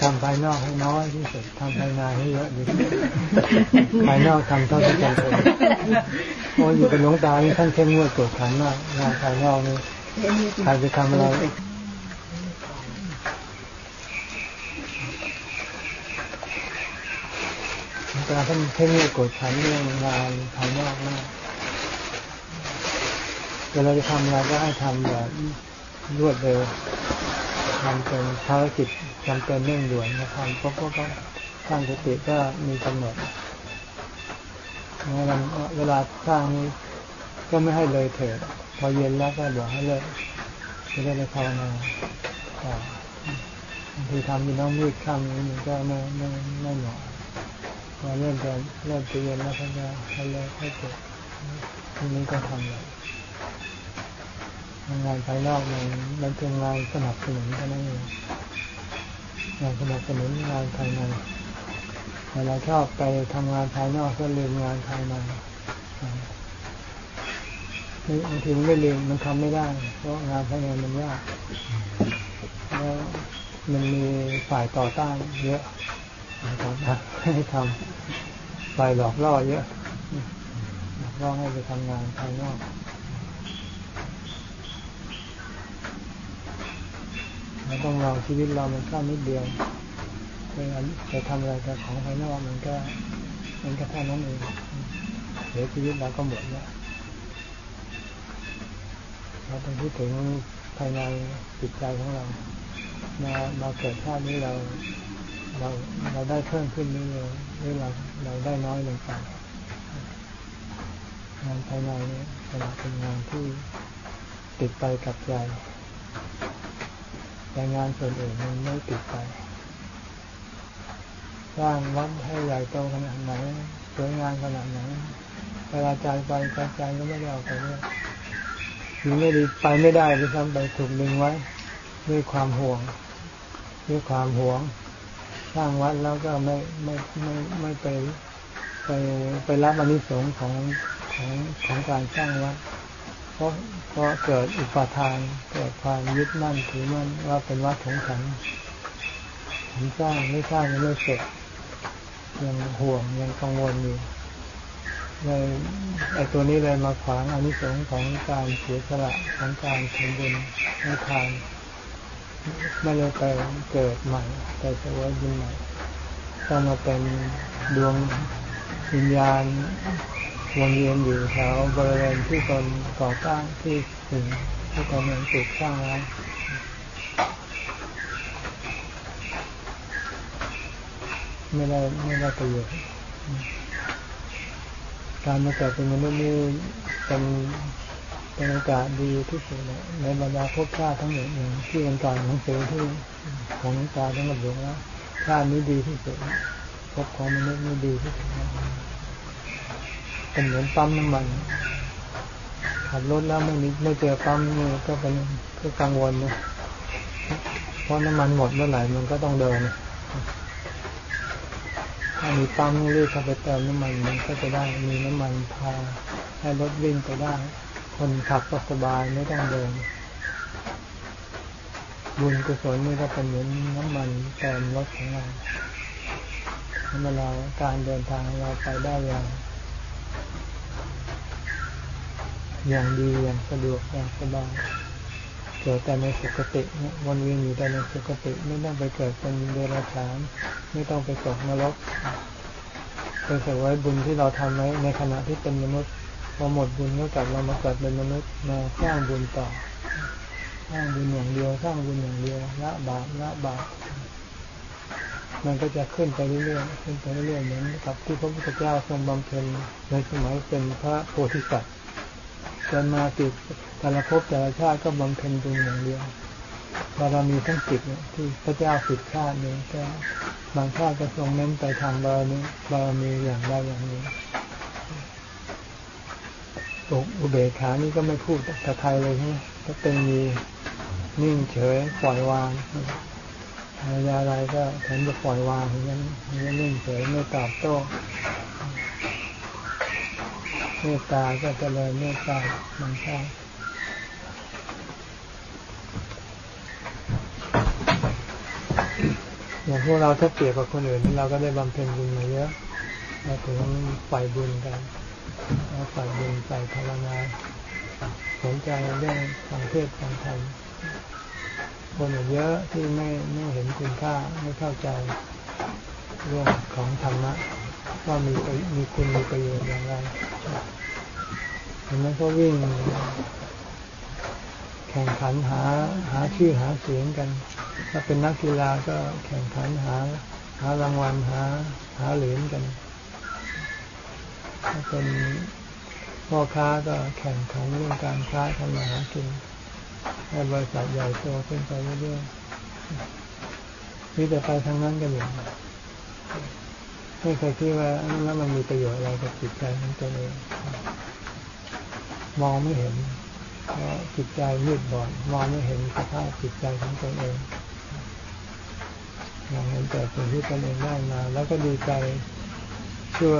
ทำภายนอกให้น้อยที่สุดทำภายในให้เยอะดีภายนอกทำเท่าที่จำเป็นโอ้อยู่เป็นหลวงตาท่านเข้มงวดกดขันมากงานภายนอกนี่ใครจะทำอะไรตาท่านเข้มงวดกดขันเรื่องงานภายนอกมากเวลาจะทำอะไรก็ให้ทำแบบรวดเร็ว ทำเป็นภารกิจจำเป็นเร่องด่วนนะทำก็ก็ก็ตั้างสติก็มีกำหนดเวลาเวลาสร้างนี้ก็ไม่ให้เลยเถิด พอเย็นแล้วก็บอกให้เลิกจะได้ไปภาวนาบางทีทำมีน้องมืดข้ามนี้มันก็ไม่ไม่ไม่เหมาะพอเริ่มจะเริ่มจะเย็นแล้วก็จะให้เลิกให้เกิดทีนี้ก็ทำเลย งานภายนอกมันมันเป็นงานสนับสนุนเท่านั้นเองงานสนับสนุนงานภายในเวลาชอบไปทำงานภายนอกก็ลืมงานภายในบางทีมันไม่ลืมมันทำไม่ได้ เพราะงานภายในมันยากแล้วมันมีฝ่ายต่อต้านเยอะต่อต้านให้ทำฝ่ายหลอกล่อเยอะหลอกล่อให้ไปทำงานภายนอก เราต้องลองชีวิตเรามันแค่นิดเดียวไปไปทำอะไรกับของภายนอกมันก็มันก็แค่นั้นเองเดี๋ยวชีวิตเราก็หมดแล้วเราต้องพูดถึงภายในจิตใจของเรามามาเกิดชาตินี้เราเราเราได้เพิ่มขึ้นนี่เลยหรือเราเราได้น้อยลงไปงานภายในนี้เป็นงานที่ติดไปกับใจ แต่งานส่วนอื่นมันไม่ติดไปสร้างวัดให้ใหญ่โตขนาดไหนสวยงามขนาดไหนเวลาใจไปใจก็ไม่ได้เอาไปด้วยมันไม่ดีไปไม่ได้ด้วยซ้ำไปถูกดึงไว้ ด้วยความห่วง ด้วยความห่วง สร้างวัดแล้วก็ไม่ไม่ไม่ไม่ไปไปไปรับอนิสงส์ของของของการสร้างวัด เพราะเพราะเกิดอุปาทานเกิดความยึดมั่นถือมั่นว่าเป็นวัดของฉันฉันสร้างไม่สร้างยังไม่เสร็จยังห่วงยังกังวลอยู่เลยไอตัวนี้เลยมาขวางอนิสงส์ของการเสียสละของการทำบุญให้ทานไม่เลยไปเกิดใหม่แต่สวยบุญใหม่ต้องมาเป็นดวงวิญญาณ วนเวียนอยู่แถวบริเวณที่ตนก่อสร้างที่สิ่งที่ตนนั้นปลูกสร้างไว้ไม่ได้ไม่ได้ประโยชน์การมาเกิดเป็นมนุษย์นี่เป็นเป็นโอกาสดีที่สุดในบรรดาภพชาติทั้งหมดอย่างที่เป็นการหนังสือที่ของตาทั้งหมดบอกว่าชาตินี้ดีที่สุดภพของมนุษย์นี่ดีที่สุด เป็นเหมือนปั๊มน้ำมันขับรถแล้วไม่มีไม่เจอปั๊มนี่ก็เป็นก็กังวลนะเพราะน้ำมันหมดเมื่อไหร่มันก็ต้องเดินถ้ามีปั๊มรีบเข้าไปเติมน้ำมันมันก็จะได้มีน้ำมันพาให้รถวิ่งไปได้ คนขับก็สบายไม่ต้องเดิน บุญกุศลนี่ก็เป็นเหมือนน้ำมันเติมรถของเราเวลาการเดินทางเราไปได้อย่าง อย่างดีอย่างสะดวกอย่างสบายเกิดแต่ในสุคติวนเวียนอยู่แต่ในสุคติไม่ต้องไปเกิดเป็นเดรัจฉานไม่ต้องไปตกนรกเป็นสวยบุญที่เราทำไว้ในขณะที่เป็นมนุษย์พอหมดบุญก็กลับเรามาเกิดเป็นมนุษย์มาสร้างบุญต่อสร้างบุญอย่างเดียวสร้างบุญอย่างเดียวละบาปละบาปมันก็จะขึ้นไปเรื่อยๆขึ้นไปเรื่อยๆเหมือนกับที่พระพุทธเจ้าทรงบำเพ็ญในสมัยเป็นพระโพธิสัตว์ จนมาติดแต่ละภพแต่ละชาติก็บำเพ็ญบุญอย่างเดียวบารมีทั้งสิบเนี่ยที่พระเจ้าสิบชาตินี้ก็บางชาติก็ทรงเน้นไปทางบารมีบารมีอย่างใดอย่างนี้อุเบกขานี่ก็ไม่พูดแต่ไทยเลยใช่ไหมก็เป็นมีนิ่งเฉยปล่อยวางอะไรอะไรก็ฉันจะปล่อยวางอย่างนั้นนิ่งเฉยไม่ตอบโต้ เมตตาก็จะเลยเมตตามันใช่อย่างพวกเราถ้าเปรียบกับคนอื่นเราก็ได้บำเพ็ญบุญมาเยอะเราถึงฝ่ายบุญกันเราฝ่ายบุญฝ่ายภาวนาสนใจเรื่องทางเทศทางธรรมคนเยอะที่ไม่ไม่เห็นคุณค่าไม่เข้าใจเรื่องของธรรมะ ว่ามีมีคุณมีประโยชน์อย่างไรเห็นไหมเขาวิ่ง แข่งขันหาหาชื่อหาเสียงกัน ถ้าเป็นนักกีฬาก็แข่งขันหา หารางวัลหา หาเหรียญกัน ถ้าเป็นพ่อค้าก็แข่งขันเรื่องการค้าทำมาหากินให้บริษัทใหญ่โตขึ้นไปเรื่อยๆมีแต่ไปทางนั้นกันอยู่ ไม่เคยคิดว่าแล้วมันมีประโยชน์อะไรกับจิตใจของตัวเองมองไม่เห็นเพราะจิตใจมืดบอดมองไม่เห็นสภาพจิตใจของตนเองมองเห็นแต่สิ่งที่ตนเองได้มา แล้วก็ดีใจชั่ว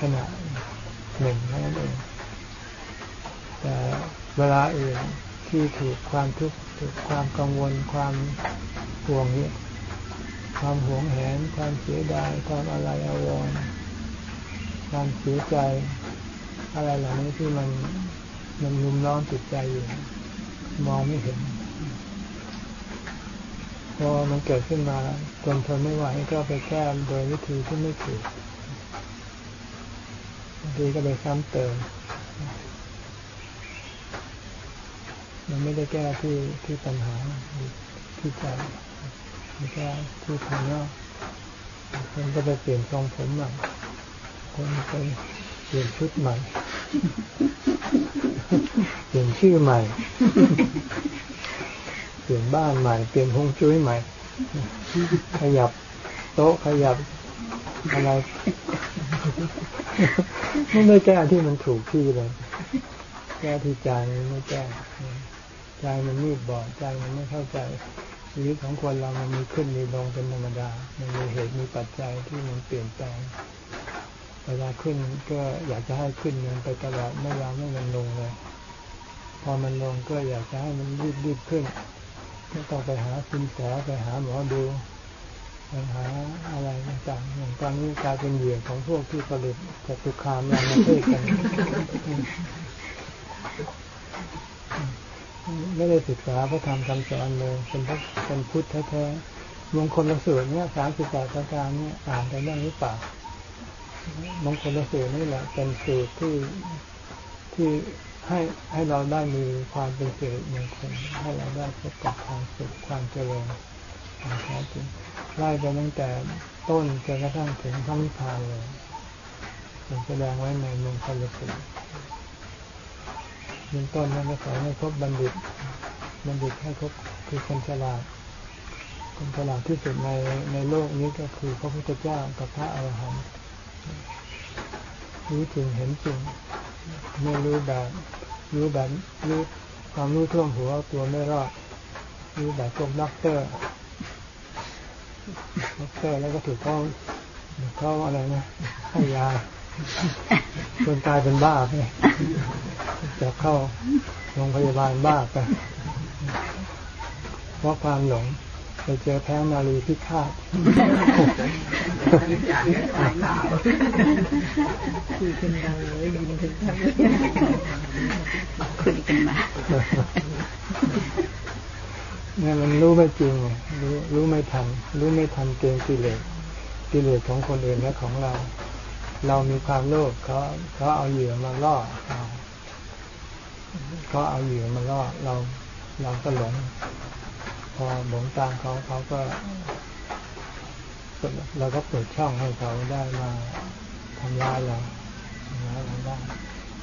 ขณะหนึ่งเท่านั้นเองแต่เวลาอื่นที่ถูกความทุกข์ถูกความกังวลความห่วงเนี่ย ความหวงแหน ความเสียดาย ความอะไรอาวรณ์ความเสียใจ อะไรเหล่านี้ที่มันมันรุมร้อนจิตใจอยู่ มองไม่เห็นพอมันเกิดขึ้นมาจนทนไม่ไหวก็ไปแก้โดยวิธีที่ไม่ถูกบางทีก็ไปซ้ำเติม มันไม่ได้แก้ที่ที่ปัญหาที่ใจ ไม่แก้ที่ภายนอกคนก็ไปเปลี่ยนทรงผมใหม่คนไปเปลี่ยนชุดใหม่ เปลี่ยนชื่อใหม่ เปลี่ยนบ้านใหม่ เปลี่ยนฮงจุ้ยใหม่ ขยับโต๊ะขยับอะไรไม่ได้แก้ที่มันถูกที่เลย แก้ที่ใจไม่แก้ใจมันมืดบอดใจมันไม่เข้าใจ ชีวิตของคนเรามันมีขึ้นมีลงเป็นธรรมดา มันมีเหตุมีปัจจัยที่มันเปลี่ยนแปลง เวลาขึ้นก็อยากจะให้ขึ้นมันไปตลอดไม่ยอมให้มันลงเลย พอมันลงก็อยากจะให้มันรีบรีบขึ้นก็ต้องไปหาสินแสไปหาหมอดูไปหาอะไรต่างๆอย่างตอนนี้กลายเป็นเหยื่อของพวกที่ผลิตจตุคามยาเทศกัน ไม่ได้ศึกษาพระธรรมคำสอนเลยเป็นเป็นพุทธแท้ๆมงคลละสูตรเนี่ยสามสิบแปดประการเนี่ยอ่านไปบ้างหรือเปล่ามงคลละสูตรนี่แหละ เป็นสูตรที่ที่ให้ให้เราได้มีความเป็นสิริมงคลให้เราได้พบกับความสุขความเจริญความแท้จริงไล่ไปตั้งแต่ต้นจนกระทั่งถึงพระนิพพานเลยผมแสดงไว้ในมงคลสูตร เบื้องต้นนั้นก็สอนให้ครบบัณฑิต บัณฑิตให้ครบคือคนฉลาด คนฉลาดที่สุดในในโลกนี้ก็คือพระพุทธเจ้ากับพระอรหันต์รู้จริงเห็นจริง ไม่รู้แบบรู้แบบรู้ความรู้ท่วมหัวตัวไม่รอดรู้แบบพวกด็อกเตอร์ด็อกเตอร์แล้วก็ถูกเขาเขาอะไรนะให้ยาจนกลายเป็นบ้าไป จะเข้าโรงพยาบาลบ้าไป เพราะความหลงไปเจอแพ้นารีพิฆาตคุยกันดังเลยยินถึงทำคุยกันมาเนี่ยมันรู้ไม่จริงรู้รู้ไม่ทัน รู้ไม่ทันเกณฑ์กิเลสกิเลสของคนอื่นและของเรา เรามีความโลภเขาเขาเอาเหยื่อมาล่อ เราเขาเอาเหยื่มาล่อเราเราก็หลง พอหลงตามเขาเขาก็เราก็เปิดช่องให้เขาได้มาทำร้ายเราทำร้ายเราได้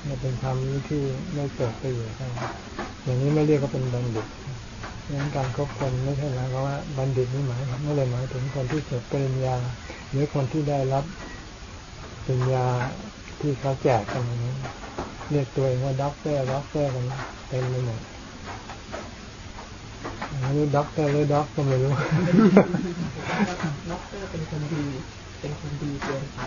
นี่เป็นความรู้ที่ไม่เกิดประโยชน์อย่างนี้ไม่เรียกว่าเป็นบัณฑิตงั้นการคบคนไม่ใช่หมายความว่าบัณฑิตนี่หมายไม่เลยหมายถึงคนที่จบปริญญา หรือคนที่ได้รับปริญญาที่เขาแจกกันอย่างนี้ เรียกตัวเองว่าด็อกเตอร์ด็อกเตอร์กันเต็มไปหมดไม่รู้ด็อกเตอร์หรือ dog ก็ไม่รู้ด็อกเตอร์เป็นคนดี เป็นคนดีเกินไป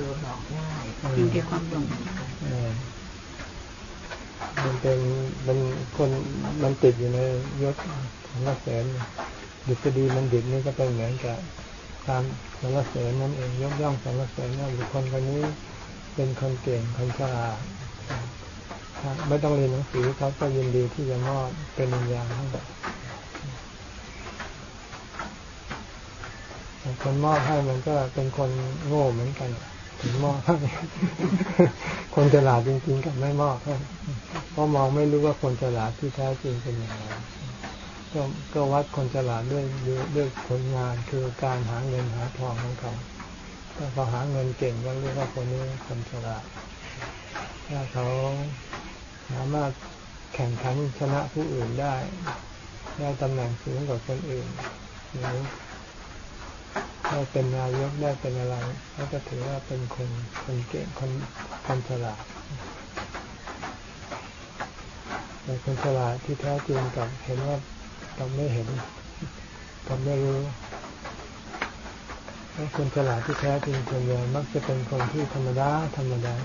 โดนหลอกง่ายอยู่ที่ความหลงมันเป็นมันคนมันติดอยู่ในยศของรัศเสนดุษฎีบัณฑิตนี่ก็เป็นเหมือนกับ การสรรเสริญนั่นเองยกย่องสรรเสริญว่าบุคคลคนนี้เป็นคนเก่งคนฉลาดไม่ต้องเรียนหนังสือเขาก็ยินดีที่จะมอบเป็นวิญญาณให้คนมอบให้มันก็เป็นคนโง่เหมือนกันถึงมอบให้คนฉลาดจริงๆกับไม่มอบให้เพราะมองไม่รู้ว่าคนฉลาดที่แท้จริงเป็นอย่างไร ก็ก็วัดคนฉลาดด้วยด้วยผลงานคือการหาเงินหาทองของเขาถ้าเขาหาเงินเก่งก็เรียกว่าคนนี้คนฉลาดถ้าเขาสามารถแข่งขันชนะผู้อื่นได้ได้ตำแหน่งสูงกว่าคนอื่นหรือได้เป็นนายกได้เป็นอะไรเขาก็ถือว่าเป็นคนคนเก่งคนคนฉลาดแต่คนฉลาดที่แท้จริงกับเห็นว่า กับไม่เห็นกับไม่รู้คนฉลาดที่แท้จริงส่วนใหญ่มักจะเป็นคนที่ธรรมดาธรรมดา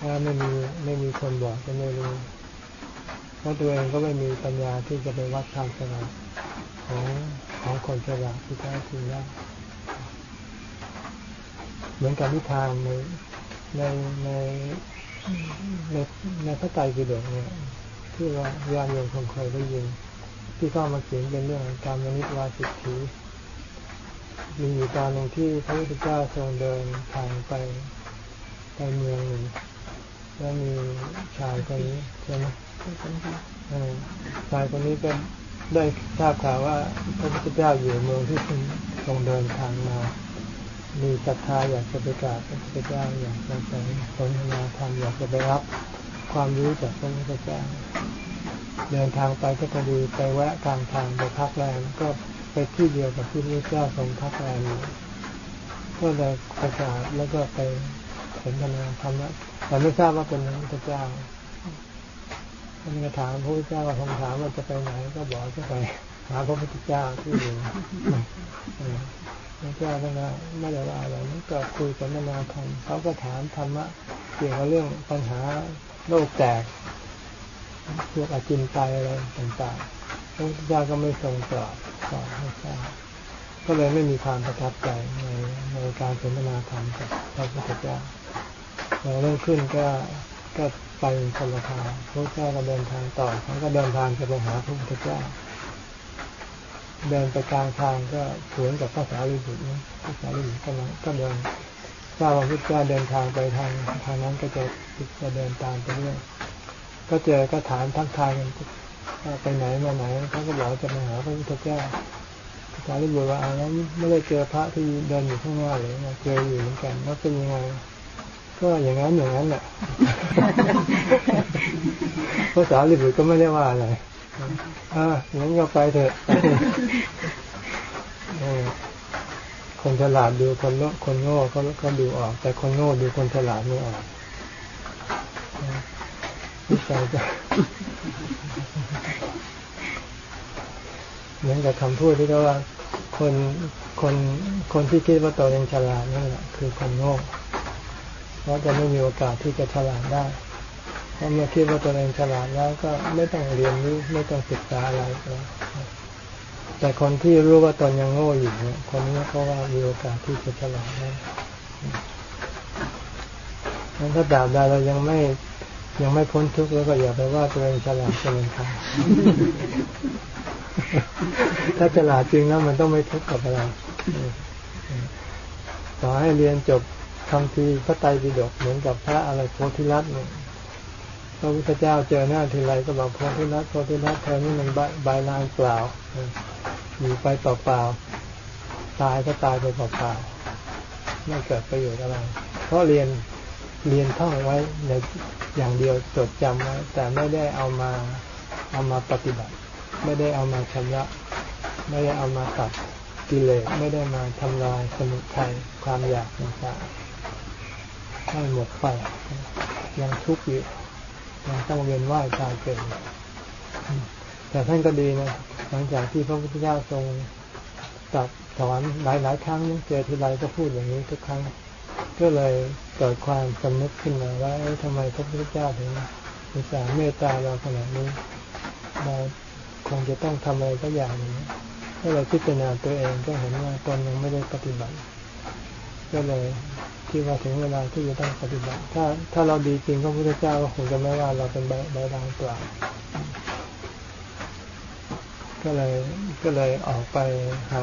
ถ้าไม่มีไม่มีคนบอกจะไม่รู้ เพราะตัวเองก็ไม่มีปัญญาที่จะไปวัดความฉลาดของของคนฉลาดที่แท้จริงได้เหมือนกับนิทานในในในในพระไตรปิฎกเนี่ย ที่ว่าญาณโยมคงเคยได้ยิน ที่เข้ามาเขียนเป็นเรื่องการมนิตวาสิทธิมีอยู่ตอนหนึ่งที่พระพุทธเจ้าทรงเดินทางไปไปเมืองหนึ่งแล้วมีชายคนนี้ใช่ไหมชายคนนี้ก็ได้ทราบข่าวว่าพระพุทธเจ้าอยู่เมืองที่ทรงเดินทางมา มีศรัทธาอยากจะไปกราบพระพุทธเจ้าอยากจะไปสนทนาธรรมอยากจะไปรับ ความรู้จากพระพุทธเจ้าเดินทางไปก็พอดีไปแวะกลางทางไปพักแรมก็ไปที่เดียวกับที่พระเจ้าทรงพักแรมก็เลยประกาศแล้วก็ไปสนทนาธรรมะแต่ไม่ทราบว่าเป็นพระพุทธเจ้าท่านก็ถามพระพุทธเจ้าว่าคำถามว่าจะไปไหนก็บอกจะไปหาพระพุทธเจ้าที่อยู่พระเจ้าท่านก็ไม่ได้ว่าอะไรก็คุยสนทนาธรรมเขาก็ถามธรรมะเกี่ยวกับเรื่องปัญหา โลกแตกพวกอาจินไตอะไรต่างๆ พระพุทธเจ้าก็ไม่ทรงตอบตอบให้ทราบก็เลยไม่มีความประทับใจในในการสนทนาธรรมกับพระพุทธเจ้าพอเริ่มขึ้นก็ก็ไปคนละทางพระเจ้าก็เดินทางต่อเขาก็เดินทางจะไปหาพระพุทธเจ้า เดินไปกลางทางก็สวนกับพระสารีบุตรพระสารีบุตรก็ก็เดิน ทราพระพุทธเจ้าเดินทางไปทางทางนั้นก็จะจะเดินตามไปเรื่อยก็เจอก็ถามทักทายกันไปไหนมาไหนเขาก็บอกจะมาหาพระพุทธเจ้าพระสารีบุตรว่าแล้วไม่ได้เจอพระที่เดินอยู่ข้างหน้าเลยเจออยู่เหมือนกันแล้วเป็นยังไงก็อย่างนั้นอย่างนั้นแหละภาษาลิบุตรก็ไม่ได้ว่าอะไรอ่างั้นก็ไปเถอะ คนฉลาดดูคนโง่คนโง่เขาเขาดูออก แต่คนโง่ดูคนฉลาดไม่ออกนิสัยจะเหมือนกับคำพูดที่เขาว่า คนคนคนที่คิดว่าตัวเองฉลาดนั่นแหละคือคนโง่ราะจะไม่มีโอกาสที่จะฉลาดได้เพราะเมื่อคิดว่าตัวเองฉลาดแล้วก็ไม่ต้องเรียนรู้ไม่ต้องศึกษาอะไรแล้ว แต่คนที่รู้ว่าตนยังโง่อยู่เนี่ยคนนี้เขาว่ามีโอกาสที่จะฉลาดได้งั้นถ้าดาบใดเรายังไม่ยังไม่พ้นทุกข์แล้วก็อย่าไปว่าตัวเองฉลาดเกินไปถ้าฉลาดจริงแล้วมันต้องไม่ทุกข์กับอะไรต่อให้เรียนจบคำทีพระไตรปิฎกเหมือนกับพระอะไรโพธิรัตน์เนี่ย พระพุทธเจ้าเจอหน้าทีไรก็บอกโพธิรัตน์โพธิรัตเธอนี่มันใบลานเปล่าอยู่ไปเปล่าๆตายก็ตายไปเปล่าๆไม่เกิดประโยชน์อะไร เพราะเรียนเรียนท่องไว้ในอย่างเดียวจดจำไว้แต่ไม่ได้เอามาเอามาปฏิบัติ ไม่ได้เอามาชำระไม่ได้เอามาตัดกิเลสไม่ได้มาทำลายสมุทัยความอยากต่างๆให้หมดไปยังทุกข์อยู่ ต้องเวียนว่ายตายเกิดแต่ท่านก็ดีนะหลังจากที่พระพุทธเจ้าทรงตัดสอนหลายหลายครั้งเจอทีไรก็พูดอย่างนี้ทุกครั้ง ก็เลยเกิดความสำนึกขึ้นมาว่าทำไมพระพุทธเจ้าถึงมีสาเมตตาเราขนาดนี้เราคงจะต้องทำอะไรสักอย่างนึ่งถ้าเราพิจารณาตัวเองก็เห็นว่าตนยังไม่ได้ปฏิบัติ ก็เลย คิดว่าถึงเวลาที่จะต้องปฏิบัติ ถ้าถ้าเราดีจริงพระพุทธเจ้าก็คงจะไม่ว่าเราเป็นใบใบดางเปล่าก็เลยก็เลยออกไปหา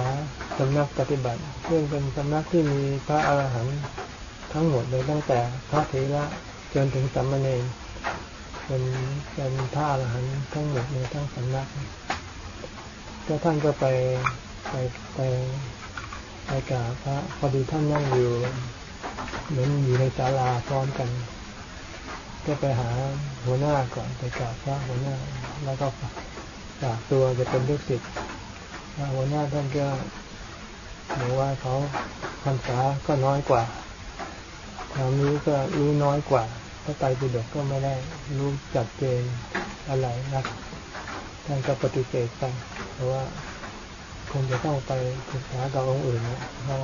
สำนักปฏิบัติซึ่งเป็นสำนักที่มีพระอาหารหันต์ทั้งหมดเลยตั้งแต่พระเถระจนถึงสัมมาเนรเป็นเป็นพระอาหารหันต์ทั้งหมดในทั้งสำนักก็ท่านก็ไปไปไปไปกราบพระพอดีท่านนั่งอยู่ หมือนอยู่ในศาลาพร้อมกัน ก็ไปหาหัวหน้าก่อนไปกราบพระหัวหน้า แล้วก็จากตัวจะเป็นลูกศิษย์หัวหน้าท่านก็บอกว่าเขาพรรษาก็น้อยกว่าความรู้ก็รู้น้อยกว่าพระไตรปิฎกก็ไม่ได้รู้จัดเจนอะไรนะท่านก็ปฏิเสธไปเพราะว่าคงจะต้องไปศึกษากับองค์อื่นนะเพราะ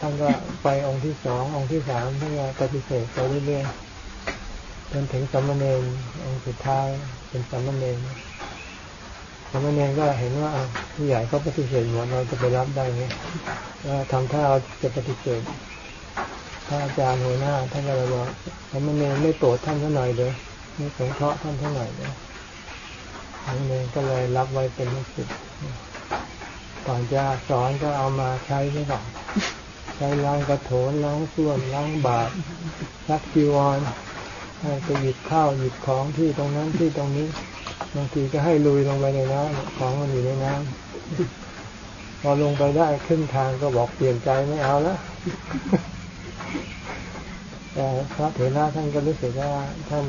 ท่านก็ไปองค์ที่สององค์ที่สามท่านก็ปฏิเสธไปเรื่อยๆจนถึงสัมมาเนรองค์สุดท้ายเป็นสัมมาเนรสัมมาเนรก็เห็นว่าผู้ใหญ่เขาปฏิเสธหมดเราจะไปรับได้ไงว่าทำท่าเราจะปฏิเสธถ้าอาจารย์หัวหน้าท่านก็เลยบอกสัมมาเนรไม่โปรดท่านเท่าไหร่เลยไม่สงเคราะห์ท่านเท่าไหร่เลยสัมมาเนรก็เลยรับไว้เป็นลูกศิษย์ ก่อนจะสอนก็เอามาใช้ไว้ก่อนใช้ล้างกระโถนล้างส้วมล้างบาตรซักจีวรให้ไปหยิบข้าวหยิบของที่ตรงนั้นที่ตรงนี้บางทีก็ให้ลุยลงไปในน้ำของมันอยู่ในน้ำพอลงไปได้ขึ้นทางก็บอกเปลี่ยนใจไม่เอาแล้วแต่พระเถระท่านก็รู้สึกว่าท่าน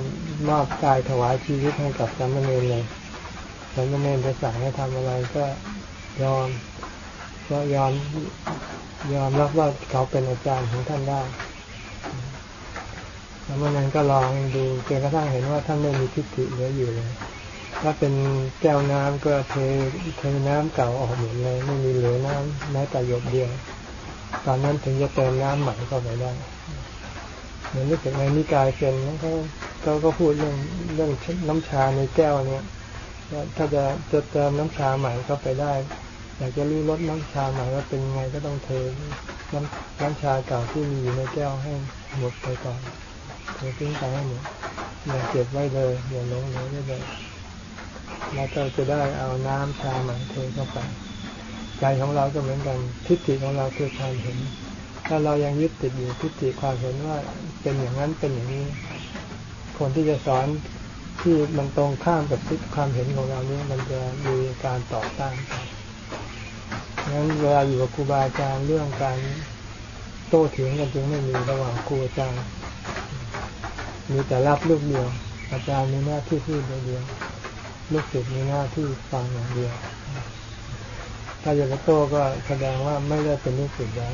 มอบกายถวายชีวิตให้กับสามเณรเลยสามเณรจะสั่งให้ทำอะไรก็ ยอมก็ยอมยอมรับว่าเขาเป็นอาจารย์ของท่านได้แล้วมันนั้นก็ลองดูจนกระทั่งเห็นว่าท่านไม่มีทิฏฐิเหลืออยู่เลย ถ้าเป็นแก้วน้ำก็เทเทน้ำเก่าออกหมดเลย ไม่มีเหลือน้ำแม้แต่หยดเดียว ตอนนั้นถึงจะเติมน้ำใหม่เข้าไปได้เหมือนรู้สึกในนิกายเป็นเขาเขาก็พูดเรื่องเรื่องน้ำชาในแก้วเนี่ยถ้าจะจะเติมน้ำชาใหม่เข้าไปได้ อยากจะรู้รสน้ำชาใหม่ว่าเป็นไงก็ต้องเทน้ำน้ำชาเก่าที่มีอยู่ในแก้วให้หมดไปก่อนเททิ้งไปให้หมดอย่าเก็บไว้เลยอย่าลงเหลวไว้เลยแล้วก็จะได้เอาน้ำชาใหม่เทเข้าไปใจของเราก็เหมือนกันทิฏฐิของเราคือความเห็น ถ้าเรายังยึดติดอยู่ทิฏฐิความเห็นว่าเป็นอย่างนั้นเป็นอย่างนี้ คนที่จะสอนที่มันตรงข้ามกับทิศความเห็นของเรานี้มันจะมีการต่อต้านกัน งั้นเวลาอยู่กับครูบาอาจารย์เรื่องการโต้เถียงกันจึงไม่มีระหว่างครูอาจารย์ มีแต่รับลูกเดียว อาจารย์มีหน้าที่พูดเดียวลูกศิษย์มีหน้าที่ฟังอย่างเดียว ถ้าอยากจะโต้ก็แสดงว่าไม่ได้เป็นลูกศิษย์แล้ว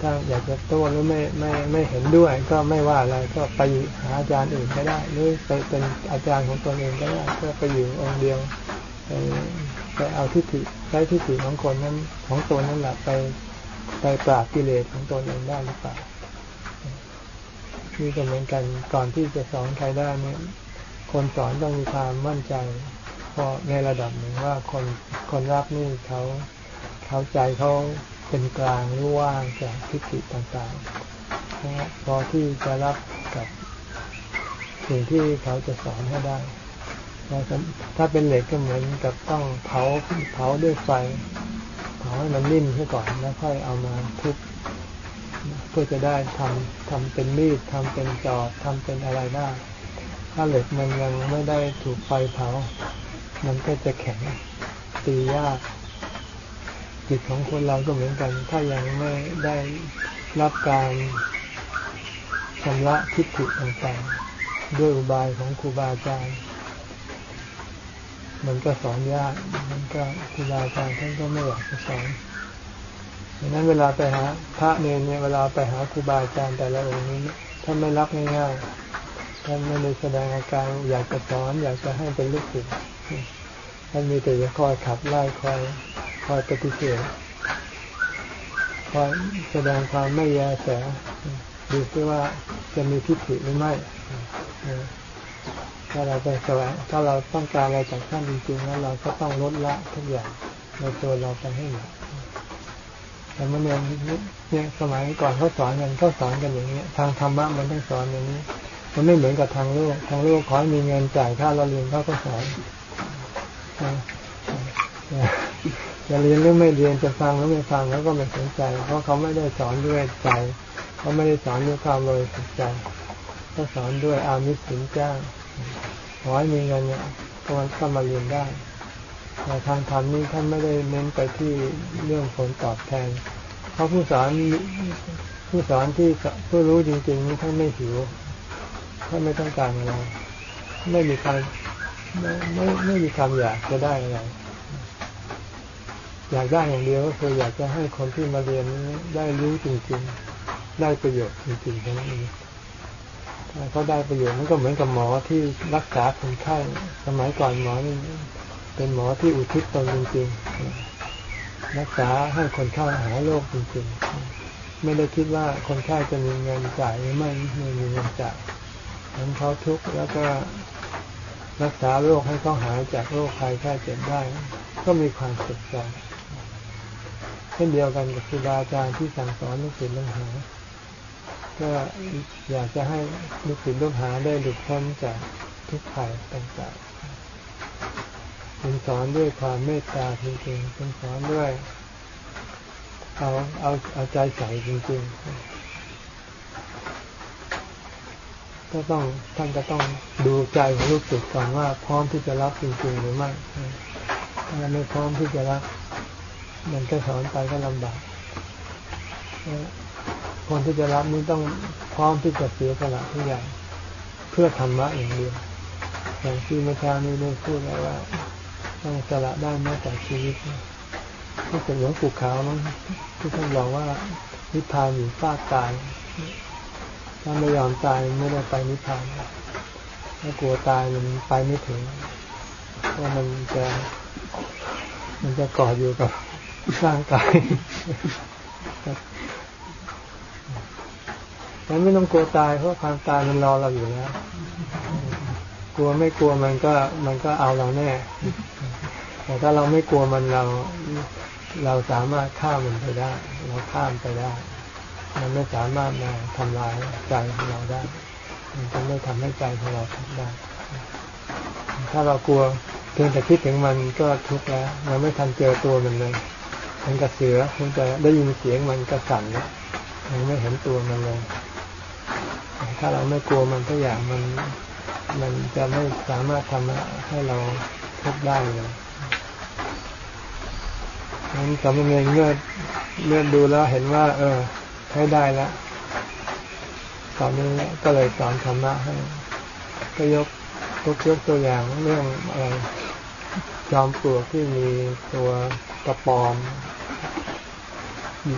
ถ้าอยากจะโต้หรือไม่ไม่ไม่เห็นด้วย ก็ไม่ว่าอะไรก็ไปหาอาจารย์อื่นก็ได้ หรือไปเป็นอาจารย์ของตนเองก็ได้ก็ไปอยู่องค์เดียวไป ไปเอาทิฏฐิใช้ทิฏฐิของคนนั้นของตนนั้นแหละไปไปปราบกิเลสของตนเองได้หรือเปล่านี่ก็เหมือนกันก่อนที่จะสอนใครได้เนี่ยคนสอนต้องมีความมั่นใจพอในระดับหนึ่งว่าคนคนรับนี่เขาเขาใจเขาเป็นกลางรู้ว่างจากทิฏฐิต่างๆนะพอที่จะรับกับสิ่งที่เขาจะสอนให้ได้ ถ้าเป็นเหล็กก็เหมือนกับต้องเผาเผาด้วยไฟเผาให้มันนิ่มซะก่อนแล้วค่อยเอามาทุบเพื่อจะได้ทำทำเป็นมีดทำเป็นจอบทำเป็นอะไรได้ถ้าเหล็กมันยังไม่ได้ถูกไฟเผา มันก็จะแข็งตียาก จิตของคนเราก็เหมือนกัน ถ้ายังไม่ได้รับการชำระทิฏฐิต่างๆด้วยอุบายของครูบาอาจารย์ มันก็สอนยาก มันก็ครูบาอาจารย์ท่านก็ไม่อยากจะสอนดังนั้นเวลาไปหาพระเนรเนี่ยเวลาไปหาครูบาอาจารย์แต่ละองค์นี้ท่านไม่รับง่ายๆท่านไม่ได้แสดงอาการอยากจะสอน อยากจะให้เป็นลูกศิษย์ท่านมีแต่จะคอยขับไล่คอยคอยปฏิเสธคอยแสดงความไม่แยแสดูซิว่าจะมีทิฏฐิหรือไม่ ถ้าเราไปแสวงถ้าเราต้องการอะไรจากท่านจริงๆแล้วเราก็ต้องลดละทุกอย่างในตัวเราไปให้หมดแต่เมื่อเนี่ยเนี่ยสมัยก่อนเขาสอนกันเขาสอนกันอย่างนี้ทางธรรมะมันต้องสอนอย่างนี้ มันไม่เหมือนกับทางโลกทางโลกขอให้มีเงินจ่ายค่าเราเรียนเขาก็สอนจะเรียนหรือไม่เรียนจะฟังหรือไม่ฟังเขาก็ไม่สนใจ เพราะเขาไม่ได้สอนด้วยใจเขาไม่ได้สอนด้วยความเลยสนใจก็สอนด้วยอามิสสินจ้าง ขอให้มีเงินเนี่ยก็มันก็มาเรียนได้แต่ทางธรรมนี้ท่านไม่ได้เน้นไปที่เรื่องผลตอบแทนเขาผู้สอนผู้สอนที่ผู้รู้จริงๆนี้ท่านไม่หิวท่านไม่ต้องการอะไรไม่มีความไม่ไม่ไม่มีความอยากจะได้อะไรอยากได้อย่างเดียวก็คืออยากจะให้คนที่มาเรียนได้รู้จริง ๆ ได้ประโยชน์จริงๆแค่นั้น เขาได้ประโยชน์มันก็เหมือนกับหมอที่รักษาคนไข้สมัยก่อนหมอนี่เป็นหมอที่อุทิศตนจริงๆ รักษาให้คนไข้หายโรคจริงๆ ไม่ได้คิดว่าคนไข้จะมีเงินจ่ายหรือไม่ไม่มีเงินจ่ายนั้นเขาทุกข์แล้วก็รักษาโรคให้เขาหายจากโรคภัยแค่เจ็บได้ ก็มีความสุขใจเช่นเดียวกันกับครูบาอาจารย์ที่สั่งสอนลูกศิษย์ลูกหา ก็อยากจะให้ลูกศิษย์ลูกหาได้หลุดพ้นจากทุกภัยต่างๆเป็นสอนด้วยความเมตตาจริงๆเป็นสอนด้วย เอาเอาเอาใจใส่จริงๆ ก็ต้องท่านจะต้องดูใจของลูกศิษย์ก่อนว่า พร้อมที่จะรับจริงๆหรือไม่ถ้าไม่พร้อมที่จะรับมันก็สอนไปก็ลำบาก คนที่จะรับนี้ต้องพร้อมที่จะเสียสละทุกอย่างเพื่อธรรมะอย่างเดียวอย่างที่เมื่อเช้านี้ได้พูดแล้วว่า ต้องสละได้แม้แต่ชีวิตที่เป็นหลวงปู่ขาวนั้นที่ท่านบอกว่านิพพานอยู่ฟากตายถ้าไม่ยอมตายไม่ได้ไปนิพพานถ้ากลัวตายมันไปไม่ถึงเพราะมันจะ มันจะกอดอยู่กับร่างกาย มันไม่ต้องกลัวตายเพราะความตายมันรอเราอยู่แล้ว กลัวไม่กลัวมันก็มันก็เอาเราแน่ แต่ถ้าเราไม่กลัวมันเราเราสามารถข้ามมันไปได้ เราข้ามไปได้ มันไม่สามารถมาทำลายใจของเราได้ มันจะไม่ทำให้ใจของเราทุกข์ได้ ถ้าเรากลัวเพียงแต่คิดถึงมันก็ทุกข์แล้ว เราไม่ทันเจอตัวมันเลยมันกระเสือคุณจะได้ยินเสียงมันกระสั่นแล้วยังไม่เห็นตัวมันเลย ถ้าเราไม่กลัวมันทุกอย่างมันมันจะไม่สามารถทำให้เราทุกได้เลยนั้นสามเณรเมื่อเมื่อดูแล้วเห็นว่า เออใช้ได้แล้วตอนนี้ก็เลยสอนธรรมะให้ก็ยกยกยกตัวอย่างเรื่องอะไรจอมปลวกที่มีตัวกระปอม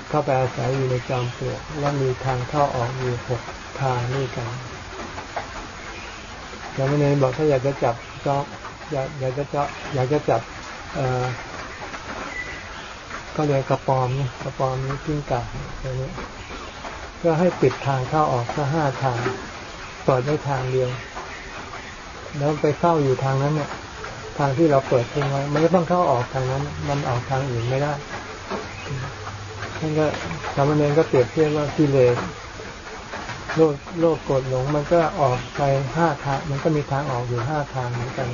เข้าไปอาศัยอยู่ในจอมปลวกแล้วมีทางเข้าออกอยู่หก ทานี่กันแล้วเนบอกถ้าอยากจะจับจออยากอยากจะจับอยากจะจับเอ่อก็เลยกระปอมนี่กระปอมนี่กิ้งกาอย่างนี้ยก็ให้ปิดทางเข้าออกแค่ห้าทางเปิดได้ทางเดียว แล้วไปเข้าอยู่ทางนั้นเนี่ยทางที่เราเปิดทิ้งไว้มันก็ต้องเข้าออกทางนั้น มันออกทางอื่นไม่ได้ท่านก็สามเณรก็เปรียบเทียบว่ากิเลส โลกโลกกดหลงมันก็ออกไปห้าทางมันก็มีทางออกอยู่ห้าทางเหมือนกัน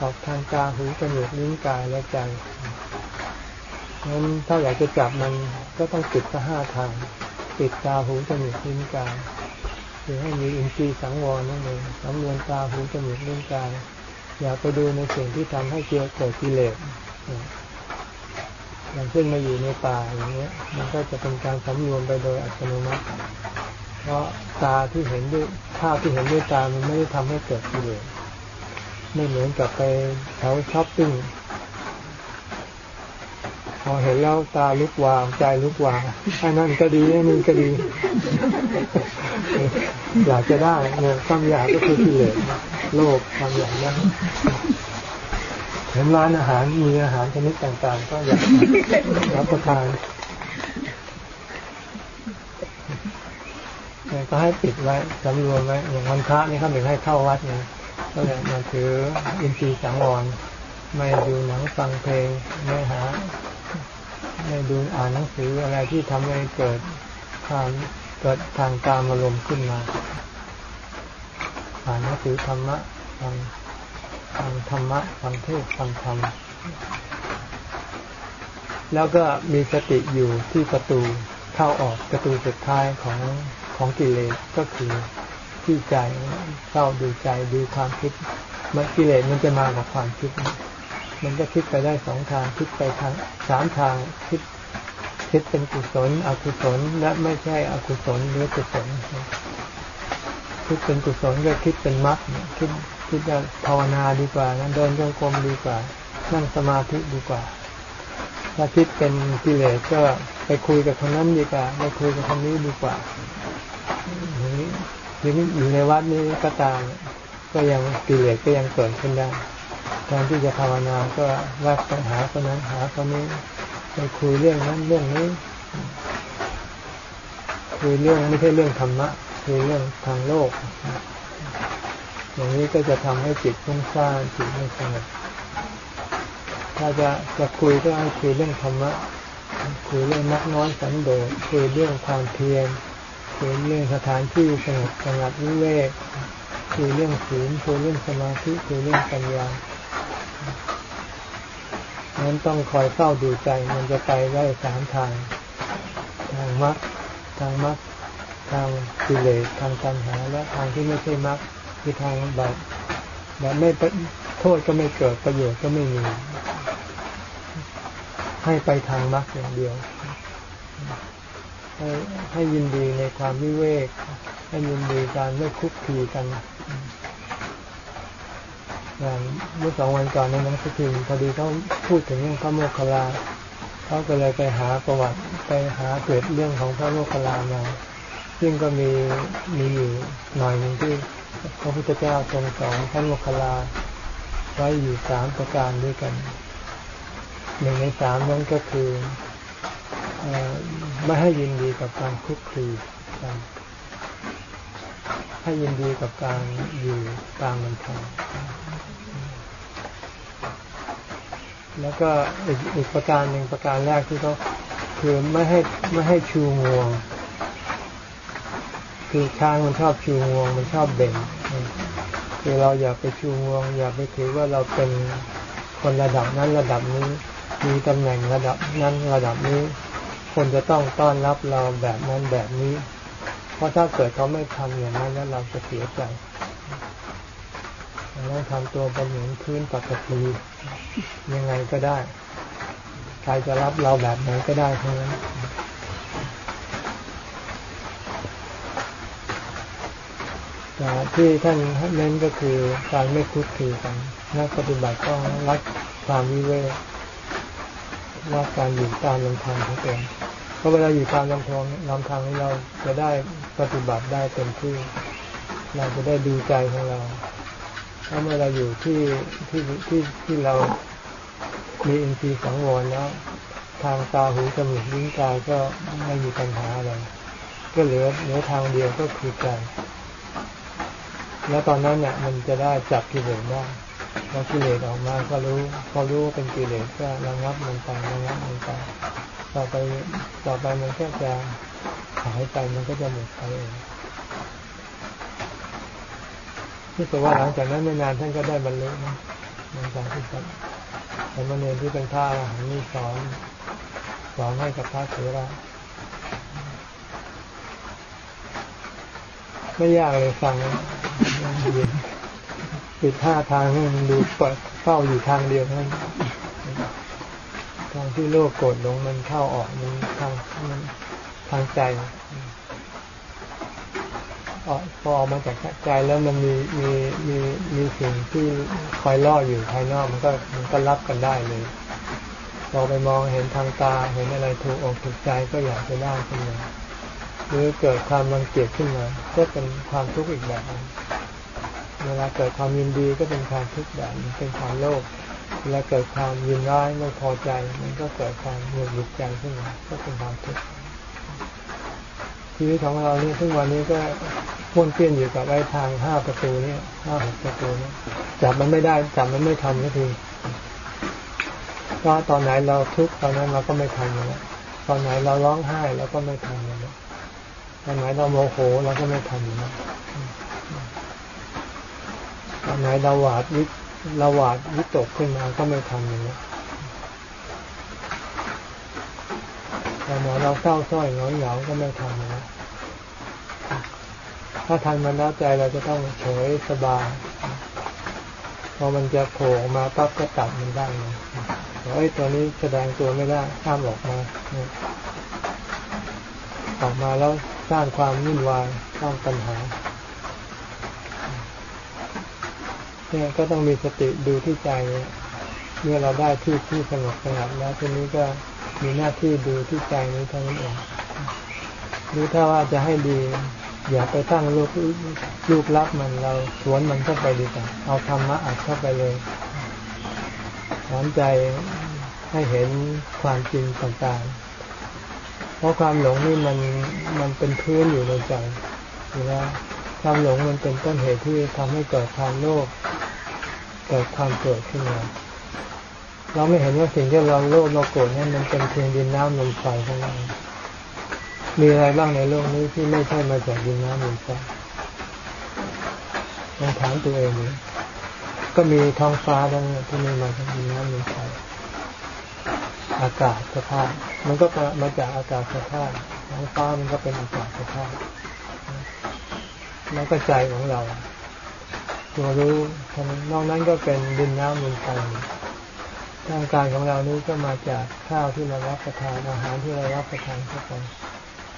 ออกทางตาหูจมูกลิ้นกายและใจงั้นถ้าอยากจะจับมันก็ต้องปิดก็ห้าทางปิดตาหูจมูกลิ้นกายคือให้มีอินทรีย์สังวรนั่นเองสำรวมตาหูจมูกลิ้นกาย อย่าไปดูในสิ่งที่ทำให้เกิดเกิดกิเลสอย่างเช่นมาอยู่ในป่าอย่างเงี้ย มันก็จะเป็นการสำรวมไปโดยอัตโนมัติ เพราะตาที่เห็นด้วยภาพที่เห็นด้วยตามันไม่ได้ทำให้เกิดกิเลสไม่เหมือนกับไปแถวช้อปปิ้งพอเห็นแล้วตาลุกวางใจลุกวางอันนั้นก็ดีอันนี้ก็ดี อยากจะได้เนี่ยความอยากก็คือกิเลสโลภความอยากนั้นเห็นร้านอาหารมีอาหารชนิดต่างๆ ก็อยากรับประทาน เนี่ย ก็ให้ปิดไว้สำรวมไว้อย่างวันพระนี่เขาถึงให้เข้าวัดไงก็เลยมาถืออินทรีย์สังวรไม่ดูหนังฟังเพลงไม่หาไม่ดูอ่านหนังสืออะไรที่ทำให้เกิดความเกิดทางการอารมณ์ขึ้นมาอ่านหนังสือธรรมะฟังฟังธรรมะฟังเทศฟังธรรมแล้วก็มีสติอยู่ที่ประตูเข้าออกประตูสุดท้ายของ ของกิเลสก็คือที่ใจเศร้าดูใจดูความคิด มันกิเลสมันจะมากับความคิด มันก็คิดไปได้สองทางคิดไปทางสามทางคิดคิดเป็นกุศล อกุศลและไม่ใช่อกุศลหรือกุศลคิดเป็นกุศลก็คิดเป็นมรรคคิดคิดจะภาวนาดีกว่านั้นเดินจงกรมดีกว่า นั่งสมาธิดีกว่า ถ้าคิดเป็นกิเลสก็ไปคุยกับคนนั้นดีกว่าไปคุยกับคนนี้ดีกว่า นี้อยู่ในวัดนี้ก็ตาม ก็ยังกิเลสก็ยังเกิดขึ้นได้แทนที่จะภาวนาก็วัดไปหาคนนั้นหาคนนี้ไปคุยเรื่องนั้นเรื่องนี้คุยเรื่องไม่ใช่เรื่องธรรมะคุยเรื่องทางโลก อย่างนี้ก็จะทำให้จิตฟุ้งซ่านจิตไม่สงบถ้าจะจะคุยก็ให้คุยเรื่องธรรมะคุยเรื่องนักน้อยสันโดษคุยเรื่องความเพียร คุยเรื่องสถานที่สงบสงัดวิเวกคุยเรื่องศีลคุยเรื่องสมาธิคุยเรื่องปัญญานั้นต้องคอยเฝ้าดูใจมันจะไปได้สามทาง ทางมรรคทางมรรคทางกิเลสทางตัณหาและทางที่ไม่ใช่มรรคคือทางแบบแบบไม่โทษก็ไม่เกิดประโยชน์ก็ไม่มี ให้ไปทางมรรคอย่างเดียว ให้ให้ยินดีในความวิเวก ให้ยินดีการไม่คุกคีกันอย่างเมื่อสองวันก่อนในหนังสือพิมพ์พอดีเขาพูดถึงเรื่องพระโมคคัลลาเขาก็เลยไปหาประวัติไปหาเกิดเรื่องของพระโมคคัลลามาซึ่งก็มีมีอยู่หน่อยหนึ่งที่พระพุทธเจ้าทรงสอนพระโมคคัลลาไว้อยู่สามประการด้วยกันหนึ่งในสามนั้นก็คือ ไม่ให้ยินดีกับการคุกคีกันให้ยินดีกับการอยู่ตามมันทางแล้วก็อีกอีกประการหนึ่งประการแรกที่เขาคือไม่ให้ไม่ให้ชูงวง คือช้างมันชอบชูงวง มันชอบเบ่งคือเราอย่าไปชูงวง อย่าไปถือว่าเราเป็นคนระดับนั้นระดับนี้ มีตำแหน่งระดับนั้นระดับนี้ คนจะต้องต้อนรับเราแบบนั้นแบบนี้ เพราะถ้าเกิดเขาไม่ทำอย่างนั้นแล้วเราจะเสียใจเราทำตัวเป็นเหมือนพื้นปกติยังไงก็ได้ ใครจะรับเราแบบไหนก็ได้ทั้งนั้นแต่ที่ท่านเน้นก็คือการไม่คุกคีกันนักปฏิบัติต้องรักความวิเวก รักการอยู่ตามลำพังของตนเพราะเวลาอยู่ตามลำพังลำพังเราจะได้ปฏิบัติได้เต็มที่ เราจะได้ดูใจของเราถ้าเมื่อเราอยู่ที่ที่ที่ที่เรามีอินทรีย์สังวรแล้ว ทางตาหูจมูกลิ้นกายก็ไม่มีปัญหาอะไรก็เหลือเหลือทางเดียวก็คือใจแล้วตอนนั้นเนี่ยมันจะได้จับกิเลสได้ พอกิเลสออกมาก็รู้ พอรู้ว่าเป็นกิเลสก็ระงับมันไประงับมันไปต่อไปต่อไปมันก็จะหายไปมันก็จะหมดไปเองที่แต่ว่าหลังจากนั้นไม่นานท่านก็ได้บรรลุนะหลังจากที่ท่านสมณีที่เป็นพระอรหันต์นี่สอนสอนให้กับพระเถระไม่ยากเลยฟัง ปิดท่าทางให้มันดูเปิดเข้าอยู่ทางเดียวเท่านั้นทางที่โลกโกรธลงมันเข้าออกมันทางมันทางใจพอออกมาจากใจแล้วมันมีมีมีมีสิ่งที่คอยล่ออยู่ภายนอกมันก็มันก็รับกันได้เลยเราไปมองเห็นทางตาเห็นอะไรถูกอกถูกใจก็อยากจะได้ขึ้นมาหรือเกิดความรังเกียจขึ้นมาก็เป็นความทุกข์อีกแบบนึง เวลาเกิดความยินดีก็เป็นความทุกข์แบบเป็นความโลภเวลาเกิดความยินร้ายไม่พอใจ มันก็เกิดความหงุดหงิดใจขึ้นมาก็เป็นความทุกข์ชีวิตของเราเนี่ยทุกวันนี้ก็พ้วนเปี้ยนอยู่กับไอ้ทางห้าประตูเนี่ยห้าหกประตูเนี่ยจับมันไม่ได้จับมันไม่ทันก็ทีก็ตอนไหนเราทุกข์ตอนนั้นเราก็ไม่ทันแล้วตอนไหนเราร้องไห้เราก็ไม่ทันแล้วตอนไหนเราโมโหเราก็ไม่ทันแล้ว อนไหนเราหวาดวิเราหวาดวิตกขึ้นมาก็ไม่ทันแล้วตอนไหนเราเศร้าส้อยเหงาเหงาก็ไม่ทันแล้วถ้าทันมันแล้วใจเราจะต้องเฉยสบายพอมันจะโผล่มาปั๊บก็ตัดมันได้เลยเฮ้ยตัวนี้แสดงตัวไม่ได้ห้ามออกมาออกมาแล้วสร้างความวุ่นวายสร้างปัญหา เนี่ยก็ต้องมีสติดูที่ใจเมื่อเราได้ที่ที่สงบสงัดแล้วทีนี้ก็มีหน้าที่ดูที่ใจนี้เท่านั้นเองดูถ้าว่าจะให้ดี อย่าไปตั้งรูปรูปลับมันเราสวนมันเข้าไปดีกว่าเอาธรรมะอัดเข้าไปเลยสอนใจให้เห็นความจริงต่างๆ เพราะความหลงนี่มันมันเป็นพื้นอยู่ในใจอยู่แล้ว ความหลงมันเป็นต้นเหตุที่ทำให้เกิดความโลภเกิดความโกรธขึ้นมาเราไม่เห็นว่าสิ่งที่เราโลภเราโกรธนี่มันเป็นเพียงดินน้ำลมไฟเท่านั้นมีอะไรบ้างในโลกนี้ที่ไม่ใช่มาจากดินน้ำลมไฟลองถามตัวเองดูก็มีท้องฟ้าทั้งที่ไม่มาจากดินน้ำลมไฟอากาศสภาพ มันก็มาจากอากาศสภาพท้องฟ้ามันก็เป็นอากาศสภาพ แล้วก็ใจของเรา ตัวรู้นอกนั้นก็เป็นดินน้ำลมไฟร่างกายของเรานี้ก็มาจากข้าวที่เรารับประทานอาหารที่เรารับประทานเข้าไป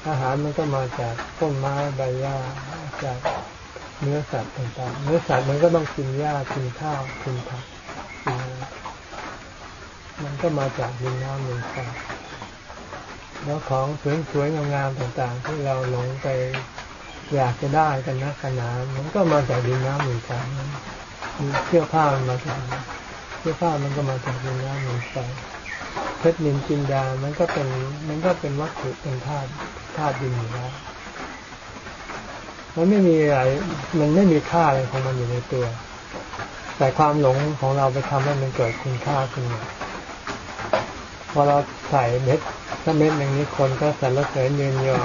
อาหารมันก็มาจากต้นไม้ใบหญ้าจากเนื้อสัตว์ต่างๆ เนื้อสัตว์มันก็ต้องกินหญ้ากินข้าวกินผักกินมันก็มาจากดินน้ำลมไฟแล้วของสวยๆงามๆต่างๆ ที่เราหลงไป อยากจะได้กันนะขนาดมันก็มาจากดินน้ำลมไฟมีเสื้อผ้ามันมาจากเสื้อผ้ามันก็มาจากดินน้ำลมไฟเพชรนินจินดา มันก็เป็น มันก็เป็นวัตถุเป็นธาตุธาตุดินอยู่แล้วมันไม่มีอะไร มันไม่มีค่าอะไรของมันอยู่ในตัว แต่ความหลงของเราไปทำให้มันเกิดคุณค่าขึ้นมา พอเราใส่เม็ดถ้าเม็ดอย่างนี้คนก็สรรเสริญเยินยอ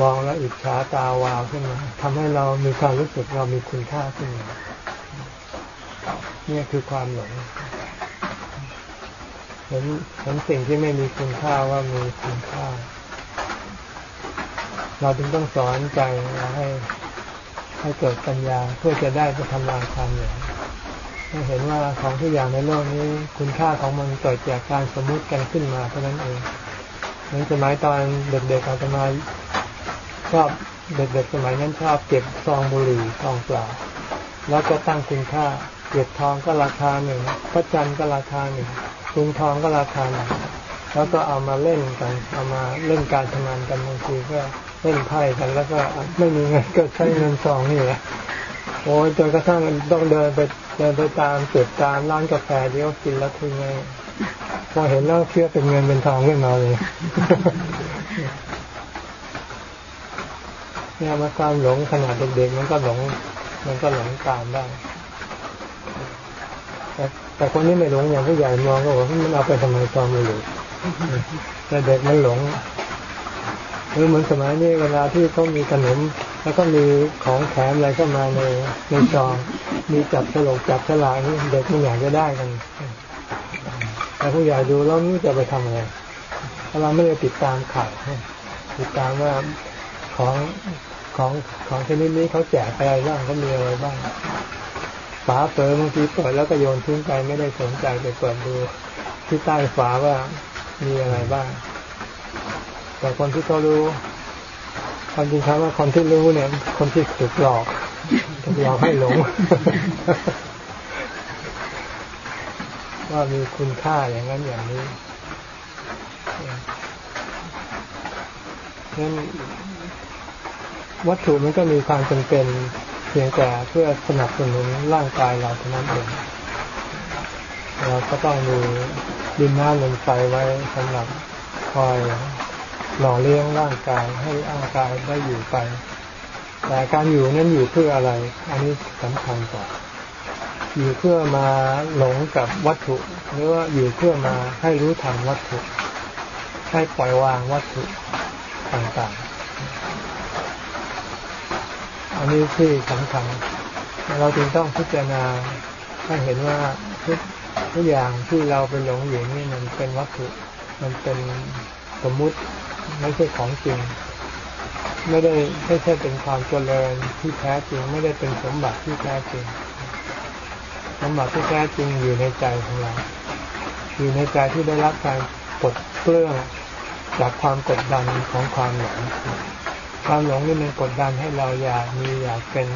มองแล้วอิจฉาตาวาวขึ้นมาทำให้เรามีความรู้สึกเรามีคุณค่าขึ้นมาเนี่ยคือความหลงเห็นเห็นสิ่งที่ไม่มีคุณค่าว่ามีคุณค่า เราจึงต้องสอนใจเราให้ให้เกิดปัญญาเพื่อจะได้ไปทำลายความหลง ให้เห็นว่าของทุกอย่างในโลกนี้ คุณค่าของมันเกิดจากการสมมุติกันขึ้นมาเท่านั้นเองเหมือนสมัยตอนเด็กๆอาตมาชอบเด็กๆสมัยนั้นชอบเก็บซองบุหรี่ซองเปล่า แล้วก็ตั้งคุณค่าเก็บทองก็ราคาหนึ่งพระจันทร์ก็ราคาหนึ่งทุงทองก็ราคาหนึ่งแล้วก็เอามาเล่นกันเอามาเล่นการทำงานกันบางทีก็เล่นไพ่กันแล้วก็ไม่มีเงินก็ใช้เงินซองนี่แหละ โอ้ยจนกระทั่งต้องเดินไปเดินไปตามเก็บตามร้านกาแฟที่เขากินแล้วทิ้งไงพอเห็นแล้วเชื่อเป็นเงินเป็นทองขึ้นมาเลยเนี่ยมาความหลงขนาดเด็กๆมันก็หลง มันก็หลงตามได้แต่แต่คนนี้ไม่หลงอย่างผู้ใหญ่มองก็บอกมันเอาไปทำไมตอนไม่หลงแต่เด็กมันหลงหรือเหมือนสมัยนี้เวลาที่เขามีขนม แล้วก็มีของแถมอะไรเข้ามาในในซองมีจับฉลกจับฉลากนี่เด็กไม่อยากจะได้กันแต่ผู้ใหญ่ดูแล้วนี่จะไปทำอะไราเราไม่ได้ติดตามข่าวติดตามว่าของของของชนิดนี้เขาแจกอะไรบ้างเขามีอะไรบ้างฝาเปิดบางทีเปิดแล้วก็โยนทิ้งไปไม่ได้สนใจไปเปิดดูที่ใต้ฝาว่ามีอะไรบ้าง แต่คนที่เขารู้ ความจริงครับว่าคนที่รู้เนี่ย คนที่ถูกหลอกถูกหลอกให้หลง ว่ามีคุณค่าอย่างนั้นอย่างนี้นั้นวัตถุมันก็มีความจำเป็นเพียงแต่เพื่อสนับสนุนร่างกายเราเท่านั้นเองเราก็ต้องมีดินน้ำลมไฟไว้สำหรับคอย หล่อเลี้ยงร่างกายให้ร่างกายได้อยู่ไป แต่การอยู่นั้นอยู่เพื่ออะไร อันนี้สำคัญกว่าอยู่เพื่อมาหลงกับวัตถุ หรือว่าอยู่เพื่อมาให้รู้ทันวัตถุ ให้ปล่อยวางวัตถุต่างๆ อันนี้ที่สำคัญเราจึงต้องพิจารณาให้เห็นว่าทุกทุกอย่างที่เราไปหลงอยู่นี่มันเป็นวัตถุ มันเป็นสมมุติ ไม่ใช่ของจริง ไม่ได้ไม่ใช่เป็นความเจริญที่แท้จริง ไม่ได้เป็นสมบัติที่แท้จริง สมบัติที่แท้จริงอยู่ในใจของเรา อยู่ในใจที่ได้รับการกดเกลื่องจากความกดดันของความหลงความหลงนี่มันกดดันให้เราอยากมีอยากเป็น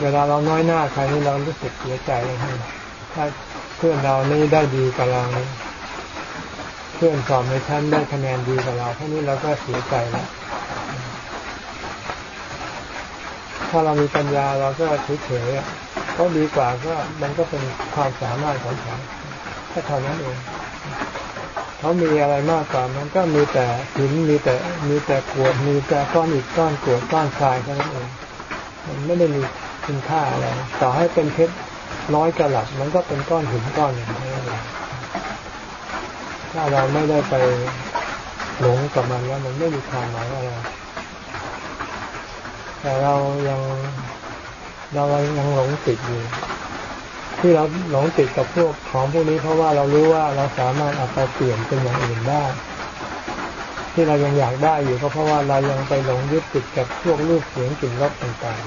เวลาเราน้อยหน้าใครนี่เรารู้สึกเสียใจเลยถ้าเพื่อนเรานี่ได้ดีกับเรา เพื่อนสอบในชั้นได้คะแนนดีกับเราเท่านี้เราก็เสียใจแล้วถ้าเรามีปัญญาเราก็เฉยๆก็ดีกว่าก็มันก็เป็นความสามารถของเขาแค่เท่านั้นเองเขามีอะไรมากกว่ามันก็มีแต่หินมีแต่มีแต่กวดมีแต่ก้อนอิฐก้อนกวดก้อนทรายเท่านั้นเองมันไม่ได้มีคุณค่าอะไรต่อให้เป็นเพชรร้อยกะลัดมันก็เป็นก้อนหินก้อนหนึ่งเท่านั้นเอง ถ้าเราไม่ได้ไปหลงกับมันแล้วมันไม่มีความหมายอะไร แต่เรายังเรายังหลงติดอยู่ ที่เราหลงติดกับพวกของพวกนี้เพราะว่าเรารู้ว่าเราสามารถเอาไปเปลี่ยนเป็นอย่างอื่นได้ ที่เรายังอยากได้อยู่ก็เพราะว่าเรายังไปหลงยึดติดกับพวกรูปเสียงกลิ่นรสต่าง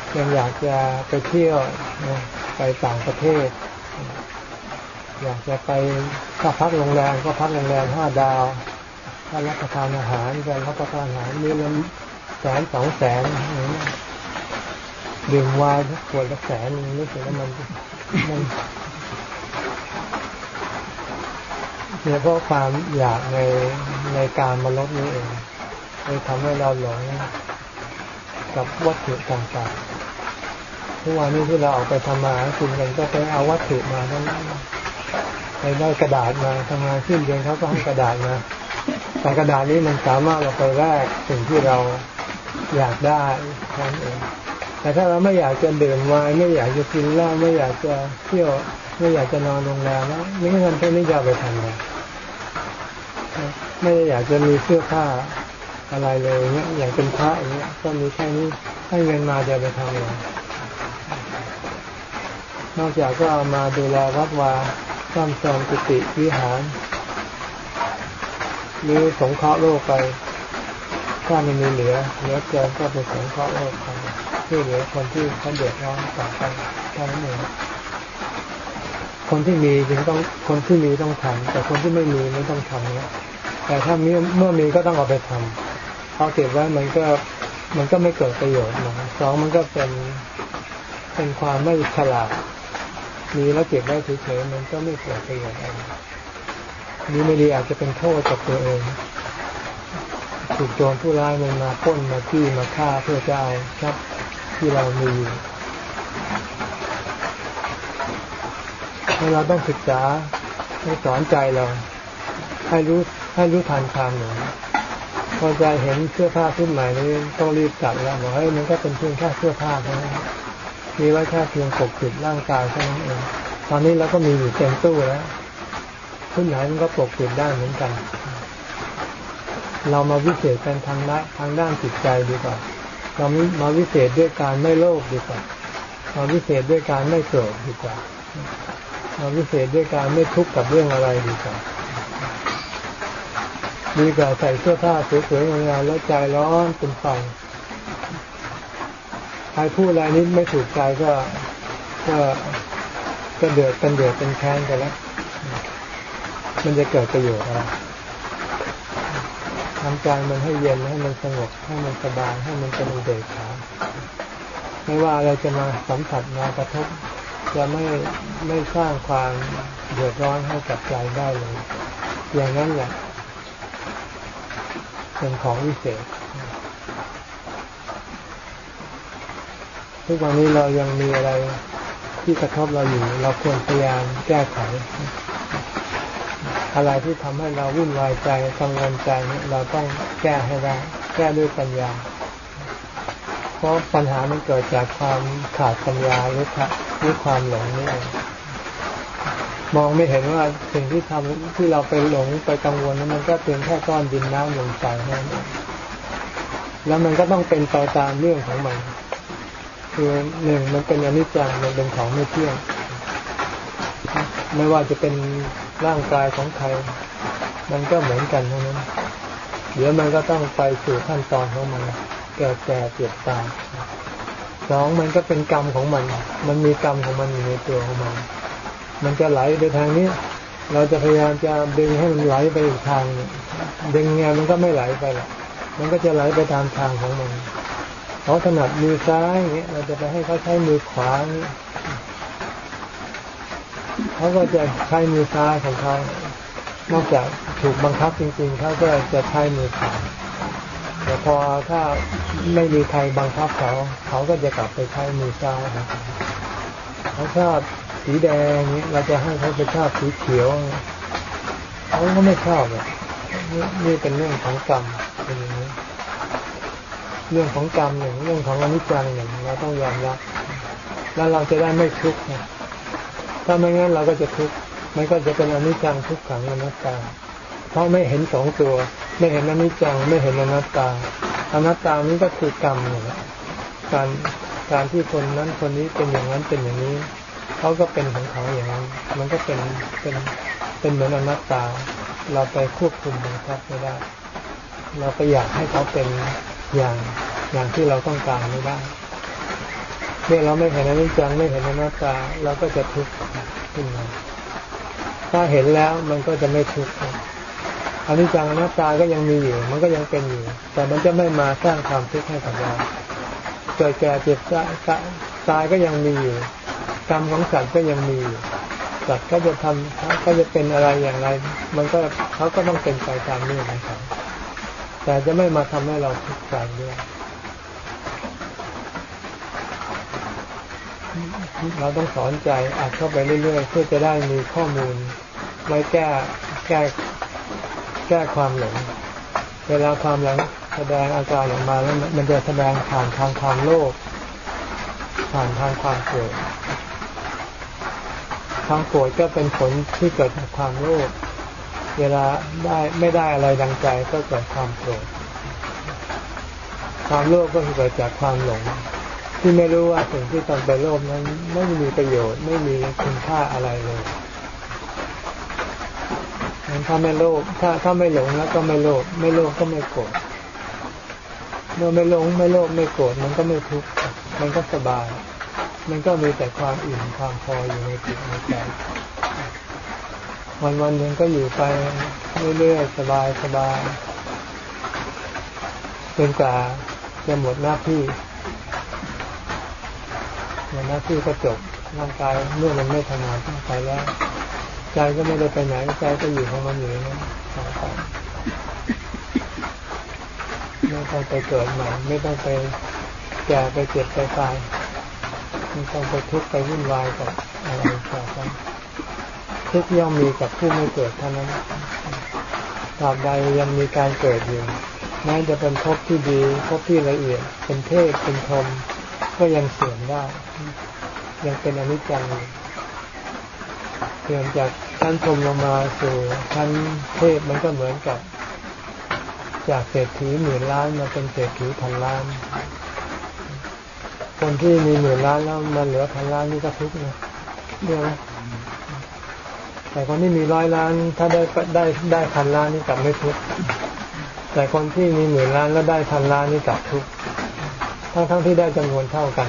ๆ ยังอยากจะไปเที่ยวไปต่างประเทศ อยากจะไปถ้าพักโรงแรมก็พักโรงแรมห้าดาวถ้ารับประทานอาหารการรับประทานอาหารมีเงินแสนสองแสนดื่มวายขวดละแสนรู้สึกว่ามันมันเนี่ยเพราะความอยากในในการมาลดนี้เองเลยทำให้เราหลงกับวัตถุต่างๆทุกวันนี้ที่เราออกไปทำมาคุณกันก็ไปเอาวัตถุมาทั้งนั้น ไปได้กระดาษมาทำงานขึ้นเดือนเขาก็ให้กระดาษมาแต่กระดาษนี้มันสามารถเราไปแลกสิ่งที่เราอยากได้นั่นเองแต่ถ้าเราไม่อยากจะดื่มวายไม่อยากจะกินเหล้าไม่อยากจะเที่ยวไม่อยากจะนอนโรงแรมแล้วนี่เงินพวกนี้จะไปทำอะไรไม่อยากจะมีเสื้อผ้าอะไรเลยเนี้ยอย่างเป็นพระอย่างเงี้ยก็มีแค่นี้ให้เงินมาจะไปทำอะไรนอกจากก็เอามาดูแลวัดวา ซ่อมแซมกุฏิวิหาร หรือสงเคราะห์โลกไป ถ้ามันมีเหลือเหลือเกินก็ไปสงเคราะห์โลกไปช่วยเหลือคนที่เขาเดือดร้อนต่อไปแค่นั้นเองคนที่มีจึงต้องคนที่มีต้องทำแต่คนที่ไม่มีไม่ต้องทำเนี่ยแต่ถ้ามีเมื่อมีก็ต้องเอาไปทำเอาเก็บไว้มันก็มันก็ไม่เกิดประโยชน์นะสองมันก็เป็นเป็นความไม่ฉลาด มีแล้วเก็บไว้เฉยๆมันก็ไม่เกิดประโยชน์อะไรนี้ไม่ดีอาจจะเป็นโทษกับตัวเองถูกโจรผู้ร้ายมันมาป้นมาที่มาฆ่าเพื่อจะเอาทรัพย์ที่เรามีอยู่เราต้องศึกษาให้สอนใจเรา ให้รู้ให้รู้ทันความหลงพอใจเห็นเสื้อผ้าขึ้นใหม่นี้ต้องรีบตัดแล้วบอกให้มันก็เป็นเพียงแค่เสื้อผ้าเท่านั้น มีไว้แค่เพียงปกปิดร่างกายเท่านั้นเอง ตอนนี้เราก็มีอยู่เต็มตู้แล้วขึ้นไหนมันก็ปกปิดได้เหมือนกัน เรามาวิเศษกันทางด้นทางด้านจิตใจดีกว่า เรามาวิเศษด้วยการไม่โลภดีกว่า มาวิเศษด้วยการไม่โกรธดีกว่า มาวิเศษด้วยการไม่ทุกข์กับเรื่องอะไรดีกว่าดีกว่าใส่เสื้อผ้าสวยๆงามๆแล้วใจร้อนเป็นไฟ ใครพูดอะไรนี้ไม่ถูกใจก็ก็ก็เดือดเป็นเดือดเป็นแค้นกันแล้วมันจะเกิดประโยชน์อะไรทำใจมันให้เย็นให้มันสงบให้มันสบายให้มันเป็นอุเบกขาไม่ว่าอะไรจะมาสัมผัสมากระทบจะไม่ไม่สร้างความเดือดร้อนให้กับใจได้เลย อย่างนั้นแหละเป็นของวิเศษ ทุกวันนี้เรายังมีอะไรที่กระทบเราอยู่ เราควรพยายามแก้ไข อะไรที่ทำให้เราวุ่นวายใจกังวลใจเราต้องแก้ให้ได้แก้ด้วยปัญญา เพราะปัญหามันเกิดจากความขาดปัญญาหรือหรือความหลงนี่เองมองไม่เห็นว่าสิ่งที่ทำที่เราไปหลงไปกังวลนั้นมันก็เพียงแค่ก้อนดินน้ำลมใจนั่นแล้วมันก็ต้องเป็นไปตามเรื่องของมัน คือหนึ่งมันเป็นอนิจจังมันเป็นของไม่เที่ยง ไม่ว่าจะเป็นร่างกายของใคร มันก็เหมือนกันเท่านั้น เดี๋ยวมันก็ต้องไปสู่ขั้นตอนของมันแก่แก่เจ็บตายสองมันก็เป็นกรรมของมัน มันมีกรรมของมันอยู่ในตัวของมัน มันจะไหลไปทางนี้ เราจะพยายามจะดึงให้มันไหลไปอีกทาง ดึงไงมันก็ไม่ไหลไปหรอกมันก็จะไหลไปตามทางของมัน เขาถนัดมือซ้ายเงี้ยเราจะไปให้เขาใช้มือขวาเงี้ยเขาก็จะใช้มือซ้ายของเขานอกจากถูกบังคับจริง ๆเขาก็จะใช้มือขวาแต่พอถ้าไม่มีใครบังคับเขา เขาก็จะกลับไปใช้มือซ้ายครับเขาชอบสีแดงนี้เราจะให้เขาไปชอบสีเขียวเขาก็ไม่ชอบอะนี่เป็นเรื่องของกรรมเป็นอย่างนี้ เรื่องของกรรมหนึ่งเรื่องของอนิจจังหนึ่งเราต้องยอมรับ แล้วเราจะได้ไม่ทุกข์ถ้าไม่งั้นเราก็จะทุกข์มันก็จะเป็นอนิจจังทุกขังอนัตตา เพราะไม่เห็นสองตัว ไม่เห็นอนิจจังไม่เห็นอนัตตา อนัตตานี้ก็คือกรรมเนี่ยการการที่คนนั้นคนนี้เป็นอย่างนั้นเป็นอย่างนี้เขาก็เป็นของเขาอย่างนั้น มันก็เป็นเป็นเป็นเหมือนอนัตตา เราไปควบคุมบังคับไม่ได้ เราไปอยากให้เขาเป็น อย่างอย่างที่เราต้องการไม่ได้เมื่อเราไม่เห็นอนิจจังไม่เห็นอนัตตาเราก็จะทุกข์ขึ้นมาถ้าเห็นแล้วมันก็จะไม่ทุกข์อนิจจังอนัตตาก็ยังมีอยู่ มันก็ยังเป็นอยู่ แต่มันจะไม่มาสร้างความทุกข์ให้กับเราเกิดแก่เจ็บตายก็ยังมีอยู่กรรมของสัตว์ก็ยังมีอยู่สัตว์ก็จะทำเขาจะเป็นอะไรอย่างไร มันก็เขาก็ต้องเป็นไปตามเรื่องของเขา แต่จะไม่มาทำให้เราทุกข์ใจด้วยเราต้องสอนใจอัดเข้าไปเรื่อยๆ เพื่อจะได้มีข้อมูลไว้แก้แก้แก้ความหลง เวลาความหลงแสดงอาการออกมาแล้วมันจะแสดงผ่านทางความโลภผ่านทางความโกรธความโกรธก็เป็นผลที่เกิดจากความโลภ เวลาได้ไม่ได้อะไรดังใจก็เกิดความโกรธความโลภก็เกิดจากความหลง ที่ไม่รู้ว่าสิ่งที่ตอนไปโลภนั้นไม่มีประโยชน์ไม่มีคุณค่าอะไรเลยงั้นถ้าไม่โลภถ้าถ้าไม่หลงแล้วก็ไม่โลภไม่โลภก็ไม่โกรธเมื่อไม่หลงไม่โลภไม่โกรธมันก็ไม่ทุกข์มันก็สบาย มันก็มีแต่ความอิ่มความพออยู่ในจิตในใจ วันวันหนึ่งก็อยู่ไปเรื่อยๆสบายสบายจนกว่าจะหมดหน้าที่หมดหน้าที่ก็จบร่างกายเมื่อมันไม่ทำงานต้องไปแล้วใจก็ไม่ได้ไปไหนใจก็อยู่ของมันอยู่นั้นต่อไปไม่ต้องไปเกิดใหม่ไม่ต้องไปแก่ไปเจ็บไปตายไม่ต้องไปทุกข์ไปวุ่นวายกับอะไรต่อไป ทุกย่อมมีกับผู้ไม่เกิดเท่านั้นตราบใดยังมีการเกิดอยู่แม้จะเป็นภพที่ดีภพที่ละเอียด เป็นเทพเป็นธรมก็ยังเสื่อมได้ ยังเป็นอนิจจังเสื่อมจากชั้นพรมลงมาสู่ชั้นเทพมันก็เหมือนกับ จากเศรษฐีหมื่นล้านมาเป็นเศรษฐีพันล้าน คนที่มีหมื่นล้านแล้วมันเหลือพันล้านนี่ก็ทุกข์นะเดียวนะ แต่คนที่มีร้อยล้าน ถ้าได้ได้ได้พันล้านนี่กลับไม่ทุกข์แต่คนที่มีหมื่นล้านแล้วได้พันล้านนี่กลับทุกข์ทั้งทั้งที่ได้จำนวนเท่ากัน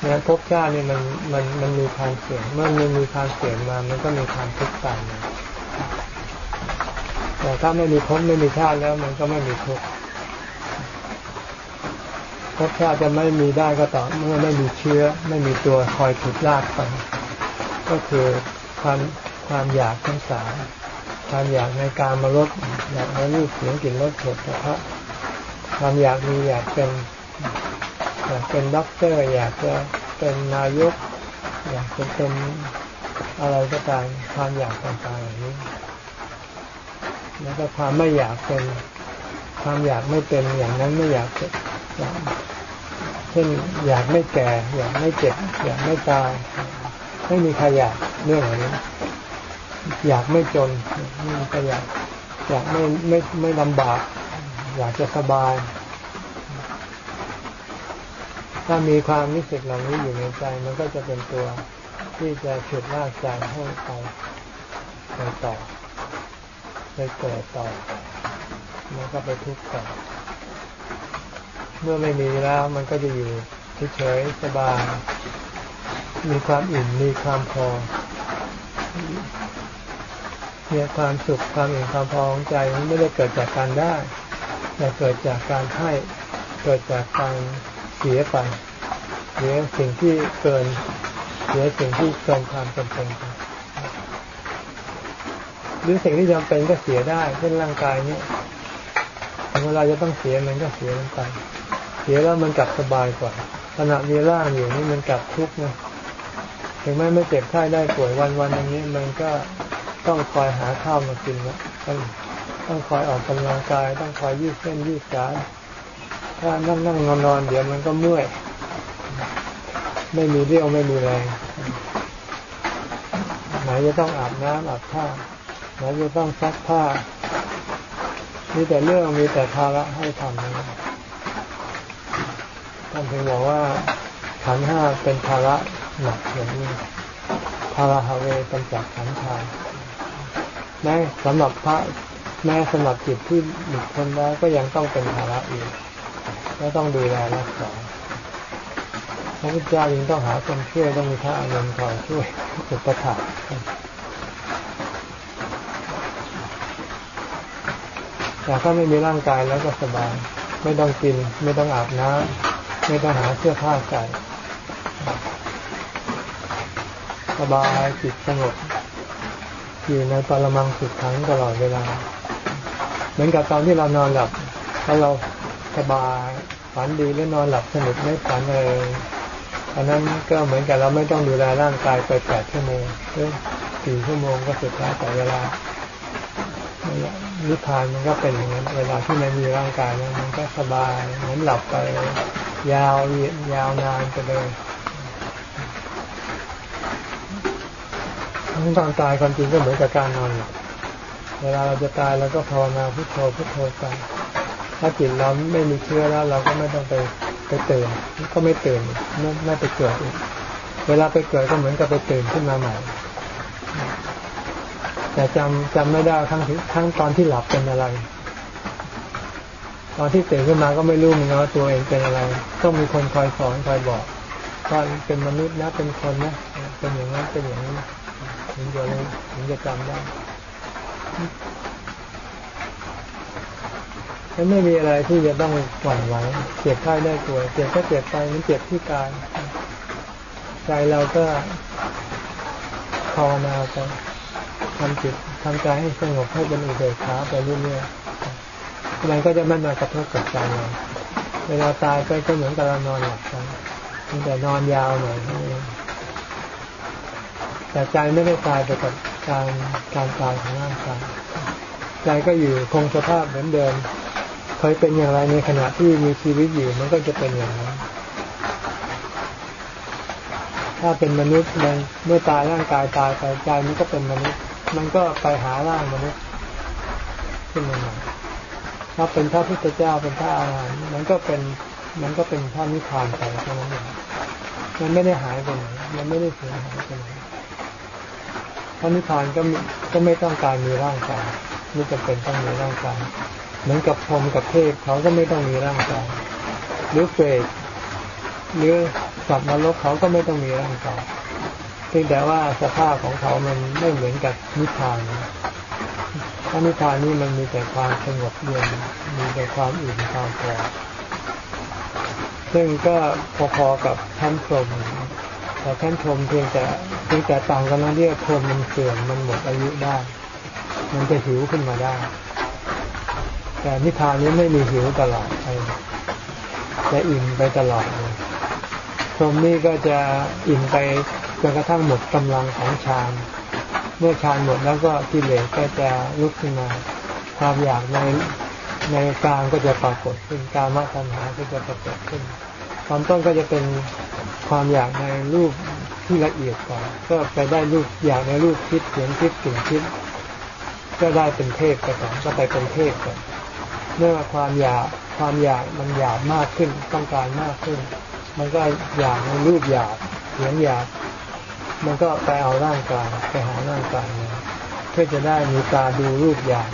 เนี่ยภพชาตินี่มันมันมันมีทางเสื่อมเมื่อมันมีทางเสื่อมมา มันก็มีทางทุกข์ตามมาแต่ถ้าไม่มีภพไม่มีชาติแล้ว มันก็ไม่มีทุกข์ ภพชาติจะไม่มีได้ก็ต่อเมื่อไม่มีเชื้อ ไม่มีตัวคอยฉุดลากไป ก็คือความความอยากทั้งสามความอยากในการมาลดอยากมาลูกเสียงกลิ่นรสผดกระทะความอยากมีอยากเป็นอยากเป็นด็อกเตอร์ อยากจะเป็นนายก อยากจะเป็นอะไรก็ตามความอยากต่างๆอย่างนี้ แล้วก็ความไม่อยากเป็น ความอยากไม่เป็นอย่างนั้นไม่อยากเป็นเช่นอยากไม่แก่ อยากไม่เจ็บ อยากไม่ตายไม่มีใครอยากเรื่องอะไรนี้อยากไม่จนไม่มีใครอยากอยากไม่ไม่ไม่ลำบาก อยากจะสบาย ถ้ามีความรู้สึกเหล่านี้อยู่ในใจ มันก็จะเป็นตัวที่จะฉุดลากใจให้ไปไปต่อไปเกิดต่อ แล้วก็ไปทุกข์ต่อเมื่อไม่มีแล้วมันก็จะอยู่เฉยๆสบายมีความอิ่มมีความพอเนี่ยความสุขความอิ่มความพอของใจมันไม่ได้เกิดจากการได้แต่เกิดจากการให้เกิดจากการเสียไปเสียสิ่งที่เกินเสียสิ่งที่เกินความจำเป็นไปหรือสิ่งที่จำเป็นก็เสียได้เช่นร่างกายเนี่ย เวลาจะต้องเสียมันก็เสียลงไป เสียแล้วมันกลับสบายกว่าขณะมีร่างอยู่นี่มันกลับทุกข์นะถึงแม้ไม่เจ็บไข้ได้ป่วยวันวันอย่างนี้ มันก็ต้องคอยหาข้าวมากินนะต้องต้องคอยออกกำลังกาย ต้องคอยยืดเส้นยืดสายถ้านั่งนั่งนอนนอนเดี๋ยวมันก็เมื่อยไม่มีเรี่ยวไม่มีแรงไหนจะต้องอาบน้ำอาบผ้าไหนจะต้องซักผ้า มีแต่เรื่องมีแต่ภาระให้ทำนะท่านเพียงบอกว่าขันห้าเป็นภาระหนักอย่างนี้ภาระฮาเวกำจัดขันธาแม้สำหรับพระแม้สำหรับจิตที่หลุดพ้นแล้วก็ยังต้องเป็นภาระอีกก็ต้องดูแลรักษาพระพุทธเจ้ายังต้องหาคนช่วยต้องมีพระอนุนคอยช่วยอุปถัมภ์ แต่ถ้าไม่มีร่างกายแล้วก็สบาย ไม่ต้องกิน ไม่ต้องอาบน้ำไม่ต้องหาเสื้อผ้าใส่สบายจิตสงบอยู่ในปรมังสุดทั้งตลอดเวลา เหมือนกับตอนที่เรานอนหลับถ้าเราสบายฝันดีแล้วนอนหลับสนิทไม่ฝันเลยอันนั้นก็เหมือนกับเราไม่ต้องดูแลร่างกายไปแปดชั่วโมงหรือสี่ชั่วโมงก็สุดท้ายแต่เวลา นิพพานมันก็เป็นอย่างนั้นเวลาที่ไม่มีร่างกายมันก็สบายเหมือนหลับไปยาวยาวนานไปเลยตอนตายความจริงก็เหมือนกับการนอนเวลาเราจะตายเราก็ภาวนาพุทโธพุทโธไปถ้าจิตเราไม่มีเชื้อแล้ว เราก็ไม่ต้องไปไปตื่นก็ไม่ตื่นไม่ไม่ไปเกิดอีกเวลาไปเกิดก็เหมือนกับไปตื่นขึ้นมาใหม่ แต่จำจำไม่ได้ทั้งทั้งตอนที่หลับเป็นอะไร ตอนที่ตื่นขึ้นมาก็ไม่รู้เหมือนกันว่าตัวเองเป็นอะไร ต้องมีคนคอยสอนคอยบอกว่าเป็นมนุษย์นะเป็นคนนะเป็นอย่างนั้นเป็นอย่างนี้ถึงจะรู้ถึงจะจำได้มันไม่มีอะไรที่จะต้องหวั่นไหวเจ็บไข้ได้ป่วยเจ็บก็เจ็บไปมันเจ็บที่กายใจเราก็ภาวนาไป ทำจิตทำใจให้สงบให้เป็นอุเบกขาไปเรื่อยๆมันก็จะไม่มากระทบกับใจเราเวลาตายไปก็เหมือนกับเรานอนหลับไปแต่นอนยาวหน่อยแต่ใจไม่ได้ตายไปกับการการตายของร่างกายใจก็อยู่คงสภาพเหมือนเดิมเคยเป็นอย่างไรในขณะที่มีชีวิตอยู่มันก็จะเป็นอย่างนั้นถ้าเป็นมนุษย์ในเมื่อตายร่างกายตายไปใจมันก็เป็นมนุษย์ มันก็ไปหาร่างมนุษย์ขึ้นมาใหม่ถ้าเป็นพระพุทธเจ้าเป็นพระอาหารหันต์มันก็เป็นมันก็เป็นพระนิพพานไปเท่านั้นเองมันไม่ได้หายไปไหนมันไม่ได้เสียหายไปไหนพระนิพพานก็ก็ไม่ต้องการมีร่างกายไม่จำเป็นต้องมีร่างกายเหมือนกับพรมกับเทพเขาก็ไม่ต้องมีร่างกายหรือเปรตหรือสัตว์นรกเขาก็ไม่ต้องมีร่างกาย พียงแต่ว่าสภาพของเขามันไม่เหมือนกับนิพพานพระนิพพานนี่มันมีแต่ความสงบเย็นมีแต่ความอิ่มความพอซึ่งก็พอๆกับท่านพรหมแต่ท่านพรหมเพียงแต่เพียงแต่ต่างกันนั้นที่พรหมมันเสื่อมมันหมดอายุได้ มันจะหิวขึ้นมาได้ แต่นิพพานนี้ไม่มีหิวตลอดไปจะอิ่มไปตลอดเลย มนี่ก็จะอิ่มไปจนกระทั่งหมดกำลังของฌานเมื่อฌานหมดแล้วก็กิเลสก็จะลุกขึ้นมา ความอยากในในกลางก็จะปรากฏขึ้นการมาตัญหาก็จะปรากฏขึ้นตอนต้นก็จะเป็นความอยากในรูปที่ละเอียดก่อนก็ไปได้รูปอยากในรูปคิดเสียงคิดกลิ่นคิดก็ได้เป็นเทพก่อนก็ไปเป็นเทพก่อนเมื่อความอยากความอยากมันอยากมากขึ้นต้องการมากขึ้น มันก็อยากในรูปอยากเสียงอยาก มันก็ไปเอาร่างกายไปหาร่างกายเพื่อจะได้มีตาดูรูปอยาก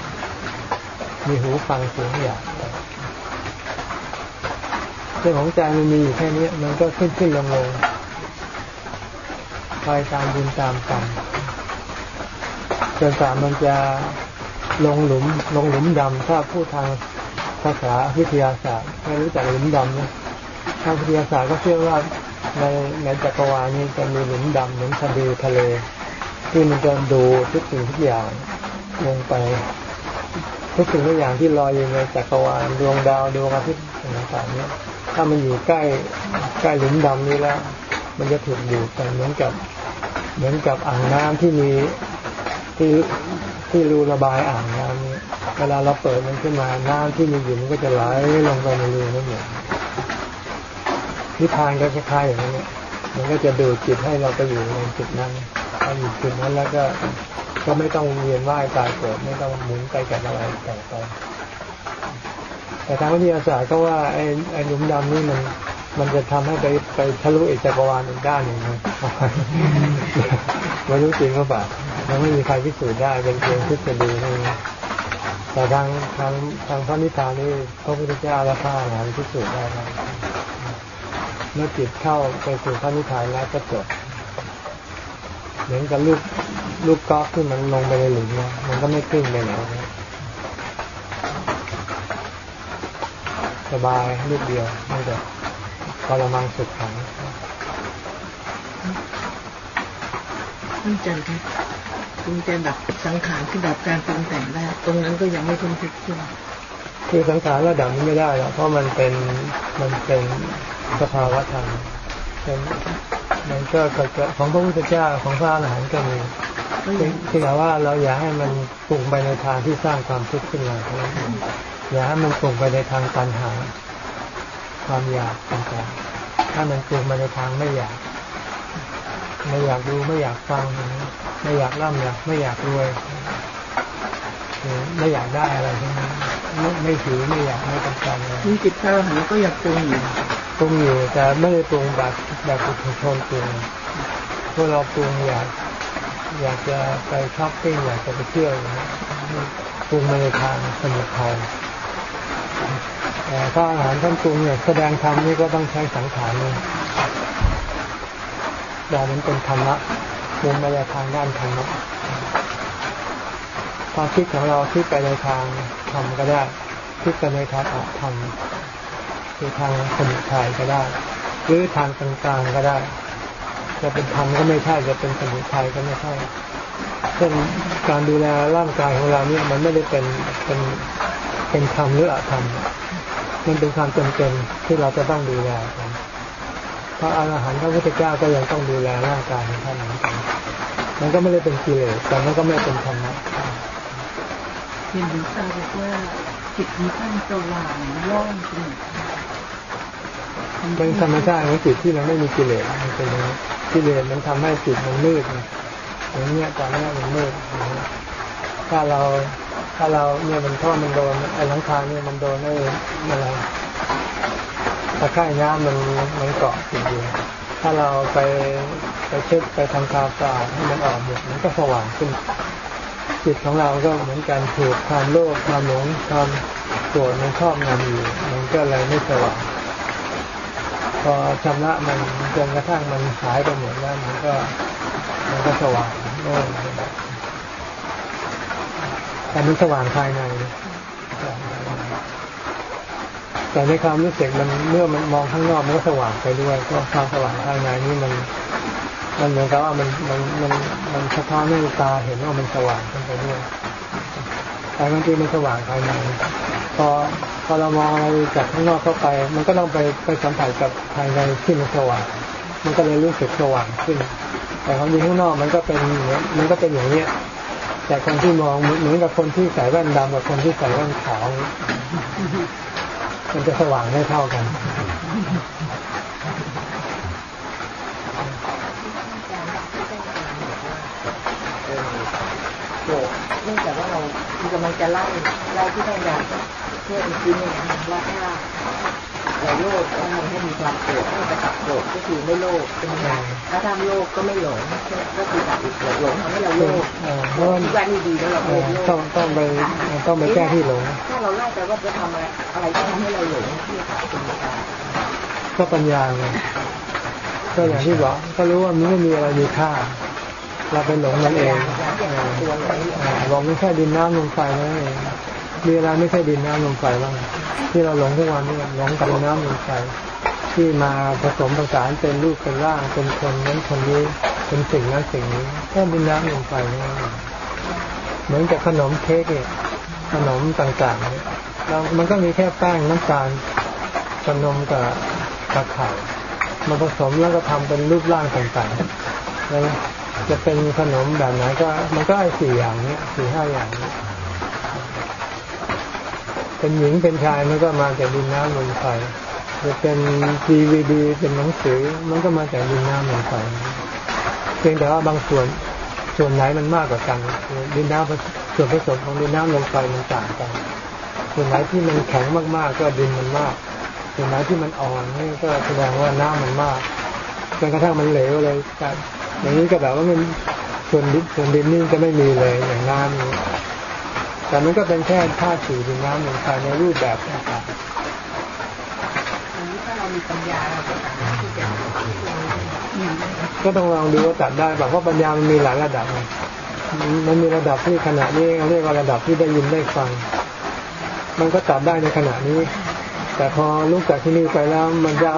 มีหูฟังเสียงอยากเรื่องของใจมันมีอยู่แค่นี้มันก็ขึ้นขึ้นลงลงไปตามบุญตามกรรมจนสามมันจะลงหลุมลงหลุมดำถ้าพูดทางภาษาวิทยาศาสตร์ไม่รู้จักหลุมดำนะ ทางวิทยาศาสตร์ก็เชื่อว่าในในจักรวาลนี้จะมีหลุมดำหมือนทะเลทะเล ที่มันจะดูทุกสิ่งทุกอย่างลงไป ทุกสิ่งทุกอย่างที่ลอยอยู่ในจักรวาลดวงดาวดวงอาทิตย์ต่างๆนี้ถ้ามันอยู่ใกล้ใกล้หลุมดำนี้แล้ว มันจะถูกดูดไปเหมือนกับ เหมือนกับอ่างน้ำที่มีที่ที่รูระบายอ่างน้ำนี้เวลาเราเปิดมันขึ้นมาน้ำที่มีอยู่มันก็จะไหลลงไปในรูนั่นเอง นิพพานก็คล้ายๆอย่างนี้มันก็จะดูดจิตให้เราไปอยู่ในจุดนั้นพออยู่จุดนั้นแล้วก็ก็ไม่ต้องเวียนว่ายตายเกิดไม่ต้องหมุนไปกับอะไรต่อไปแต่ทางวิทยาศาสตร์ก็ว่าไอ้ไอ้หลุมดำนี่มันมันจะทำให้ไปไปทะลุอีกจักรวาลอีกด้านหนึ่งนะไม่รู้จริงหรือเปล่ายังไม่มีใครพิสูจน์ได้เป็นเพียงทฤษฎีนั่นแต่ทางทางทางพระนิพพานนี่พระพุทธเจ้าและพระอรหันต์พิสูจน์ได้ครับ เมื่อจิตเข้าไปสู่พระนิพพานแล้วก็จบเหมือนกับลูกลูกกอล์ฟที่มันลงไปในหลุมเนมันก็ไม่ขึ้นไปไหนสบายลูกเดียวไม่แบบพลมังสุดขังท่านอาจารย์ครับคุณจะดับสังขารที่ดับการปรุงแต่งได้ ตรงนั้นก็ยังไม่พ้นทุกข์ใช่ไหม คือสังขารระดับนี้ไม่ได้หรอกเพราะมันเป็นมันเป็นสภาวะธรรมเป็นมันก็เกิดของพระพุทธเจ้าของพระอรหันต์ก็มีที่แต่ว่าเราอย่าให้มันปรุงไปในทางที่สร้างความทุกข์ขึ้นมาอย่าให้มันปรุงไปในทางตัณหา ความอยากต่างๆถ้ามันปรุงไปในทางไม่อยาก ไม่อยากดูไม่อยากฟัง ไม่อยากร่ำอยากไม่อยากรวย ไม่อยากได้อะไรทั้งนั้นไม่ไม่ถือไม่อยากไม่ต้องการอะไรจิตเราหันก็อยากปรุงอยู่ปรุงอยู่แต่ไม่ได้ปรุงแบบแบบปุถุชนปรุงพวกเราปรุงอยากอยากจะไปช้อปปิ้งอยากจะไปเที่ยวปรุงในทางสมุทรไทยแต่ถ้าอาหารท่านปรุงเนี่ยแสดงธรรมนี่ก็ต้องใช้สังขารนี่แต่มันเป็นธรรมะมุมไปในทางด้านธรรมะ ความคิดของเราคิดไปในทางธรรมก็ได้คิดไปในทางอัตธรรมคือทางสมุทัยก็ได้ หรือทางกลางๆก็ได้ จะเป็นธรรมก็ไม่ใช่จะเป็นสมุทัยก็ไม่ใช่เช่นการดูแลร่างกายของเราเนี่ยมันไม่ได้เป็นเป็นเป็นธรรมหรืออธรรมมันเป็นความจำเป็นที่เราจะต้องดูแลกันพระอรหันต์พระพุทธเจ้าก็ยังต้องดูแลร่างกายของท่านเหมือนกันมันก็ไม่ได้เป็นกิเลสแต่มันก็ไม่เป็นธรรมะ เห็นหลวงตาบอกว่าจิตของท่านสว่างว่องจริงเป็นธรรมชาติของจิตที่มันไม่มีกิเลสมันเป็นกิเลสมันทำให้จิตมันมืดอย่างเนี้ยตอนนี้มันมืดถ้าเราถ้าเราเนี่ยมันท่อมันโดนไอ้หลังคาเนี่ยมันโดนไอ้อะไรตะไคร่น้ำมันมันเกาะติดอยู่ถ้าเราไปไปเช็ดไปทำความสะอาดให้มันออกหมดมันก็สว่างขึ้น จิตของเราก็เหมือนกันถูกความโลภความหลงความโกรธมันครอบงำอยู่มันก็เลยไม่สว่างพอชำระมันจนกระทั่งมันหายไปหมดแล้วมันก็มันก็สว่างโล่งแต่มันสว่างภายในแต่ในความรู้สึกมันเมื่อมันมองข้างนอกมันก็สว่างไปด้วยก็ความสว่างภายในนี่มัน มันเหมือนกับว่ามันมันมันมันสะท้อนให้ตาเห็นว่ามันสว่างขึ้นไปด้วยแต่บางทีมันสว่างภายในพอพอเรามองอะไรจากข้างนอกเข้าไป มันก็ต้องไปไปสัมผัสกับภายในที่มันสว่าง มันก็เลยรู้สึกสว่างขึ้น แต่ความจริงข้างนอกมันก็เป็นมันก็เป็นอย่างเนี้ยแต่คนที่มองเหมือนกับคนที่ใส่แว่นดำกับคนที่ใส่แว่นขาวมันจะสว่างไม่เท่ากันเนื่องจากว่าเรา กำลังจะไล่ไล่ที่ท่านอาจารย์เพื่ออีกทีนึงนะว่าถ้าเราโลภก็ทำให้มีความโกรธให้จะตัดโกรธก็คือไม่โลภเป็นไงถ้าทำโลภก็ไม่หลงก็คือตัดอีกหลงทำให้เราโลภเพราะที่ว่านี่ดีแล้วเราโลภต้องต้องไปต้องไปแก้ที่หลงถ้าเราไล่ไปว่าจะทำอะไรอะไรที่ทำให้เราหลงที่เป็นการก็ปัญญาไงก็อย่างที่บอกก็รู้ว่ามันไม่มีอะไรมีค่า เราเป็นหลงนั่นเองหลงไม่ใช่ดินน้ำลมไฟนั่นเองมีอะไรไม่ใช่ดินน้ำลมไฟบ้างที่เราหลงทุกวันนี้หลงกับดินน้ำลมไฟที่มาผสมผสานเป็นรูปเป็นร่างเป็นคนนั้นคนนี้เป็นสิ่งนั้นสิ่งนี้แค่ดินน้ำลมไฟนี่เหมือนกับขนมเค้กเนี่ยขนมต่างๆเนี่ยเรามันก็มีแค่แป้งน้ำตาลกับนมกับกับไข่มาผสมแล้วก็ทำเป็นรูปร่างต่างๆแล้ว จะเป็นขนมแบบไหนก็มันก็ไอ้สี่อย่างนี้สี่ห้าอย่างนี้เป็นหญิงเป็นชายมันก็มาจากดินน้ำลมไฟจะเป็นดีวีดีเป็นหนังสือ มันก็มาจากดินน้ำลมไฟเพียงแต่ว่าบางส่วนส่วนไหนมันมากกว่ากัน ดินน้ำส่วนผสมของดินน้ำลมไฟมันต่างกัน ส่วนไหนที่มันแข็งมากๆ ก็ดินมันมาก ส่วนไหนที่มันอ่อนนี่ก็แสดงว่าน้ำมันมาก จนกระทั่งมันเหลวเลยอย่างนี้ก็แบบว่ามันส่วนดินส่วนดินนี่จะไม่มีเลยอย่างน้ำนี้แต่มันก็เป็นแค่ธาตุสีดินน้ำหนึ่งภายในรูปแบบต่างๆก็ต้องลองดูว่าตัดได้แบบเพราะปัญญามันมีหลายระดับ มันมีระดับที่ขณะนี้เรียกว่าระดับที่ได้ยินได้ฟัง มันก็ตัดได้ในขณะนี้ แต่พอลุกจากที่นี่ไปแล้วมันจะ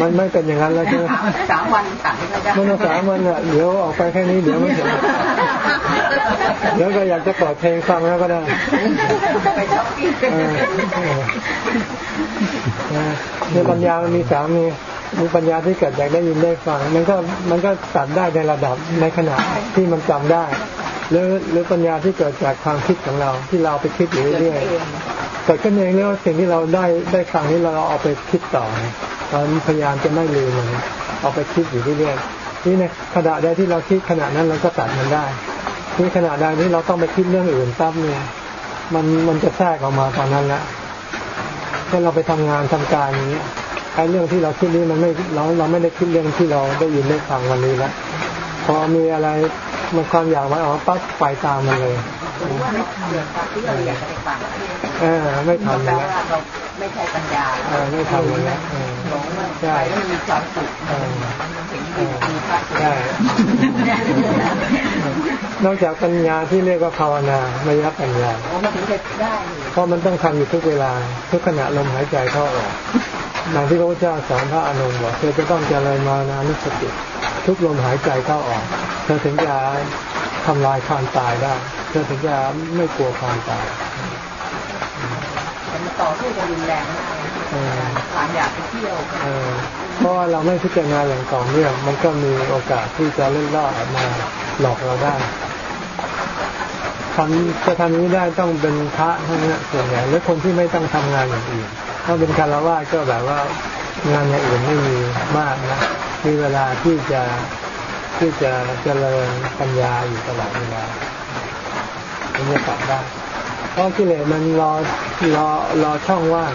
มันไม่เป็นอย่างนั้นแล้วใช่ไหมสามวันตัดไม่ได้สามวันอะเดี๋ยวออกไปแค่นี้เดี๋ยวไม่เสร็จเดี๋ยวก็อยากจะเปิดเพลงฟังแล้วก็ได้ไปช้อปปิ้งในปัญญามันมีสามมีมี ปัญญาที่เกิดจากได้ยินได้ฟัง มันก็มันก็ตัดได้ในระดับในขณะที่มันจำได้ หรือหรือปัญญาที่เกิดจากความคิดของเราที่เราไปคิดอยู่เรื่อยเกิดขึ้นเองเรื่องสิ่งที่เราได้ได้ฟังนี้เราเอาไปคิดต่อเราพยายามจะไม่ลืมมันเอาไปคิดอยู่เรื่อยๆนี่ในขณะใดที่เราคิดขณะนั้นเราก็ตัดมันได้นี่ขณะใดที่เราต้องไปคิดเรื่องอื่นตั้มเนี่ยมันมันจะแทรกออกมาตอนนั้นละถ้าเราไปทำงานทำการอย่างนี้ ไอ้เรื่องที่เราคิดนี้มันไม่เราเราไม่ได้คิดเรื่องที่เราได้ยินได้ฟังวันนี้แล้วพอมีอะไรมันความอยากมาออกปั๊บไปตามมันเลยเออไม่ทำแล้วไม่ใช่ปัญญาเออไม่ทำแล้วใช่ไม่มีความสุขใช่ นอกจากปัญญาที่เรียกว่าภาวนาไม่ยับปัญญาเพราะมันต้องทำอยู่ทุกเวลา ทุกขณะลมหายใจเข้าออกดังที่พระพุทธเจ้าสอนพระอนุนบอกเธอจะต้องเจริญมานานุสติ ทุกลมหายใจเข้าออก เธอถึงจะทำลายความตายได้ เธอถึงจะไม่กลัวความตายมันต่อสู้กันรุนแรงมากความอยากไปเที่ยว เพราะว่าเราไม่พิจารณาอย่างต่อเนื่องมันก็มีโอกาสที่จะเล่นล่อมาหลอกเราได้ทำจะทำนี้ได้ต้องเป็นพระเท่านั้นส่วนใหญ่หรือคนที่ไม่ต้องทำงานอย่างอื่นถ้าเป็นคารวะก็แบบว่างานอย่างอื่นไม่มีมากนะมีเวลาที่จะที่จะเจริญปัญญาอยู่ตลอดเวลามันจะตอบได้เพราะกิเลสมันรอรอรอช่องว่าง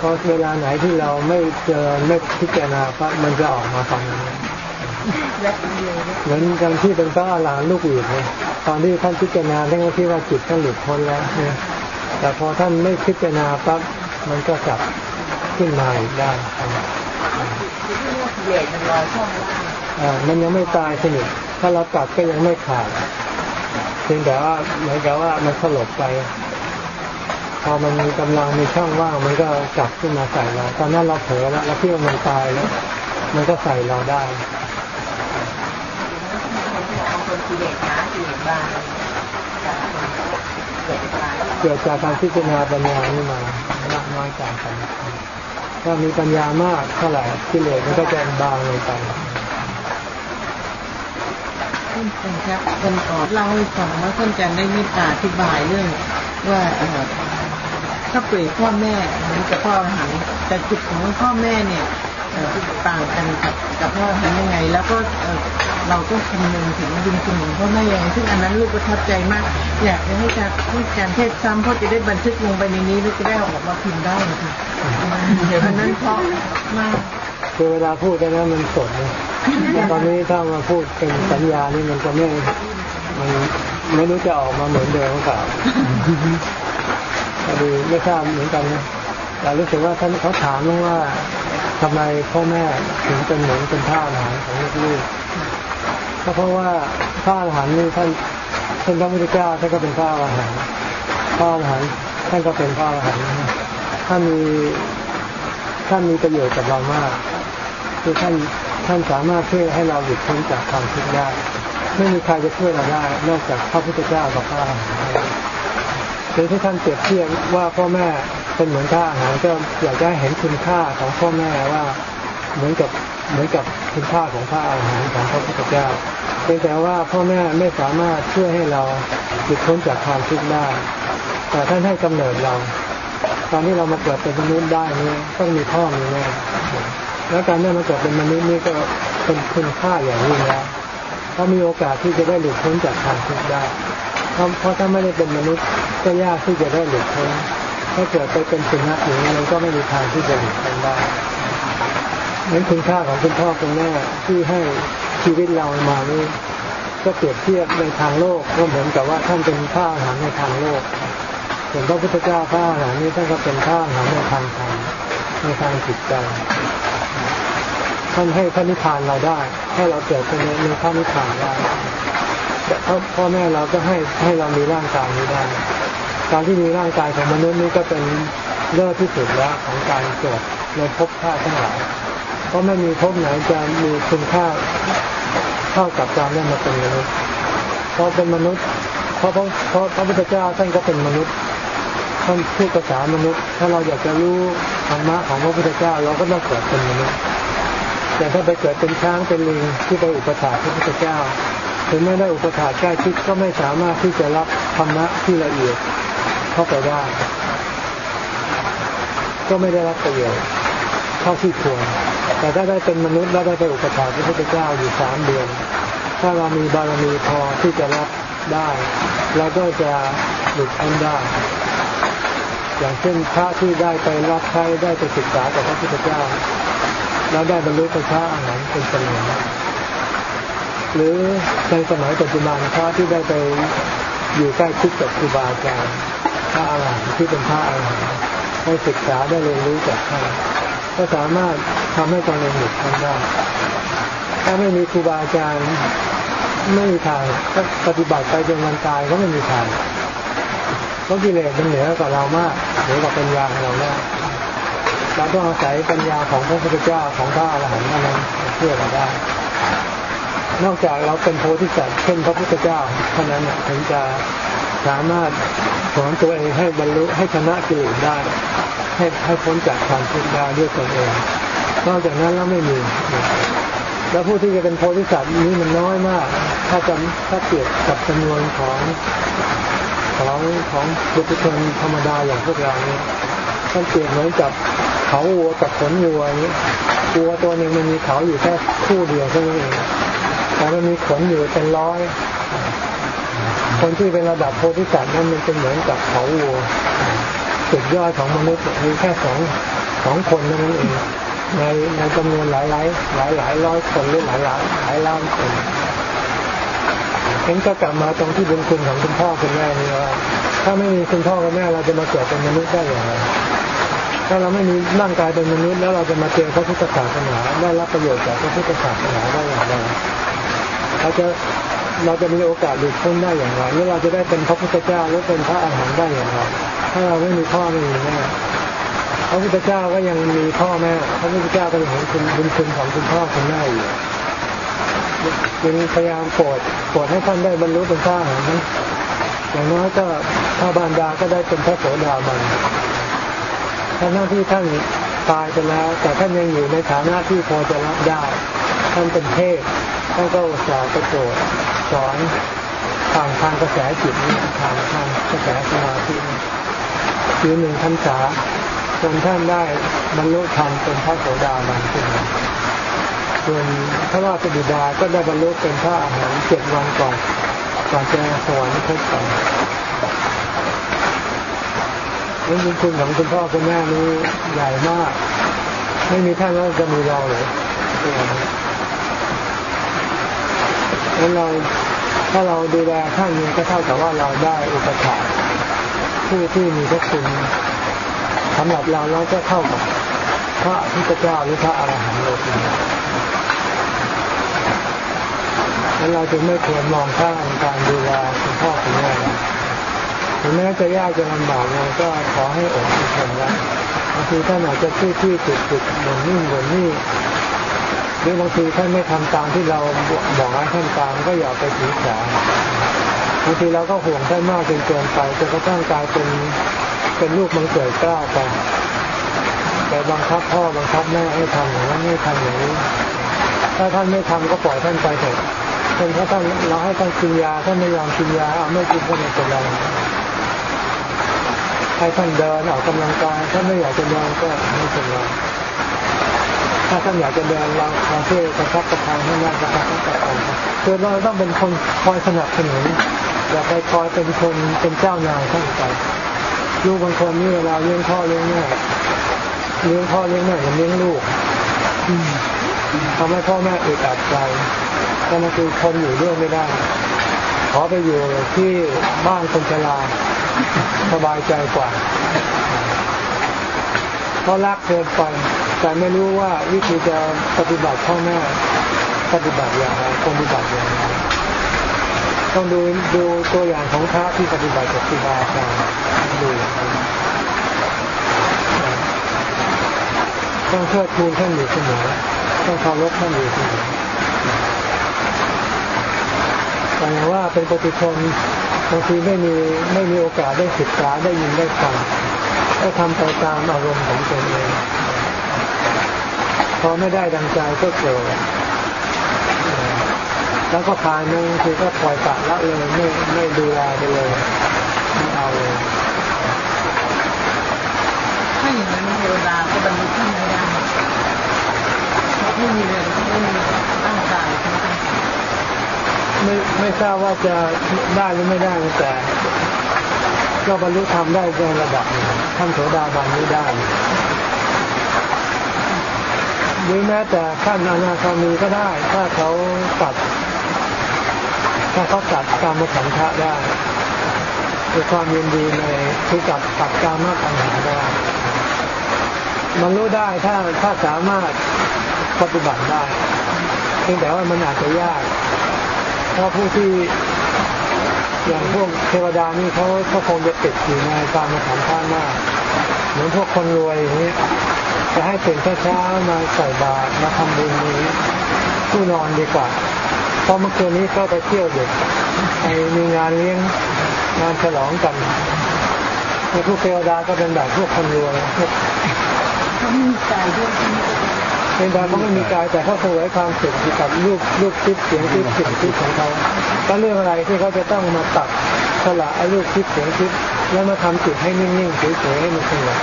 พอเวลาไหนที่เราไม่เจอไม่พิจารณาพระมันจะออกมาตอนนั้นเหมือนกันที่เป็นพระอรหันต์ลูกอื่นเลยตอนที่ท่านพิจารณาท่านก็คิดว่าจิตท่านหลุดพ้นแล้วเนี่ยแต่พอท่านไม่พิจารณาปั๊บมันก็กลับขึ้นมาอีกได้เลสมันรอช่องว่างอ่ามันยังไม่ตายสนิทถ้าเราตัดก็ยังไม่ขาดเพียงแต่ว่าเหมือนกับว่ามันสลบไป พอมันมีกำลังมีช่องว่างมันก็กลับขึ้นมาใส่เราตอนนั้นเราเผลอแล้วเราคิดว่ามันตายแล้ว มันก็ใส่เราได้เกิดจากการพิจารณาปัญญานี่มามากน้อยต่างกันถ้ามีปัญญามากเท่าไหร่กิเลสมันก็จะบางลงไปท่านอาจารย์ครับคนก่อนเล่าให้ฟังว่าท่านอาจารย์ได้เมตตาอธิบายเรื่องว่าเออ ถ้าเปรียบพ่อแม่เหมือนกับพ่อหันแต่จุดของพ่อแม่เนี่ยต่างกันกับกับพ่อหันยังไง แล้วก็เราต้องคำนึงถึงบุญคุณของพ่อแม่ยังไงซึ่งอันนั้นลูกประทับใจมาก อยากจะให้การให้การเทศซ้ำเพราะจะได้บันทึกลงไปในนี้แล้วจะได้อออกมาพิมพ์ได้นะคะอันนั้นเพราะมากคือเวลาพูดนะมันสดนะแต่ตอนนี้ถ้ามาพูดเป็นสัญญานี่มันจะไม่มันไม่รู้จะออกมาเหมือนเดิมหรือเปล่า พอดีไม่ทราบเหมือนกันนะแต่รู้สึกว่าท่านเขาถามว่าทำไมพ่อแม่ถึงเป็นเหมือนเป็นท่าอาหารของลูกๆก็เพราะว่าท่าอาหารนี่ท่านท่านพระพุทธเจ้าท่านก็เป็นท่าอาหารท่าอาหารท่านก็เป็นท่าอาหารนท่านมีท่านมีประโยชน์กับเรามากคือท่านท่านสามารถช่วยให้เราหลุดพ้นจากความทุกข์ได้ ไม่มีใครจะช่วยเราได้ นอกจากพระพุทธเจ้ากับพระอรหันต์ หรือที่ท่านเปรียบเทียบว่าพ่อแม่เป็นเหมือนท่าอาหารก็อยากจะเห็นคุณค่าของพ่อแม่ว่าเหมือนกับเหมือนกับคุณค่าของพระอาหารของพระพุทธเจ้าเพียงแต่ว่าพ่อแม่ไม่สามารถช่วยให้เราหลุดพ้นจากความทุกข์ได้ แต่ท่านให้กำเนิดเรา ตอนที่เรามาเกิดเป็นมนุษย์ได้นี่ต้องมีพ่อมีแม่แล้วการได้มาเกิดเป็นมนุษย์นี่ก็เป็นคุณค่าอย่างยิ่งแล้วเพราะมีโอกาสที่จะได้หลุดพ้นจากความทุกข์ได้ เพราะเพราะถ้าไม่ได้เป็นมนุษย์ก็ยากที่จะได้หลุดพ้นถ้าเกิดไปเป็นสุนัขอย่างนี้เราก็ไม่มีทางที่จะหลุดพ้นได้นั้นคุณค่าของคุณพ่อคุณแม่ที่ให้ชีวิตเรามานี่ก็เปรียบเทียบในทางโลกก็เหมือนกับว่าท่านเป็นข้าอาหารในทางโลกส่วนพระพุทธเจ้าพระอาหารนี้ท่านก็เป็นพระอาหารในทางธรรมในทางจิตใจท่านให้พระนิพพานเราได้ ให้เราเกิดเป็นในพระนิพพานได้ พ่อพ่อแม่เราก็ให้ให้เรามีร่างกายนี้ได้การที่มีร่างกายของมนุษย์นี้ก็เป็นเลิศที่สุดแล้วของการเกิดในภพชาติทั้งหลายเพราะไม่มีภพไหนจะมีคุณค่าเท่ากับการได้มาเป็นมนุษย์เพราะเป็นมนุษย์เพราะเพราะพระพระพุทธเจ้าท่านก็เป็นมนุษย์ท่านพูดภาษามนุษย์ ถ้าเราอยากจะรู้ธรรมะของพระพุทธเจ้าเราก็ต้องเกิดเป็นมนุษย์แต่ถ้าไปเกิดเป็นช้างเป็นลิงที่ไปอุปถาพระพุทธเจ้า ถึงไม่ได้อุปถาใกล้ชิดก็ไม่สามารถที่จะรับธรรมะที่ละเอียดเข้าไปได้ ก็ไม่ได้รับประโยชน์เท่าที่ควร แต่ถ้าได้เป็นมนุษย์แล้วได้ไปอุปถาพระพุทธเจ้าอยู่สามเดือน ถ้าเรามีบารมีพอที่จะรับได้เราก็จะหลุดพ้นได้ อย่างเช่นพระที่ได้ไปรับใช้ได้ไปศึกษากับพระพุทธเจ้า แล้วได้บรรลุเป็นพระอาหารเป็นจำนวน หรือในสมัยปัจจุบันพระที่ได้ไปอยู่ใกล้ชิดกับครูบาอาจารย์พระอาหารที่เป็นพระอาหารได้ศึกษาได้เรียนรู้จากท่านก็สามารถทำให้ตนเองหลุดพ้นได้ถ้าไม่มีครูบาอาจารย์ไม่มีทางถ้าปฏิบัติไปจนวันตายก็ไม่มีทางเพราะกิเลสมันเหนือกว่าเรามากเหนือกว่าปัญญาของเรามากเราต้องอาศัยปัญญาของพระพุทธเจ้าของพระอรหันต์นั้นเพื่อเราได้ นอกจากเราเป็นโพธิสัตว์เช่นพระพุทธเจ้าเท่านั้นถึงจะสามารถสอนตัวเองให้บรรลุให้ชนะกิเลสได้ ให้ให้พ้นจากความทุกข์ได้ด้วยตนเองนอกจากนั้นแล้วไม่มี แล้วผู้ที่จะเป็นโพธิสัตว์นี้มันน้อยมาก ถ้าจำถ้าเปรียบกับจำนวนของของของบุคคลธรรมดาอย่างพวกเราเนี่ยท่านเปรียบเหมือนกับเขาวัวกับขนวัวนี้วัวตัวหนึ่งมันมีเขาอยู่แค่คู่เดียวเท่านั้นเอง แต่มันมีขนอยู่เป็นร้อย คนที่เป็นระดับโพธิสัตว์นั้นมันเป็นเหมือนกับเขาวัวสุดยอดของมนุษย์มีแค่สองสองคนนั้นเองในในจำนวนหลายหลายหลายหลายร้อยคนหรือหลายหลายหลายล้านคนเห็นก็กลับมาตรงที่บุญคุณของคุณพ่อคุณแม่นี่ว่าถ้าไม่มีคุณพ่อคุณแม่เราจะมาเกิดเป็นมนุษย์ได้อย่างไรถ้าเราไม่มีร่างกายเป็นมนุษย์แล้วเราจะมาเจอพระพุทธศาสนาได้รับประโยชน์จากพระพุทธศาสนาได้อย่างไร เราจะเราจะมีโอกาสหลุดพ้นได้อย่างไรหรือเราจะได้เป็นพระพุทธเจ้าหรือเป็นพระอาหารได้อย่างไรถ้าเราไม่มีพ่อไม่มีแม่พระพุทธเจ้าก็ยังมีพ่อแม่พระพุทธเจ้าก็ยังเห็นคุณบุญคุณของคุณพ่อคุณแม่อยู่ยังพยายามโปรดโปรดให้ท่านได้บรรลุเป็นพระอรหันต์อย่างน้อยก็พระบานดาก็ได้เป็นพระโสดาบันทั้งที่ท่าน ตายไปแล้ว แต่ท่านยังอยู่ในฐานะที่พอจะรับได้ ท่านเป็นเทพท่านก็ส่าห์ไปโปรดสอนผ่านทางกระแสจิตนี่ผ่านทางกระแสสมาธิคือหนึ่งพรรษาจนท่านได้บรรลุธรรมเป็นพระโสดาบันขึ้นมาส่วนพระราชบิดาก็ได้บรรลุเป็นพระอรหันต์เจ็ดวันก่อนก่อนจะสวรรคตไป นั่นคุณของคุณพ่อคุณแม่นี้ใหญ่มาก ไม่มีท่านแล้วจะมีเราเลยงั้นเราถ้าเราดูแลท่านนี้ก็เท่ากับว่าเราได้อุปถัมภ์ผู้ที่มีพระคุณสำหรับเราเราจะเท่ากับพระพุทธเจ้าหรือพระอรหันต์เลยทีเดียวแล้วเราจะไม่ควรมองข้ามการดูแลคุณพ่อคุณแม่ ถึงแม้จะยากจะลำบากเราก็ขอให้อดทนไว้บางทีท่านอาจจะที่ที่จุดจุดบนนิ่งบนนี่หรือบางทีท่านไม่ทำตามที่เราบอกให้ท่านตามก็อย่าไปถือสาบางทีเราก็ห่วงท่านมากจนเกินไปจนกระทั่งกลายเป็นเป็นลูกมังเกิดกล้าไปแต่บังคับพ่อบังคับแม่ให้ทำอย่างนั้นให้ทำอย่างนี้ ถ้าท่านไม่ทำก็ปล่อยท่านไปเถอะเป็นถ้าท่านเราให้ท่านกินยาท่านไม่ยอมกินยาเอาไม่กินก็ไม่เป็นไร ให้ท่านเดินออกกำลังกายถ้าไม่อยากจะเดินก็ไม่เป็นไรถ้าท่านอยากจะเดินเราเราช่วยกระชับกระทางให้มากกระชับกระทางคือเราต้องเป็นคนคอยสนับสนุนอย่าไปคอยเป็นคนเป็นเจ้านายท่านไปลูกบางคนนี่เวลาเลี้ยงพ่อเลี้ยงแม่เลี้ยงพ่อเลี้ยงแม่เหมือนเลี้ยงลูกทำให้พ่อแม่อึดอัดใจก็มาคือคนอยู่ด้วยไม่ได้ ขอไปอยู่ที่บ้านคนชรา สบายใจกว่า เพราะรักเกินไป แต่ไม่รู้ว่าวิธีจะปฏิบัติพ่อแม่ปฏิบัติอย่างไรปฏิบัติอย่างไรต้องดูดูตัวอย่างของพระที่ปฏิบัติกับครูบาอาจารย์ดูต้องเชิดทูนท่านอยู่เสมอต้องเคารพท่านอยู่เสมอแต่ว่าเป็นปฏิชน บางทีไม่มีไม่มีโอกาสได้ศึกษาได้ยินได้ฟังก็ทำไปตามอารมณ์ของตนเองพอไม่ได้ดังใจก็โกรธแล้วก็พานึงคือก็ปล่อยปละละเลยไม่ไม่ดูแลไปเลยไม่เอาเลยถ้าอย่างนั้นเทวดาก็บรรลุขึ้นไม่ได้เพราะไม่มีเรื่องไม่มีตั้งใจไม่ ไม่ไม่ทราบว่าจะได้หรือไม่ได้แต่ก็บรรลุธรรมได้ในระดับท่านโสดาบันนี้ได้หรือแม้แต่ขั้นอนาคามีก็ได้ ถ้าเขาตัด ถ้าเขาตัดกรรมฉันทะได้ด้วยความยินดีในคือจับตัดกรรมปัญหาได้มันรู้ได้ถ้าถ้าสามารถปฏิบัติได้เพียงแต่ว่ามันอาจจะยาก เพราะผู้ที่อย่างพวกเทวดานี่เขาเขาคงจะติดอยู่ในการมาสัมภาษณ์มากเหมือนพวกคนรวยอย่างนี้จะให้ตื่นเช้าๆมาใส่บาตรมาทำบุญนี้ผู้นอนดีกว่าเพราะเมื่อคืนนี้ก็ไปเที่ยวเด็กไปมีงานเลี้ยงงานฉลองกันในพวกเทวดาก็เป็นแบบพวกคนรวยพวกเขามีใจด้วย เป็นแบบเขาไม่มีกายแต่เขาสวยความสุขกับรูปรูปคลิปเสียงคลิปเสียงคลิปของเขาก็เรื่องอะไรที่เขาจะต้องมาตัดสละไอ้รูปคลิปเสียงคลิปแล้วมาทำจิตให้นิ่งๆเฉยๆให้มันสงบ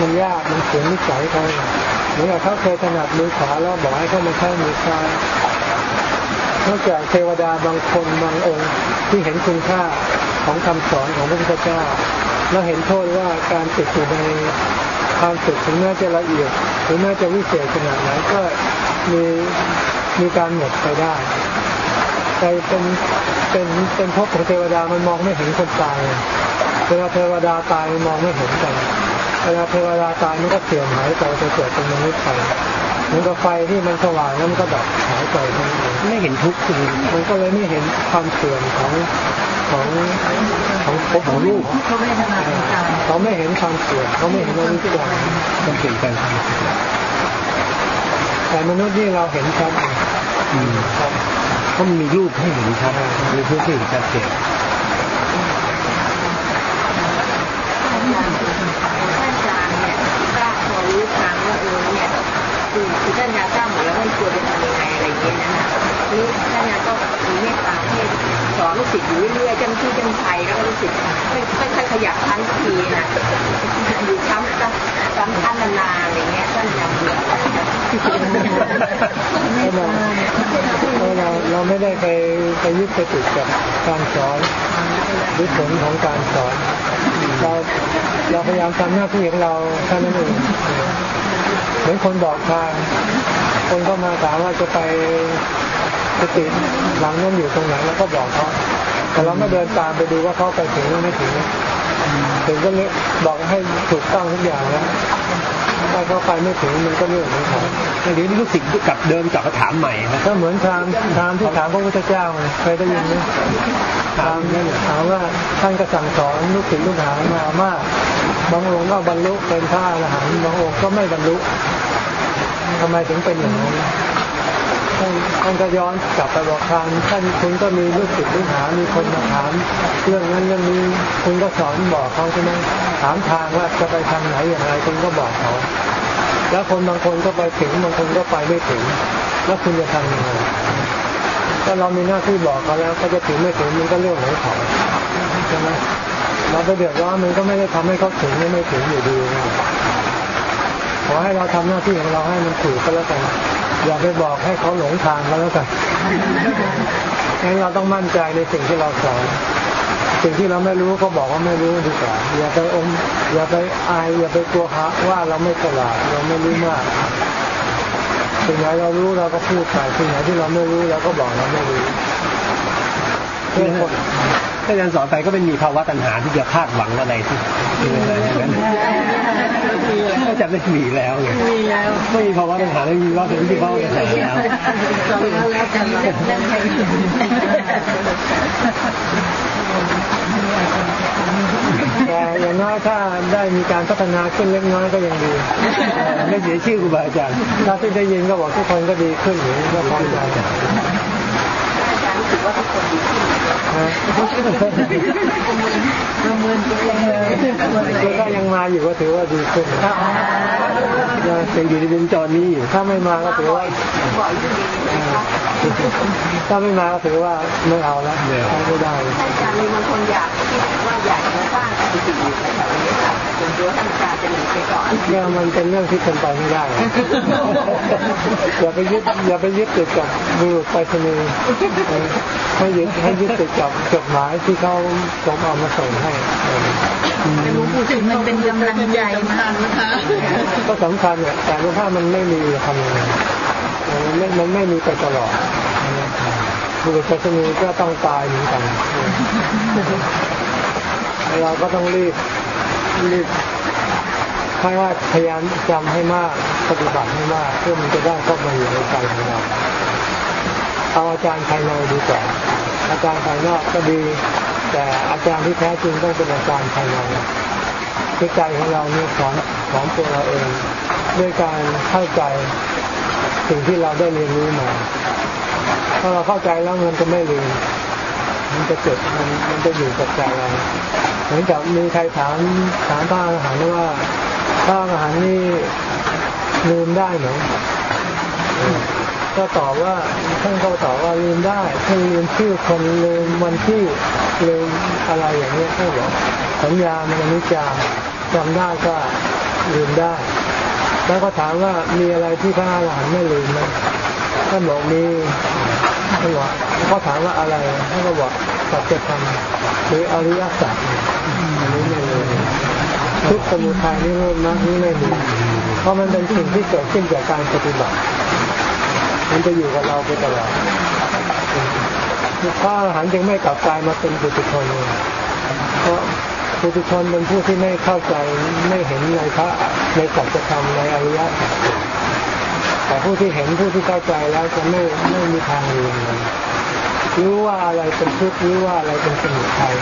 มันยากมันเสียนิสัยเขาเหมือนกับเขาเคยถนัดมือขวาแล้วบอกให้เขามาใช้มือซ้ายนอกจากเทวดาบางคนบางองค์ที่เห็นคุณค่าของคำสอนของพระพุทธเจ้าแล้วเห็นโทษว่าการติดอยู่ใน ความสุขถึงแม้จะละเอียดถึงแม้จะวิเศษขนาดไหนก็มีมีการหมดไปได้ใจเป็นเป็นเป็นภพของเทวดามันมองไม่เห็นคนตายเวลาเทวดาตายมันมองไม่เห็นกันเวลาเทวดาตายมันก็เสื่อมหายไปจะเกิดเป็นมนุษย์ไปเหมือนกับไฟที่มันสว่างแล้วมันก็ดับหายไปไม่เห็นทุกข์มันก็เลยไม่เห็นความเสื่อมของ ของของของลูกเขาไม่เขาไม่เห็นความเสื่อมเขาไม่เห็นว่านิจจังมันเปลี่ยนแปลงแต่มนุษย์นี่เราเห็นชัดเขามีรูปให้เห็นชัดมีรูปให้เห็นชัดเจนคือคือท่านยาทราบหม ดแล้วว่าควรจะทำยังไงอะไรอย่างเงี้ยนะคะนี่ท่านยาก็มีเมตตาให้สอนลูกศิษย์อยู่เรื่อยๆจำที่จำชัยแล้วก็รู้สึกไม่ไม่ค่อยขยับทันสักทีนะอยู่ซ้ำซ้ำซ้ำท่านนานๆอะไรเงี้ยท่านยังเบื่อเราะเราเราะเราเราไม่ได้ไปไปยึดไปติดกับการสอนหรือผลของการสอนเราเราพยายามทำหน้าที่ของเราแค่นั้นเองเหมือนคนบอกทาง คนก็มาถามว่าจะไปสติหลังนั้นอยู่ตรงไหนแล้วก็บอกเขาแต่เราไม่เดินตามไปดูว่าเขาไปถึงหรือไม่ถึงถึงก็เลยบอกให้ถูกต้องทุกอย่างแล้วถ้าเขาไปไม่ถึงมันก็เรื่องของเขาเดี๋ยวนี้ลูกศิษย์กลับเดินกลับมาถามใหม่นะก็เหมือนทางทางที่ถามพระพุทธเจ้าไงเคยได้ยินไหมทางนั้นถามว่าท่านก็สั่งสอนลูกศิษย์ลูกหามามากบางองค์ก็บรรลุเป็นพระอรหันต์บางองค์ก็ไม่บรรลุ ทำไมถึงเป็นอย่างนั้นท่านท่านก็ย้อนกลับไปบอกทางท่านคุณก็มีลูกศิษย์ลูกหา มีคนมาถาม เรื่องนั้นเรื่องนี้คุณก็สอนบอกเขาใช่ไหมถามทางว่าจะไปทางไหนอย่างไรคุณก็บอกเขา แล้วคนบางคนก็ไปถึงบางคนก็ไปไม่ถึง แล้วคุณจะทำยังไงถ้าเรามีหน้าที่บอกเขาแล้วเขาจะถึงไม่ถึงมันก็เรื่องของเขาใช่ไหมเราไปเดือดร้อนมันก็ไม่ได้ทำให้เขาถึงไม่ถึงอยู่ดีนะ อให้เราทำหน้าที่ของเราให้มันถูกก็แล้วกัน อย่าไปบอกให้เขาหลงทางก็แล้วกันงั้นเราต้องมั่นใจในสิ่งที่เราสอนสิ่งที่เราไม่รู้ก็บอกว่าไม่รู้ดีกว่าอย่าไปอม อย่าไปอายอย่าไปกลัวฮะว่าเราไม่ฉลาดเราไม่รู้มากสิ่งไหนเรารู้เราก็พูดไปสิ่งไหนที่เราไม่รู้เราก็บอกเราไม่รู้ ถ้าอาจารย์สอนไปก็เป็นมีภาวะตัณหาที่จะคาดหวังอะไรที่อะไรอย่างนั้นก็จะไม่มีแล้วไงมีแล้วไม่มีภาวะตัณหาไม่มีว่าเป็นที่ภาวะตัณหาแล้วสองแล้วแล้วกันแล้วแต่อย่างน้อยถ้าได้มีการพัฒนาขึ้นเล็กน้อยก็ยังดีไม่เสียชื่อครูบาอาจารย์ถ้าที่ได้ยินก็บอกทุกคนก็ดีขึ้นอย่างนี้ก็พอใจอาจารย์รู้ สึกว่าทุกคนดีขึ้นฮะประเมินตัวเองเลยคือถ้ายังมาอยู่ก็ถือว่าดีขึ้นยังอยู่ในวงจรนี้อยู่ถ้าไม่มาก็ถือว่าถ้าไม่มาก็ถือว่าไม่เอาแล้วไม่ได้ท่านอาจารย์มีบางคนอยากคิดว่าอยากจะสร้างกุฏิอยู่แถวนี้ค่ะ ส่วนตัวท่านอาจารย์จะหนีไปก่อนเนี่ยมันเป็นเรื่องที่เป็นไปไม่ได้อย่าไปยึดอย่าไปยึดติดกับบุรุษไปรษณีย์ให้ยึดให้ยึดติดกับจดหมายที่เขาส่งเอามาส่งให้รู้สึกมันเป็นกำลังใจมากนะคะก็สำคัญเนี่ยแต่ว่าถ้ามันไม่มีทำยังไงมันไม่มันไม่มีไปตลอดบุรุษไปรษณีย์ก็ต้องตายเหมือนกันเราก็ต้องรีบ รีบให้ว่าพยายามจำให้มากปฏิบัติให้มากเพื่อมันจะได้เข้ามาอยู่ในใจของเราเอาอาจารย์ภายในดีกว่าอาจารย์ภายนอกก็ดี แต่อาจารย์ที่แท้จริงต้องเป็นอาจารย์ภายในคือใจของเราเนี่ยสอนสอนตัวเราเอง ด้วยการเข้าใจสิ่งที่เราได้เรียนรู้มาถ้าเราเข้าใจแล้วมันจะไม่ลืม มันจะเกิดมันมันจะอยู่กับใจเราเหมือนกับมีใครถามถามพระอาหารว่าพระอาหารนี่ลืมได้ไหมก็ตอบว่าท่านก็ตอบว่าลืมได้ท่านลืมชื่อคนลืมวันที่ลืมอะไรอย่างเนี้ยท่านบอกสัญญามันอนิจจาจำได้ก็ลืมได้ แล้วก็ถามว่ามีอะไรที่พระอาหารหันต์ไม่ลืมไหมท่านบอกมี ท่านบอกเขาถามว่าอะไรท่านก็บอกสัจธรรมหรืออริยสัจอันนี้ไม่ลืมทุกสมุทัยนิโรธมรรคนี้ไม่ลืมเพราะมันเป็นสิ่งที่เกิดขึ้นจากการปฏิบัติ มันจะอยู่กับเราไปตลอดพระอรหันต์จึงไม่กลับกลายมาเป็นปุถุชนเลยเพราะปุถุชนเป็นผู้ที่ไม่เข้าใจไม่เห็นในพระในสัจธรรมในอริยสัจ แต่ผู้ที่เห็นผู้ที่เข้าใจแล้วจะไม่ไม่มีทางลืมเลยรู้ว่าอะไรเป็นทุกข์รู้ว่าอะไรเป็นสมุทัย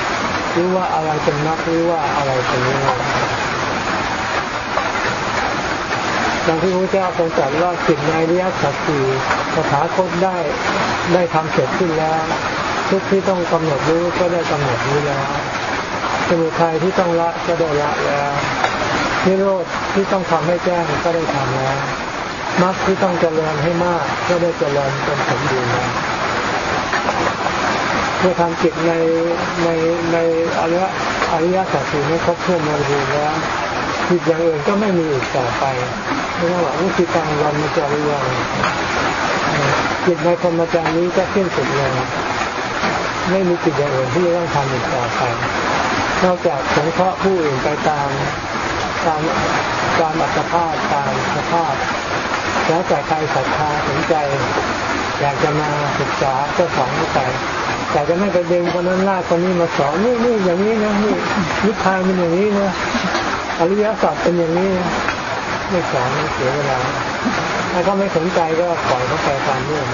รู้ว่าอะไรเป็นมรรครู้ว่าอะไรเป็นนิโรธดังที่พระเจ้าทรงตรัสว่าสิ่งในริยสัจสี่สถาคตได้ได้ทำเสร็จสิ้นแล้ว ทุกที่ต้องกำหนดรู้ก็ได้กำหนดรู้แล้วสมุทัยที่ต้องละก็ได้ละแล้วนิโรธที่ต้องทำให้แจ้งก็ได้ทำแล้ว มรรคที่ต้องเจริญให้มาก ก็ได้เจริญจนสมบูรณ์แล้วเมื่อทำจิตในในในอริยอริยสัจสี่นี้ครบถ้วนบริบูรณ์แล้วจิตอย่างอื่นก็ไม่มีอีกต่อไปไม่ว่าวิธีการวันมจริยังจิตในพรหมจรรย์นี้ก็สิ้นสุดเลยไม่มีจิตอย่างอื่นที่จะต้องทำอีกต่อไปนอกจากสงเคราะห์ผู้อื่นไปตามตามตามอัตภาพตามสภาพ แล้วแต่ใครศรัทธาสนใจ อยากจะมาศึกษาก็สอนไปแต่จะไม่ไปดึงคนนั้นลากคนนี้มาสอนนี่นี่อย่างนี้นะนี่นิพพานเป็นอย่างนี้นะอริยสัจเป็นอย่างนี้ไม่สอนเสียเวลาถ้าเขาไม่สนใจก็ปล่อยเขาไปตามเรื่อง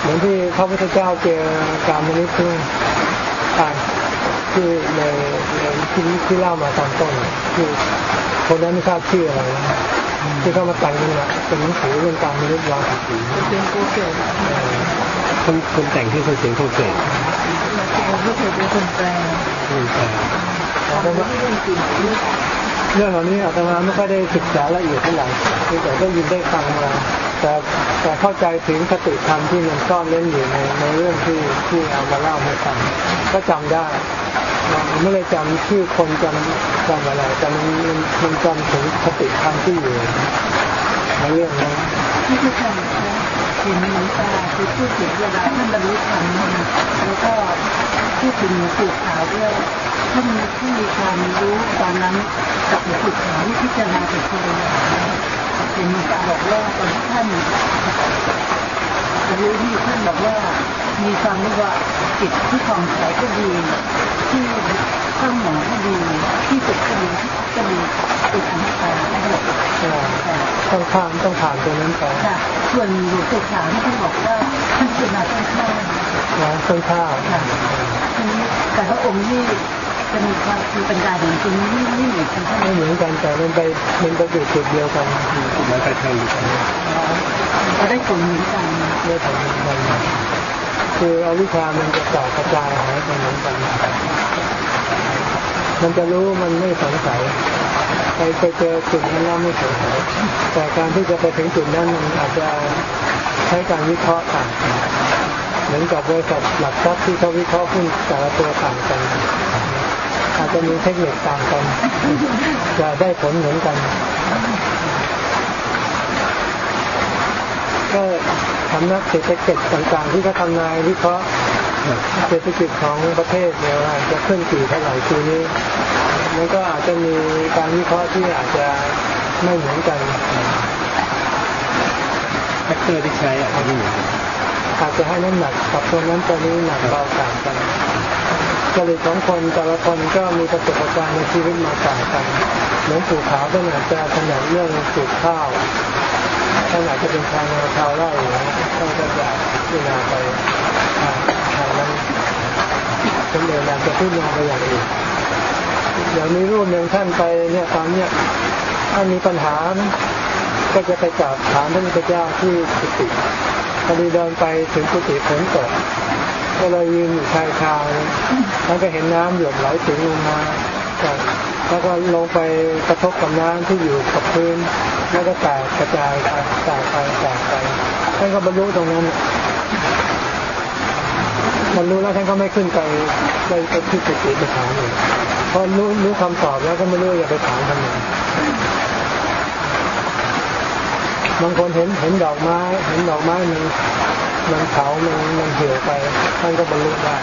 เหมือนที่พระพุทธเจ้าเจอการมนุษย์ที่อ่าน ที่ในในที่ที่เล่ามาตอนต้นที่คนนั้นไม่ทราบชื่ออะไรนะที่เขามาแต่งนี่แหละเป็นหนังสือเรื่องการมนุษย์วางสีเป็นโกเกิดคนคนแต่งที่คนเสียงคงเกิดโกเกิดเป็นคนแปลคนแปลทำให้เรื่องจริงเรื่องเรื่องเหล่านี้อาตมาไม่ค่อยได้ศึกษาละเอียดเท่าไหร่แต่ได้ยินได้ฟังมาแต่แต่เข้าใจถึงคติธรรมที่มันซ่อนเล่นอยู่ในในเรื่องที่ที่เอามาเล่าให้ฟังก็จำได้ มันไม่ได้จำชื่อคนจำจำอะไรแต่มันมันจำถึงคติธรรมที่อยู่ในเรื่องนั้นที่ทุกานเห็นหลวงตาคือพูดถึงเวลาท่านบรรลุธรรมแล้วก็พูดถึงหลวงปู่ขาวด้วยท่านท่านมีความรู้ตอนนั้นกับหลวงปู่ขาวที่พิจารณาถึงคนละอย่างเห็นหลวงตาบอกว่าตอนที่ท่านรู้ที่ท่านบอกว่ามีความรู้ว่าจิตที่ผ่องใสก็ดี ที่ข้างหมองก็ดีที่สุดก็ดีที่ก็ดีเป็นอนัตตาทั้งหมดต้องข้ามต้องผ่านตรงนั้นไปค่ะส่วนหลวงปู่ขาวที่ท่านบอกว่าท่านเป็นมาต้นข้าวนะต้นข้าวค่ะทีนี้แต่พระองค์นี่จะมีความคือปัญญาอย่างจริงนี่นี่เหมือนกันท่านไม่เหมือนกันแต่มันไปมันไปอยู่จุดเดียวกันมันไปทางเดียวกันจะได้ผลเหมือนกันเรื่องของมัน คืออวิชามันจะต่อกระจายหายไปเหมือนกันมันจะรู้มันไม่สงสัยไปไปเจอจุดนั้นแล้วไม่สงสัยแต่การที่จะไปถึงจุดนั้นมันอาจจะใช้การวิเคราะห์ต่างกันเหมือนกับบริษัทหลักทรัพย์ที่เขาวิเคราะห์หุ้นแต่ละตัวต่างกันอาจจะมีเทคนิคต่างกัน จะได้ผลเหมือนกัน ก็ สำนักเศรษฐกิจต่างๆ ที่เขาทำนายวิเคราะห์เศรษฐกิจของประเทศเนี่ยว่าจะขึ้นกี่เท่าไหร่ปีนี้มันก็อาจจะมีการวิเคราะห์ที่อาจจะไม่เหมือนกัน factor ที่ใช้อาจจะไม่เหมือนกันอาจจะให้น้ำหนักกับตัวนั้นตัวนี้หนักเบาต่างกัน จริตของคนแต่ละคนก็มีประสบการณ์ในชีวิตมาต่างกันเหมือนปลูกข้าวก็อาจจะถนัดเรื่องปลูกข้าวท่านอาจจะเป็นชาวนาชาวไร่ท่านก็จะพิจารณาไปทางนั้นคนอื่นอาจจะพิจารณาไปอย่างอื่นเดี๋ยวมีรูปหนึ่งท่านไปเนี่ยตอนเนี้ยถ้ามีปัญหาก็จะไปกราบถามพระพุทธเจ้าที่กุฏิพอดีเดินไปถึงกุฏิฝนตก ก็เลยยืนอยู่ชายคาแล้วก็เห็นน้ำหยดไหลถึงลงมาจากแล้วก็ลงไปกระทบกับน้ำที่อยู่กับพื้น แล้วก็แตกกระจายไปแตกไปแตกไปท่านก็บรรลุตรงนั้นบรรลุแล้วท่านก็ไม่ขึ้นไปไปไปที่กุฏิไปถามเลยเพราะรู้รู้คำตอบแล้วก็ไม่รู้อย่าไปถามทำไม บางคนเห็นเห็นดอกไม้ เห็นดอกไม้มันมันเผามันมันเหี่ยวไปท่านก็บรรลุได้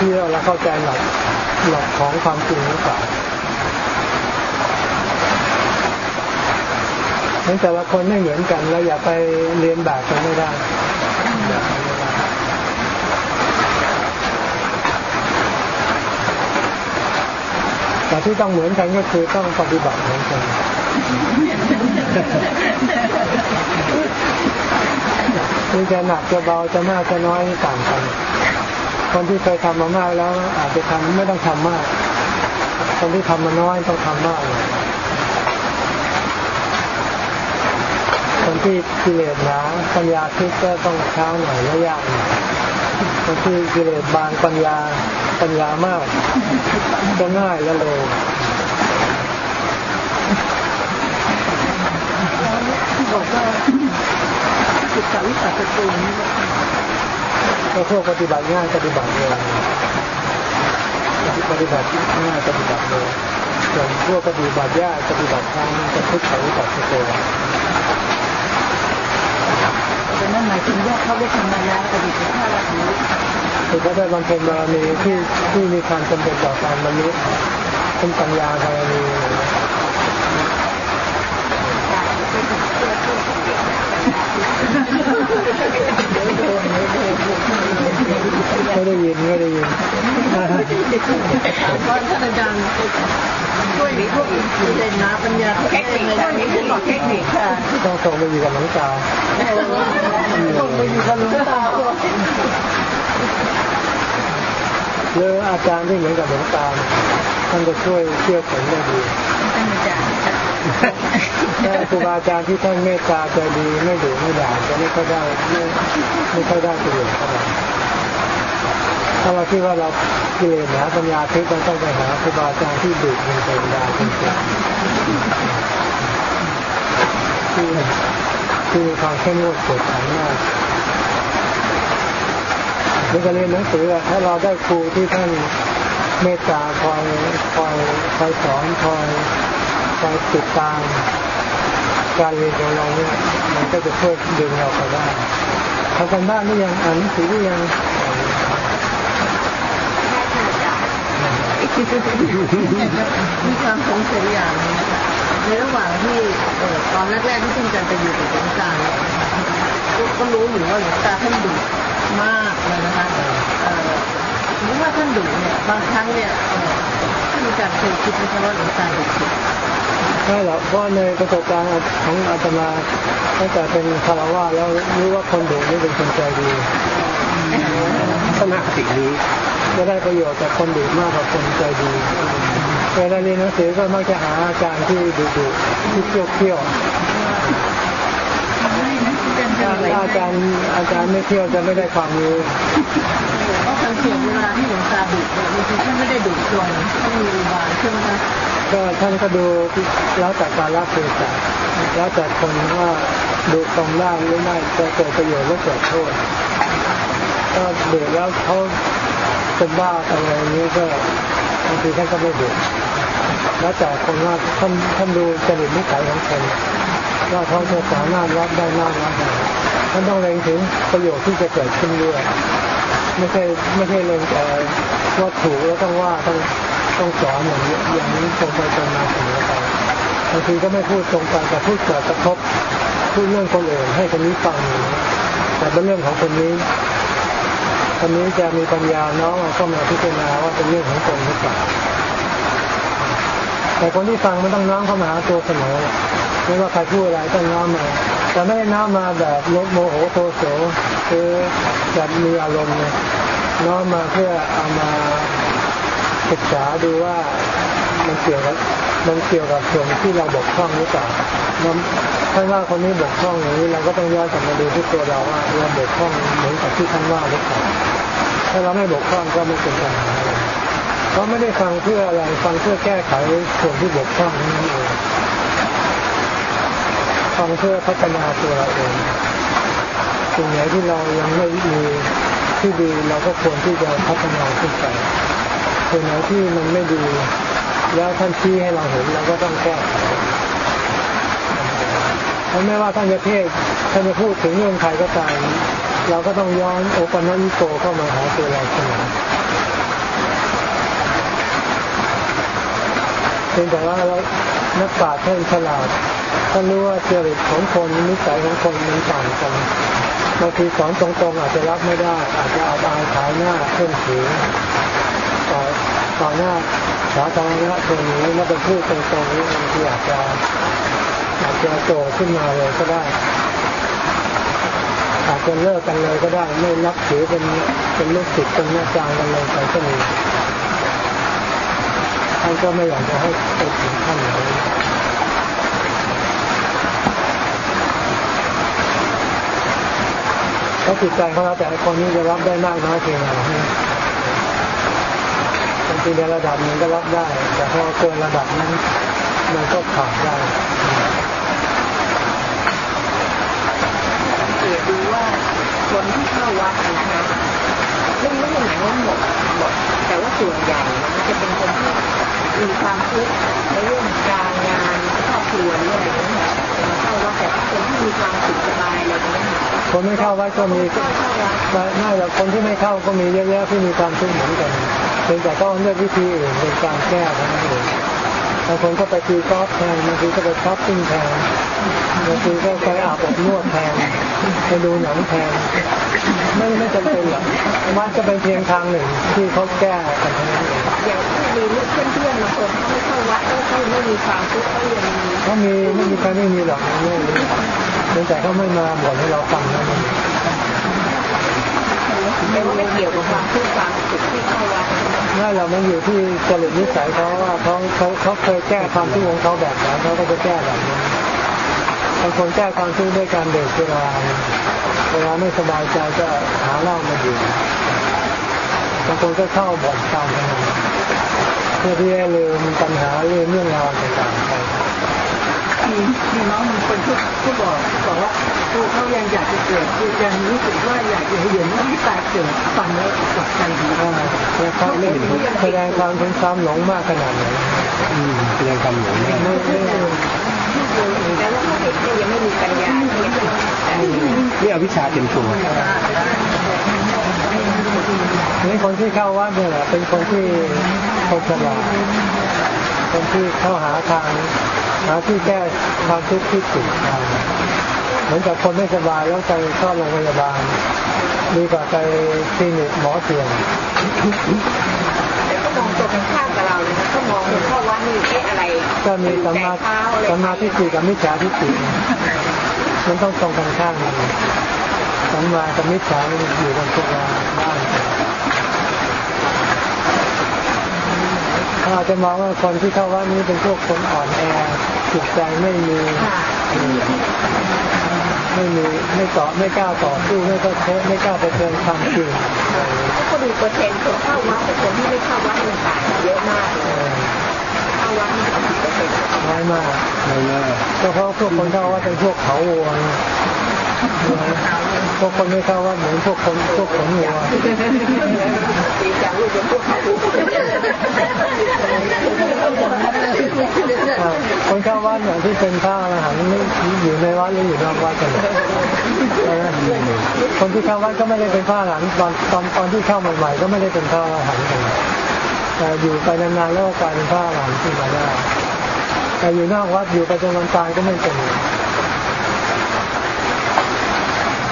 ที่เราเข้าใจหลักหลักของความจริงหรือเปล่าแต่ละคนไม่เหมือนกันเราอย่าไปเรียนแบบกันไม่ได้ แต่ที่ต้องเหมือนกันก็คือต้องปฏิบัติเหมือนกันคือจะหนักจะเบาจะมากจะน้อยต่างกัน คนที่เคยทำมามากแล้วอาจจะทำไม่ต้องทำมาก คนที่ทำมาน้อยต้องทำมากคนที่กิเลสหนาปัญญาคิดก็ต้องช้าหน่อยและยากหน่อยคนที่กิเลสบางปัญญา ปัญญามาก ก็ง่ายและเร็วที่บอกว่าศึกษาวิชาสกุลนี่ก็พวกปฏิบัติง่ายปฏิบัติเร็วปฏิบัติง่ายปฏิบัติเร็วส่วนพวกปฏิบัติยากปฏิบัติช้ามันจะพุทธาวิปัสสโกแต่นั่นหมายถึงว่าเขาได้ทำมาแล้วแต่ดิฉันถ้ารับรู้ คือเขาได้บำเพ็ญบารมีที่ที่มีความจำเป็นต่อการบรรลุเป็นปัญญาบารมีไม่ได้ยินไม่ได้ยินว่าท่านอาจารย์ช่วยพวกที่เด่นนาปัญญาเทคนิคค่ะนี่คือเทคนิคค่ะต้องส่งไปอยู่กับหลวงตาต้องไปอยู่กับหลวงตา หรืออาจารย์ที่เหมือนกับหลวงตาท่านจะช่วยเชี่ยวผลได้ดีท่านอาจารย์ถ้าครูบาอาจารย์ที่ท่านเมตตาใจดีไม่ดุไม่ด่าจะไม่ค่อยได้ไม่ไม่ค่อยได้ประโยชน์เท่าไหร่ถ้าเราคิดว่าเรากิเลสหนาปัญญาทิพย์เราต้องไปหาครูบาอาจารย์ที่ดุมันเป็นดาจริงๆที่ที่มีความเข้มงวดกดขันมาก เมื่อเรียนหนังสือถ้าเราได้ครูที่ท่านเมตตาคอยคอยคอยสอนคอยคอยติดตามการเรียนของเราเนี่ยมันก็จะช่วยดึงเราไปได้ทำกันบ้านหรือยังอ่านหนังสือหรือยังมีความสงสัยอย่างนึงนะคะ ในระหว่างที่เอ่อตอนแรกๆที่ท่านอาจารย์ไปอยู่กับหลวงตาเนี่ยก็ก็รู้อยู่ว่าหลวงตาท่านดุมากเลยนะคะเอ่อหรือว่าท่านดุเนี่ยบางครั้งเนี่ยเอ่อท่านอาจารย์เคยคิดไหมคะว่าหลวงตาดุจริงไม่หรอกเพราะในประสบการณ์ของอาตมาตั้งแต่เป็นคารวะแล้วรู้ว่าคนดุนี่เป็นคนใจดีทัศนคตินี้จะได้ประโยชน์จากคนดุมากกว่าคนใจดี เวลาเรียนหนังสือก็มักจะหาอาจารย์ที่ดุดุที่เที่ยวเที่ยวถ้าอาจารย์อาจารย์ไม่เที่ยวจะไม่ได้ความรู้เพราะสังเกตเวลาที่หลวงตาดุเนี่ยบางทีท่านไม่ได้ดุตรงท่านมีอุบายใช่ไหมคะก็ท่านก็ดูแล้วแต่การรับเทศะแล้วแต่คนว่าดูตรงได้หรือไม่จะเกิดประโยชน์หรือเกิดโทษก็ดูแล้วเขาเป็นบ้าอะไรนี้ก็ บางทีท่านก็ไม่ดูแล้วแต่คนว่าท่านท่านดูจริตนิสัยของคนว่าเขาจะสามารถรับได้มากน้อยขนาดไหนท่านต้องเล็งถึงประโยชน์ที่จะเกิดขึ้นด้วยไม่ใช่ไม่ใช่เล็งแต่ว่าถูกแล้วต้องว่าต้องต้องสอนอย่างนี้อย่างนี้ตรงไปตรงมาเสมอไปบางทีก็ไม่พูดตรงไปแต่พูดเกิดกระทบพูดเรื่องคนอื่นให้คนนี้ฟังอย่นะแต่เป็นเรื่องของคนนี้ คนนี้จะมีปัญญาน้องเอาเข้ามาพิจารณาว่าเป็นเรื่องของตนหรือเปล่าแต่คนที่ฟังมันต้องน้อมเข้ามาหาตัวเสมอไม่ว่าใครพูดอะไรต้องน้อมมาแต่ไม่ได้น้อมมาแบบลบโมโหโทโสคือจะมีอารมณ์เนี่ยน้อมมาเพื่อเอามาศึกษาดูว่า มันเกี่ยวกับมันเกี่ยวกับส่วนที่เราบกพร่องหรือเปล่าเราถ้าว่าคนนี้บกพร่องอย่างนี้เราก็ต้องย้อนกลับมาดูที่ตัวเราว่าเราบกพร่องเหมือนกับที่ท่านว่าหรือเปล่าถ้าเราไม่บกพร่องก็ไม่เป็นปัญหาอะไรเขาไม่ได้ฟังเพื่ออะไรฟังเพื่อแก้ไขส่วนที่บกพร่องนั่นเองฟังเพื่อพัฒนาตัวเราเองสิ่งไหนที่เรายังไม่มีที่ดีเราก็ควรที่จะพัฒนาขึ้นไปสิ่งไหนที่มันไม่ดี แล้วท่านชี้ให้เราเห็นเราก็ต้องแก้เพราะไม่ว่าท่านจะเทศท่านจะพูดถึงเรื่องใครก็ตามเราก็ต้องย้อนโอปันญิโกเข้ามาหาตัวเราเสมอเพียงแต่ว่าเรานักปราชญ์ท่านฉลาดท่านรู้ว่าจริตของคนนิสัยของคนมันต่างกันบางทีสอนตรงๆอาจจะรับไม่ได้ อาจจะเอาอายขายหน้าเพื่อนถือ ต่อหน้าสาธารณะตรงนี้แล้วไปพูดตรงๆนี้บางทีอาจจะอาจจะโตขึ้นมาเลยก็ได้อาจจะเลิกกันเลยก็ได้ไม่นับถือเป็นเป็นลูกศิษย์เป็นอาจารย์กันเลยไปก็มีท่านก็ไม่อยากจะให้ไปถึงขั้นนั้นเพราะจิตใจของเราแต่คนนี้จะรับได้มากน้อยเพียงไร บางทีในระดับหนึ่งก็รับได้ แต่พอเกินระดับนั้นมันก็ขาดได้เกียรดูคนที่เข้าวัดนะคะไม่รู้ว่าไหนว่าหมดหมดแต่ว่าส่วนใหญ่จะเป็นคนที่มีความทุกข์ในเรื่องการงานครอบครัวเรื่องอะไรอย่างเงี้ยมาเข้าวัดแต่คนที่มีความสุขสบายอะไรอย่างเงี้ยคนไม่เข้าวัดก็มีไม่หรอกคนที่ไม่เข้าก็มีเยอะแยะที่มีความทุกข์เหมือนกัน พียงแต่ก็เลือกวิธีอื่นเป็นการแก้เท่านั้นเองบางคนก็ไปตีกอล์ฟแทนบางทีก็ไปช้อปปิ้งแทนบางทีก็ไปอาบอบนวดแทนไปดูหนังแทนไม่ไม่จำเป็นหรอกวัดก็เป็นเพียงทางหนึ่งที่เขาแก้กันเท่านั้นเองอย่างที่มีลูกเพื่อนๆบางคนเขาไม่เข้าวัดก็เขาไม่มีความทุกข์เขายังมีเขามีไม่มีใครไม่มีหรอกในโลกนี้เพียงแต่เขาไม่มาบ่นให้เราฟังนั่นเอง แต่ว่าไม่เกี่ยวกับความทุกข์ความสุขที่เข้าวัดไม่เรามันอยู่ที่จริตนิสัยเขาว่าเขาเขาเขาเคยแก้ความทุกข์ของเขาแบบไหนเขาก็จะแก้แบบนั้นบางคนแก้ความทุกข์ด้วยการเดือดสุราเวลาไม่สบายใจก็หาเหล้ามาดื่มบางคนก็เข้าบ่อนการพนันเพื่อที่จะลืมปัญหาลืมเรื่องราวต่างๆไป มีมีน้องบางคนที่ที่บอกบอกว่าตัวเขายังอยากจะเกิดยังรู้สึกว่าอยากจะเห็นว่าที่ตายเกิดฟังแล้วกลับใจดีอ่าแล้วเขาแสดงความถึงความหลงมากขนาดไหนอืมแสดงความหลงไม่ไม่แต่ว่าเขายังไม่มีปัญญาที่จะแต่นี่เอาวิชาเต็มตัวนี่คนที่เข้าวัดเนี่ยเป็นคนที่คนฉลาดคนที่เข้าหาทาง หาที่แก้ความทุกข์ที่ถูกทางเหมือนกับคนไม่สบายแล้วไปเข้าโรงพยาบาลดีกว่าไปคลินิกหมอเถื่อนแต่ก็มองตัวกันข้ามกับเราเลยนะก็มองคนเข้าวัดนี่เอ๊ะอะไรก็มีสัมมาแตกเท้าอะไรสัมมาทิฏฐิกับมิจฉาทิฏฐิมันต้องตรงกันข้ามกันสัมมากับมิจฉามันอยู่กันทุกเราบ้าน เขาอาจจะมองว่าคนที่เข้าวัดนี้เป็นพวกคนอ่อนแอจิตใจไม่มีค่ะไม่มีไม่ต่อไม่กล้าต่อสู้ไม่กล้าเทไม่กล้าไปเชิญความจริงแล้วก็ดูเปอร์เซ็นต์คนเข้าวัดกับคนที่ไม่เข้าวัดมันต่างกันเยอะมากเลเอยอเข้าวัดนี่ก็สิบเปอร์เซ็นต์น้อยมากไม่น่าก็เพราะพวกคนเข้าวัดเป็นพวกเขาวัวไง พวกคนไม่เข้าวัดเหมือนพวกคนพวกขนวัวดีจังลูกเป็นพวคนเข้าวัดเนี่ยที่เป็นพระอรหันต์ไม่อยู่ในวัดหรืออยู่นอกวัดกันคนที่เข้าวัดก็ไม่ได้เป็นพระอรหันต์ตอนตอนตอนที่เข้าใหม่ๆก็ไม่ได้เป็นพระอรหันต์กันแต่อยู่ไปนานๆแล้วก็กลายเป็นพระอรหันต์ขึ้นมาได้แต่อยู่นอกวัดอยู่ไปจนวันตายก็ไม่เป็น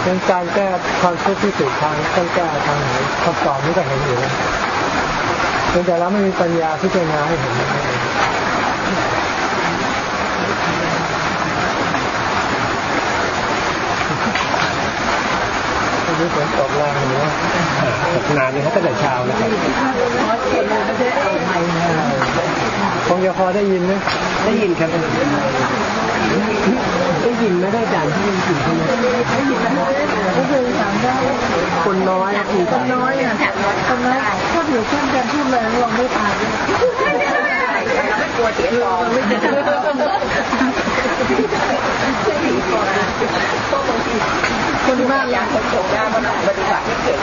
เป็นการแก้ความทุกข์ที่ถูกทางต้องแก้ทางไหนคำตอบนี้ก็เห็นอยู่แล้วเพียงแต่เราไม่มีปัญญาพิจารณาให้เห็นนั่นเองวันนี้ ฝนตกแรงอยู่นะตกนานเลยครับตั้งแต่เช้านะครับคงจะพอได้ยินไหมได้ยินครับได้ยินไม่ได้ด่านที่ยินถึงใช่ไหมก็คือถามได้คนน้อยคือคนน้อยอะคนน้อยถ้าเดี๋ยวเช่นกันพูดแรงลองไม่ตายกลัวเสียฟองไม่ได้ค นบ้านอยากคนจบได้มันออกปฏิบัติไม่เก่ง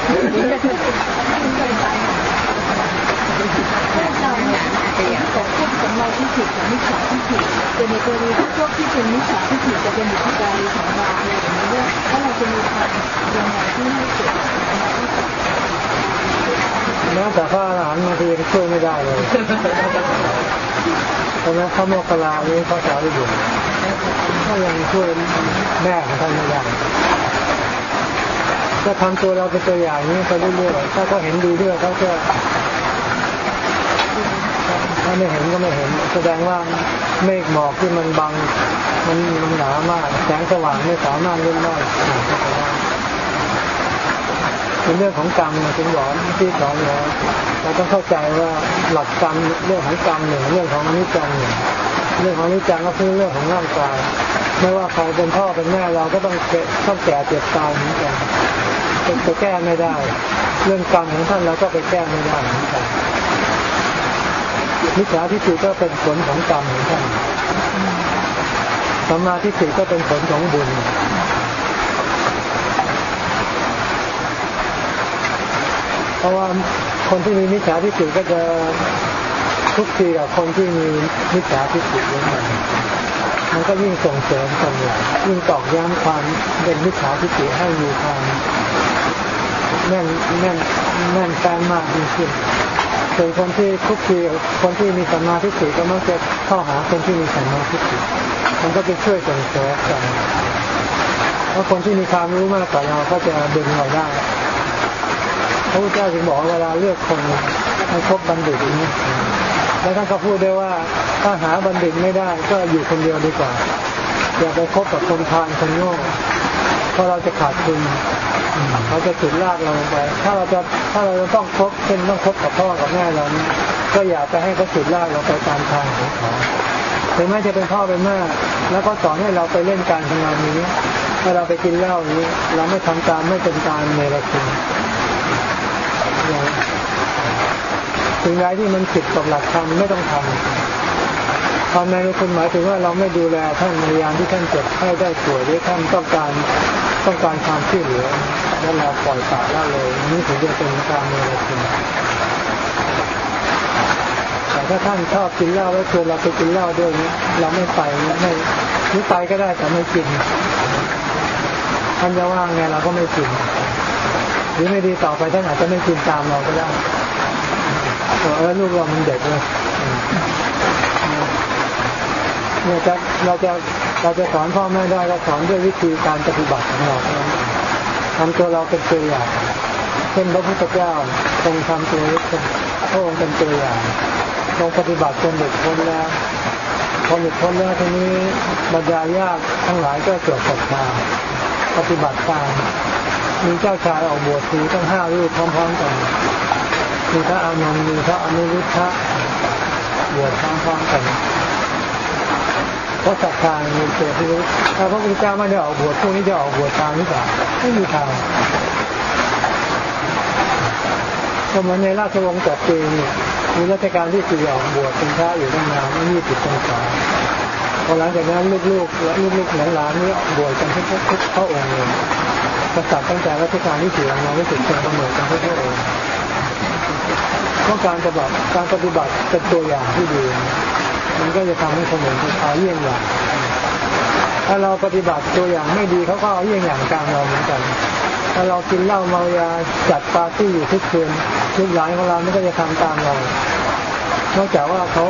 ของพวกสมาธิผิดกับมิจฉาทิฏฐิแต่ในกรณีพวกที่เป็นมิจฉาทิฏฐิดจะเป็นอยู่ที่ใจของเราอะไรอย่างนี้ว่าถ้าเราจะมีทางยังไงที่ให้เกิดสมาธิผิดแม้แต่พระอรหันต์บางทีช่วยไม่ได้เลยเพราะฉะนั้นพระโมคคัลลานี้พระสารีบุตรก็ยังช่วยแม่ของท่านไม่ได้ ก็ทำตัวเราเป็นตัวอย่างนี้ไปเรื่อยๆถ้าเขาเห็นดีด้วยเขาก็ถ้าไม่เห็นก็ไม่เห็น แสดงว่าเมฆหมอกที่มันบัง มันมันหนามาก แสงสว่างไม่สามารถเล่นได้อ่าเข้าไปได้เป็นเรื่องของกรรมนะถึงบอกที่สอนแล้วเราต้องเข้าใจว่าหลักกรรมเรื่องของกรรมหนึ่งเรื่องของอนิจจังหนึ่งเรื่องของอนิจจังก็คือเรื่องของร่างกายไม่ว่าใครเป็นพ่อเป็นแม่เราก็ต้องเจ็บต้องแก่เจ็บตายเหมือนกัน จะแก้ไม่ได้ เรื่องกรรมของท่านเราก็ไปแก้ไม่ได้เหมือนกันมิจฉาทิฏฐิก็เป็นผลของกรรมของท่านสัมมาทิฏฐิก็เป็นผลของบุญเพราะว่าคนที่มีมิจฉาทิฏฐิก็จะทุกทีกับคนที่มีมิจฉาทิฏฐิเหมือนกันมันก็ยิ่งส่งเสริมกันอย่ยิ่งตอกย้ำความเป็นมิจฉาทิฏฐิให้มีความ แน่นแน่นแน่นแฟนมากยิ่งขึ้นส่วนคนที่ทุกทีคนที่มีสัมมาทิฏฐิก็มักจะเข้าหาคนที่มีสัมมาทิฏฐิมันก็จะช่วยส่งเสริมกันเพราะคนที่มีความรู้มากกว่าเราก็จะดึงเราได้พระพุทธเจ้าจึงบอกเวลาเลือกคนให้คบบัณฑิตนี้แล้วท่านก็พูดได้ว่าถ้าหาบัณฑิตไม่ได้ก็อยู่คนเดียวดีกว่าอย่าไปคบกับคนพาลคนโง่ เพราะเราจะขาดทุนเขาจะฉุดลากเราไป ถ้าเราจะถ้าเราจะต้องคบเช่นต้องคบกับพ่อกับแม่เรานี้ก็อย่าไปให้เขาฉุดลากเราไปตามทางของเขาถึงแม้จะเป็นพ่อเป็นแม่แล้วก็สอนให้เราไปเล่นการพนันนี้ถ้าเราไปกินเหล้านี้ เราไม่ทำตามไม่เป็นตามในละคุณสิ่งใดที่มันผิดกับหลักธรรมไม่ต้องทำทำในคุณหมายถึงว่าเราไม่ดูแลท่านในยามที่ท่านเจ็บไข้ได้ป่วยหรือท่านต้องการต้องการความช่วยเหลือแล้วเราปล่อยปละละเลยนี่ถึงจะเป็นการในละคุณแต่ถ้าท่านชอบกินเหล้าแล้วชวนเราไปกินเหล้าด้วยนี้เราไม่ไปไม่ไม่ไปก็ได้แต่ไม่กินท่านจะว่างไงเราก็ไม่กินหรือไม่ดีต่อไปท่านอาจจะไม่กินตามเราก็ได้เออลูกเรามันเด็กเลย เนี่ยจะเราจะเราจะสอนพ่อแม่ได้เราสอนด้วยวิธีการปฏิบัติของเราทำตัวเราเป็นตัวอย่างเช่นพระพุทธเจ้าทรงทำตัวพระองค์เป็นตัวอย่างทรงปฏิบัติจนหลุดพ้นแล้วพอหลุดพ้นแล้วทีนี้บรรดาญาติทั้งหลายก็เกิดศรัทธาปฏิบัติตามมีเจ้าชายออกบวชทีทั้งห้ารูปพร้อมๆกันมีพระอานนท์มีพระอนุรุทธะบวชพร้อมๆกัน พราะศรัทธามีเกิดที่รู้ถ้าพระพุทธเจ้าไม่ได้ออกบวชพวกนี้จะออกบวชตามหรือเปล่าไม่มีทางก็เหมือนในราชวงศ์จักรีนี่มีรัชกาลที่สี่ออกบวชเป็นพระอยู่ตั้งนานไม่ยี่สิบพรรษาพอหลังจากนั้นลูกๆและลูกๆหลานๆนี่บวชกันทุกทุกพระองค์เลยกษัตริย์ตั้งแต่รัชกาลที่สี่มาไม่ถึงทรงกำเนิดกันทุกพระองค์เพราะการปฏิบัติการปฏิบัติเป็นตัวอย่างที่ดี มันก็จะทำให้คนอื่นเอาเยี่ยงอย่าง ถ้าเราปฏิบัติตัวอย่างไม่ดีเขาก็เอาเยี่ยงอย่างตามเราเหมือนกัน ถ้าเรากินเหล้าเมายาจัดปาร์ตี้อยู่ทุกคืนลูกหลานของเราไม่ก็จะทำตามเรา นอกจากว่าเขา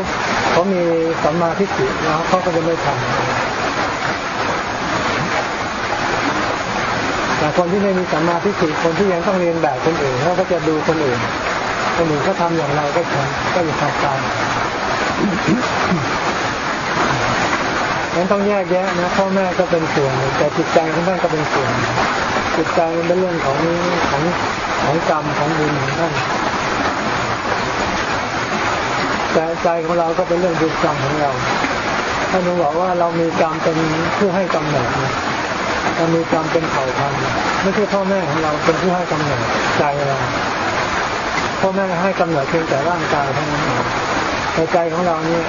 เขามีสัมมาทิฏฐิแล้วเขาก็จะไม่ทำแต่คนที่ไม่มีสัมมาทิฏฐิคนที่ยังต้องเรียนแบบคนอื่นเขาก็จะดูคนอื่นคนอื่นเขาทำอย่างไรก็ทำก็จะทำตาม นั้นต้องแยกแยะนะพ่อแม่ก็เป็นส่วน แต่จิตใจของท่านก็เป็นส่วน จิตใจเป็นเรื่องของของของกรรมของบุญของท่านแต่ใจของเราก็เป็นเรื่องบุญกรรมของเราท่านบอกว่าเรามีกรรมเป็นผู้ให้กำเนิดเรามีกรรมเป็นเผ่าพันธุ์ไม่ใช่พ่อแม่ของเราเป็นผู้ให้กำเนิดใจเราพ่อแม่ให้กำเนิดเพียงแต่ร่างกายเท่านั้นเอง แต่ใจของเราเนี่ย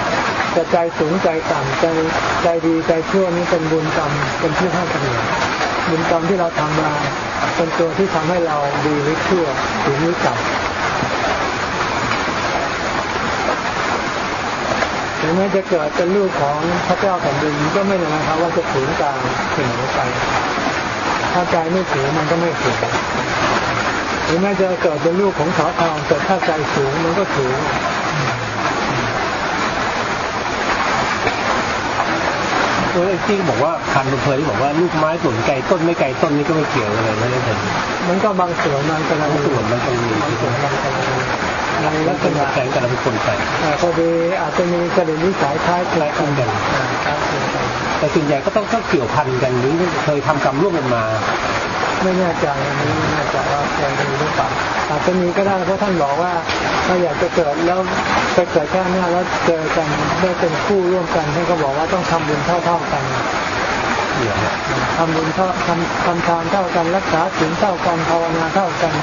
จะใจสูงใจต่ำใจใจดีใจชั่วนี้เป็นบุญกรรมเป็นที่ให้กำเนิดบุญกรรมที่เราทำมาเป็นตัวที่ทำให้เราดีหรือชั่วหรือนิสัยถึงแม้จะเกิดเป็นลูกของพระเจ้าแผ่นดินก็ไม่ได้หมายความว่าจะถึงกลางถึงไป ถ้าใจไม่ถึงมันก็ไม่ถึงหรือแม้จะเกิดเป็นลูกของสาวทองแต่ถ้าใจสูงมันก็ถึง ออที่บอกว่าคันเพลที่บอกว่าลูกไม้ส่วนไก่ต้นไม่ไก่ต้นนี่ก็ไม่เกี่ยวเลยนะเนี่ยมันก็บางส่วนบางกำลังส่วนมันกำลังบางส่วนมันกำลังในลักษณะแฝงกำลังคนไปพอดีอาจจะมีกระดิ่งนิสัยคล้ายคล้ายกันแต่ส่วนใหญ่ก็ต้องเกี่ยวพันกันหรือเคยทำกรรมร่วมกันมา ไม่แน่ใจอันนี้ไม่แน่ใจว่าเคยมีหรือเปล่าอาจจะมีก็ได้เพราะท่านบอกว่าถ้าอยากจะเกิดแล้วไปเกิดแค่หน้าแล้วเจอกันได้เป็นคู่ร่วมกันท่านก็บอกว่าต้องทำบุญเท่าๆกันทำบุญเท่าทำทำทานเท่ากันรักษาศีลเท่ากันภาวนาเท่ากัน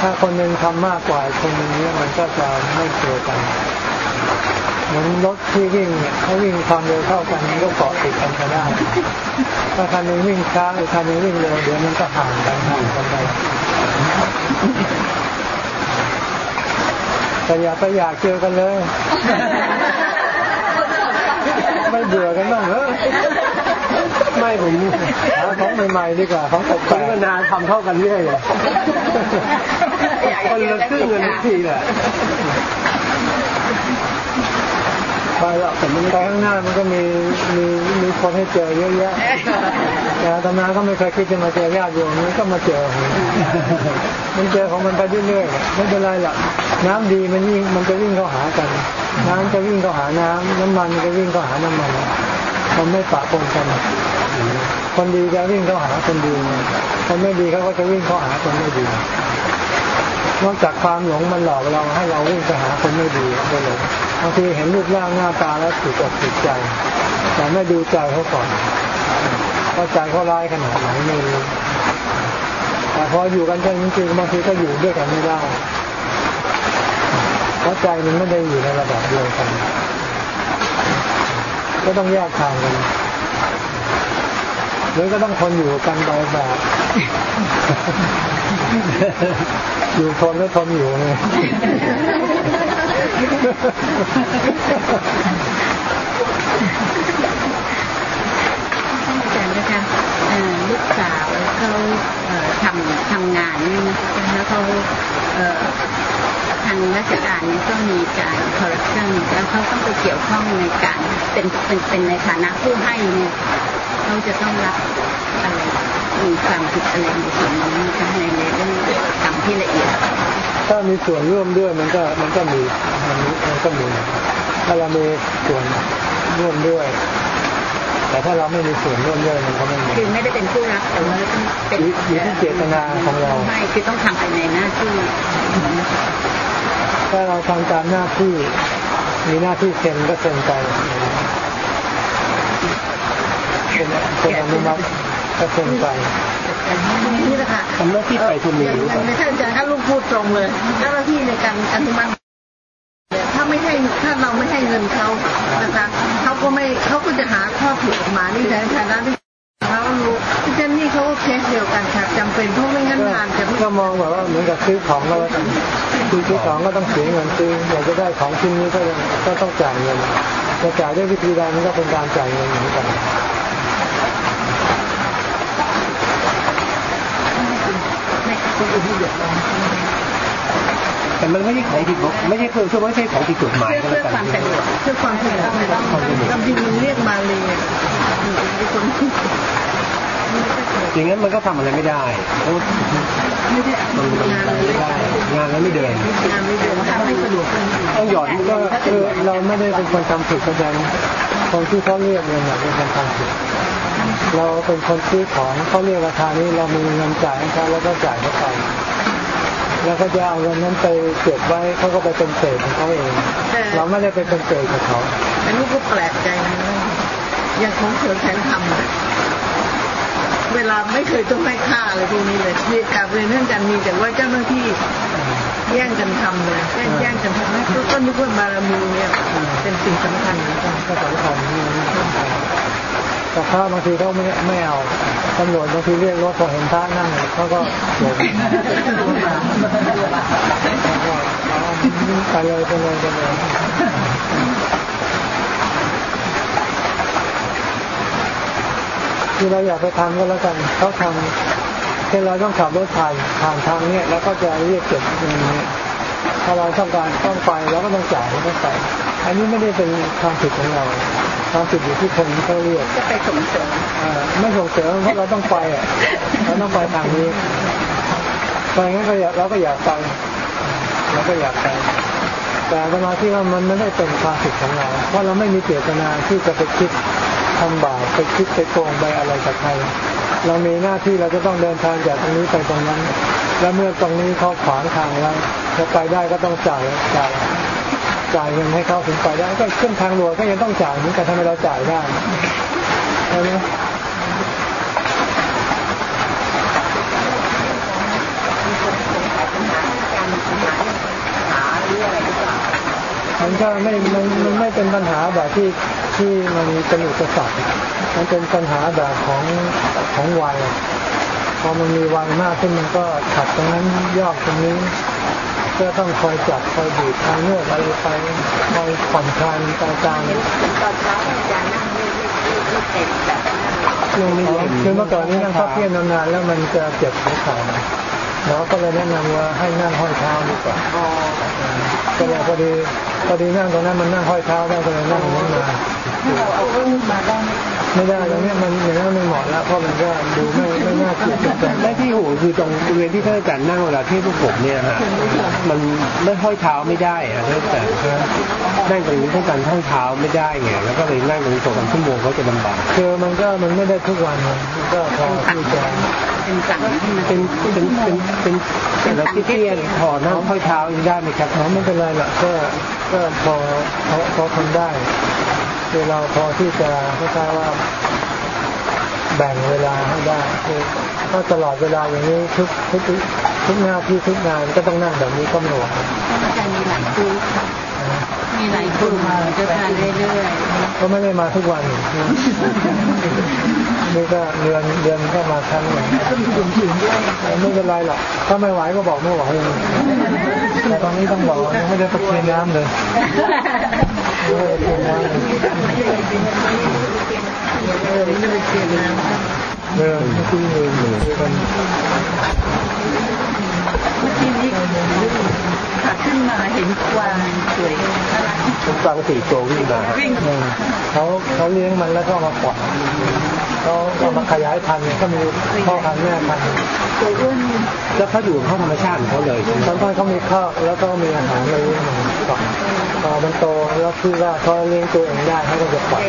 ถ้าคนหนึ่งทำมากกว่าคนหนึ่งนี้มันก็จะไม่เจอกัน เหมือนรถที่วิ่งเนี่ยเขาวิ่งความเร็วเท่ากันมันก็เกาะติดกันไปได้ ถ้าคันหนึงวิ่งช้าหรือคันหนึงวิ่งเร็วเดี๋ยวมันก็ห่างกันห่างกันไปแต่อย่าไปอยากเจอกันเลย ไม่เบื่อกันบ้างเหรอไม่ผมหาของใหม่ๆดีกว่าของแปคุลณกก็นาทำเท่ากันเรื่อยเลยคนละครึ่งเงินทุกทีแหละๆ ไปหรอกแต่มันไปข้างหน้ามันก็มีมีมีคนให้เจอเยอะแยะแต่อาตมาก็ไม่เคยคิดจะมาเจอญาติโยมนี่ก็มาเจอ มันเจอของมันไปเรื่อยๆไม่เป็นไรหรอกน้ำดีมันวิ่งมันจะวิ่งเข้าหากัน น้ำจะวิ่งเข้าหาน้ำน้ำมันจะวิ่งเข้าหาน้ำมันมันไม่ปะปนกันคนดีจะวิ่งเข้าหาคนดีคนไม่ดีเขาก็จะวิ่งเข้าหาคนไม่ดีนอกจากความหลงมันหลอกเราให้เราวิ่งไปหาคนไม่ดีไปเลย บางทีเห็นรูปร่างหน้าตาแล้วถูกอกถูกใจ แต่ไม่ดูใจเขาก่อนว่าะใจเขาร้ายขนาดไหนไม่รู้แต่พออยู่กันจริงๆบางทีก็อยู่ด้วยกันไม่ได้เพราะใจมันไม่ได้อยู่ในระดับเดียวกัน ก็ต้องแยกทางกันหรือก็ต้องทนอยู่กันไปแบบอยู่ทนแล้วทนอยู่เลย อาจารย์นะคะอ่อลูกสาวเขาเอ่อทำทำงานเนี่ยนะแล้วเขาเอ่อทางราชการเนี่ยก็มีการคอร์รัปชันแล้วเขาต้องไปเกี่ยวข้องในการเป็นเป็นเป็นในฐานะผู้ให้เนี่ยเขาจะต้องรับอะไรมีความผิดอะไรในส่วนนี้นะคะในในเรื่องกรรมที่ละเอียด ถ้ามีส่วนร่วมด้วยมันก็มันก็มีมันมันก็มีถ้าเรามีส่วนร่วมด้วย แต่ถ้าเราไม่มีส่วนร่วมด้วยมันก็ไม่มีคือไม่ได้เป็นผู้รับแต่ว่าเป็นอยู่อยู่ที่เจตนาของเราผู้ให้คือต้องทำไปในหน้าที่ถ้าเราทำตามหน้าที่มีหน้าที่เซ็นก็เซ็นไปเป็นเป็นอนุมัติ ก็เซ็นไปนี่แหละค่ะทำหน้าที่ไปทุนมีหรือเปล่าไม่ใช่อาจารย์ถ้าลูกพูดตรงเลยเจ้าหน้าที่ในการอนุมัติเนี่ยถ้าไม่ให้ถ้าเราไม่ให้เงินเขานะคะเขาก็ไม่เขาก็จะหาข้อผิดออกมานี่ในฐานะที่เขารู้ที่เจนนี่เขาก็เคสเดียวกันค่ะจำเป็นเพราะไม่งั้นงานจะไม่ก็มองแบบว่าเหมือนกับซื้อของก็แล้วกันคือซื้อของก็ต้องเสียเงินซื้ออยากจะได้ของชิ้นนี้ก็ยังก็ต้องจ่ายเงินจะจ่ายด้วยวิธีใดมันก็เป็นการจ่ายเงินเหมือนกัน ไม่คนอื่นไม่เดือดร้อนแต่มันไม่ใช่ของผิดกฎไม่ใช่คือคือไม่ใช่ของผิดกฎหมายเพื่อก็เพื่แล้อวกันความสะดวกเพื่อความสะดวกจำจริงมันเรียกมาเลยเป็นคนที่อย่างนั้นมันก็ทำอะไรไม่ได้เพราะไม่ได้มันมันงานทำเลไม่ยได้ งานแล้วไม่เดินงานไม่เดือดถ้าไม่สะดวกต้องหยอดมันก็ก็คือเราไม่ได้เป็นคนทำผิดแสดงคนที่เขาเรียกเงินเนี่ยเป็นคนทำผิด เราเป็นคนซื้อของเขาเรียกราคานี้เรามีเงินจ่ายให้เขาแล้วก็จ่ายเขาไปแล้วก็จะเอาเงินนั้นไปเก็บไว้เขาก็ไปเป็นเศษของเขาเอง เราไม่ได้ไปเป็นเศษกับเขาแต่ลูกก็แปลกใจนะอย่างของเสือแสนทำอะเวลาไม่เคยต้องให้ค่าอะไรพวกนี้เลยมีกับเรียนเรื่องการมีแต่ว่าเจ้าหน้าที่แย่งกันทำเลยแย่งแย่งกันทำให้ก็นึกว่าบารมีเนี่ยเป็นสิ่งสำคัญเหมือนกันก็สำคัญที่มัน แต่พระบางทีเขาไม่ไม่เอาตำรวจบางทีเรียกรถพอเห็นพระนั่งเขาก็หลบไปเลยไปเลยไปเลยที่เราอยากไปทำก็แล้วกันเขาทำเช่นเราต้องขับรถผ่านผ่านทางเนี้ยแล้วก็จะเรียกเก็บเงินเนี้ยถ้าเราต้องการต้องไปเราก็ต้องจ่ายต้องไป อันนี้ไม่ได้เป็นความผิดของเราความผิดอยู่ที่คนที่เขาเรียกจะไปส่งเสริมเอ่อไม่ส่งเสริมเพราะเราต้องไปอะเราต้องไปทางนี้ไปงั้นก็อยากเราก็อยากไปเราก็อยากไปแต่สมาธิว่ามันไม่ได้เป็นความผิดของเรา เพราะเราไม่มีเจตนาที่จะไปคิดทำบาปไปคิดไปโกงไปอะไรกับใคร เรามีหน้าที่เราจะต้องเดินทางจากตรงนี้ไปตรงนั้น แล้วเมื่อตรงนี้เขาขวางทางแล้วจะไปได้ก็ต้องจ่ายจ่าย จ่ายเงินให้เขาถึงไปได้ก็ขึ้นทางด่วนก็ยังต้องจ่ายเหมือนกันทำไมเราจ่ายได้ใช่ไหมการหาหรืออะไหมันก็ไม่มันมันไม่เป็นปัญหาแบบที่ที่มันเป็นอุปสรรคมันเป็นปัญหาแบบของของวัยพอมันมีวัยมากขึ้นมันก็ขัดตรงนั้นยอกตรงนี้ ก็ต้องคอยจับคอยบีบคอยนวดอะไรไปคอยผ่อนคลายตาจางตอนเช้าอาจารย์นั่งไม่ไม่ไม่เต็มแบบช่งนี้เย็นคือเมื่อก่อนนี้นั่งพับเพียบนานๆแล้วมันจะเจ็บหัวเข่าเราก็เลยแนะนำว่าให้นั่งห้อยเท้าดีกว่าก็เลยพอดีพอดีนั่งตรงนั้นมันนั่งห้อยเท้าได้ก็เลยนั่งอย่างมาถ้าเราเอาขึ้นมาได้ไหมไม่ได้ตรงนี้มันอย่างนั้นไม่เหมาะแล้วเพราะมันก็ดูไม่ไม่น่าเกลียดจริงและที่หูคือตรงบริเวณที่ท่านอาจารย์นั่งเวลาที่พวกผมเนี่ยฮะมันไม่ห้อยเท้าไม่ได้อะท่านอาจารย์นั่งตรงนี้ท่านอาจารย์ห้อยเท้าไม่ได้ไงแล้วก็เลยนั่งตรงนี้สองสามชั่วโมงเขาจะลำบากคือมันก็มันไม่ได้ทุกวันมันก็พอที่จะเป็นสั่งที่มันเป็นเป็นเป็นเป็นเป็นแล้วที่เตี้ยพอนั่งห้อยเท้ายังได้ไหมครับอ๋อไม่เป็นไรหรอกก็ก็พอพอพอทำได้ คือเราพอที่จะคล้ายๆว่าแบ่งเวลาให้ได้คือถ้าตลอดเวลาอย่างนี้ทุกทุกทุกหน้าที่ทุกงานก็ต้องนั่งแบบนี้ก็หน่วงอาจารย์มีหลายคู่มีหลายคู่มาจะทานเรื่อยๆก็ไม่ได้มาทุกวันนี่ก็เดือนเดือนก็มาครั้งหนึ่งก็มีถุงถึงด้วยไม่เป็นไรหรอกถ้าไม่ไหวก็บอกไม่ไหวแต่ตอนนี้ต้องบอกยังไม่ได้ไปกินน้ำเลยไม่ได้ไปกินน้ำเลย ๆเออไม่ได้ เปลี่ยนน้ำเดินไม่ที่มือมือกันเมื่อกี้นี้ขาขึ้นมาเห็นกวางสวยน่ารักผมฟังสี่ตัววิ่งมาครับเออเขาเขาเลี้ยงมันแล้วก็เอามาปล่อยเขาเอามาขยายพันธุ์ก็มีพ่อพันธุ์แม่พันธุ์สวยอ้วนแล้วเขาอยู่ของเขาธรรมชาติของเขาเลยใช่ไหมตอนต้นเขามีข้าวแล้วก็มีอาหารอะไรเลี้ยงมันก่อนพอมันโตแล้วคือว่าเขาเลี้ยงตัวเองได้เขาก็จะปล่อย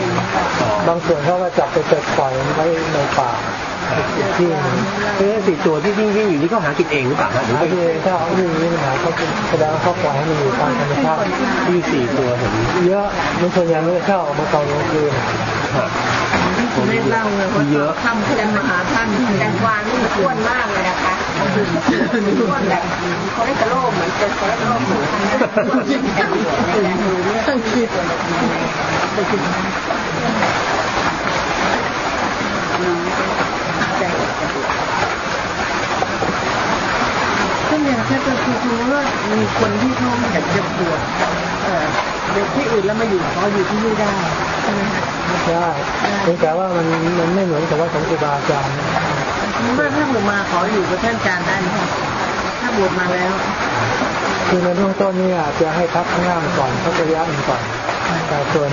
บางส่วนเขาก็จับไปเปิดปล่อยไว้ในป่าอีก ที่หนึงคือสี่ตัวที่วิ่งวิ่งอยู่นี่เขาหากินเองหรือเปล่าฮะหรือว่าถ้าเขาวิ่งนี่มันหาเขาแสดงเขาปล่อยให้มันอยู่ตามธรรมชาติที่สี่ตัวผมเยอะมันส่วนใหญ่มันจะเข้าออกมาตอนกลางคืนฮะคุณได้เล่าเลยว่าเยอะทำแสดงมหาท่านแตงกวานี่มันอ้วนมากเลยนะคะอ้วนแบบคอเลสเตอรอลเหมือนเป็นคอเลสเตอรอลสูต้องคิดไปถึงน้ องใจจะบวชก็เนี่ยถ้าจะคือคือว่ามีคนที่เขาอยากจะบวชเอ่อเด็กที่อื่นแล้วมาอยู่ขออยู่ที่นี่ได้ใช่ไหมคะใช่เพียงแต่ว่ามันมันไม่เหมือนกับว่าของครูบาอาจารย์เมื่อถ้าบวชมาขออยู่กับท่านอาจารย์ได้ไหมคะถ้าบวชมาแล้ว คือในเบื้องต้นนี่อาจจะให้พักข้างล่างก่อนพักระยะหนึ่งก่อนแต่ส่วน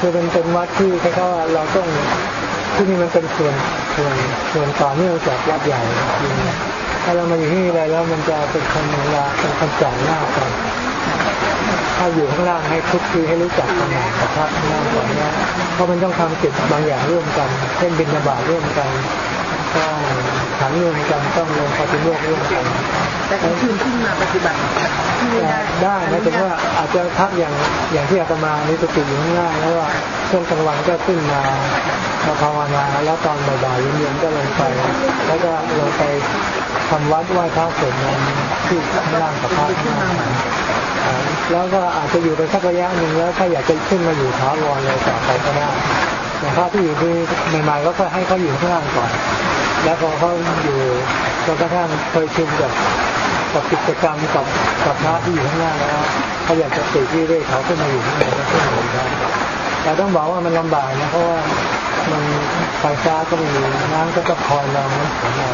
คือเป็นเป็นวัดที่เขาว่าเราต้อง ที่นี่มันเป็นส่วนส่วนส่วนต่อเนื่องจากวัดใหญ่คือถ้าเรามาอยู่ที่นี่ไรแล้วมันจะเป็นคนเวลาเป็นคนจ่องหน้ากันถ้าอยู่ข้างล่างให้ทุกทีให้รู้จักขนาดกับพระข้างล่างก่อนนะเพราะมันต้องทำกิจบางอย่างร่วมกัน เช่นบิณฑบาตร่วมกันต้อง ฉันร่วมกันต้องลงปฏิโมกร่วมกันแต่กลางคืนขึ้นมาปฏิบัติได้ได้หมายถึงว่าอาจจะพักอย่างอย่างที่อาตมานี่สติอยู่ข้างล่างแล้วว่าช่วงกลางวันก็ขึ้นมามาภาวนาแล้วตอนบ่ายเย็นๆก็ลงไป แล้วก็ลงไปทำวัดไหว้พระสวดมนต์ที่ข้างล่างกับพระข้างล่างแล้วก็อาจจะอยู่ไปสักระยะหนึ่งแล้วถ้าอยากจะขึ้นมาอยู่ถาวรเลยต่อไปก็ได้แต่พระที่อยู่ที่ใหม่ๆก็ค่อยให้เขาอยู่ข้างล่างก่อน แล้วพอเขาอยู่จนกระทั่งเคยชินกับกับกิจกรรมกับกับพระที่อยู่ข้างล่างแล้วเขาอยากจะติที่เร่เขาขึ้นมาอยู่ข้างบนก็ขึ้นมาได้แต่ต้องบอกว่ามันลำบากนะเพราะว่ามันไฟฟ้าก็มีน้ำก็ต้องคอยรองน้ำฝนเอา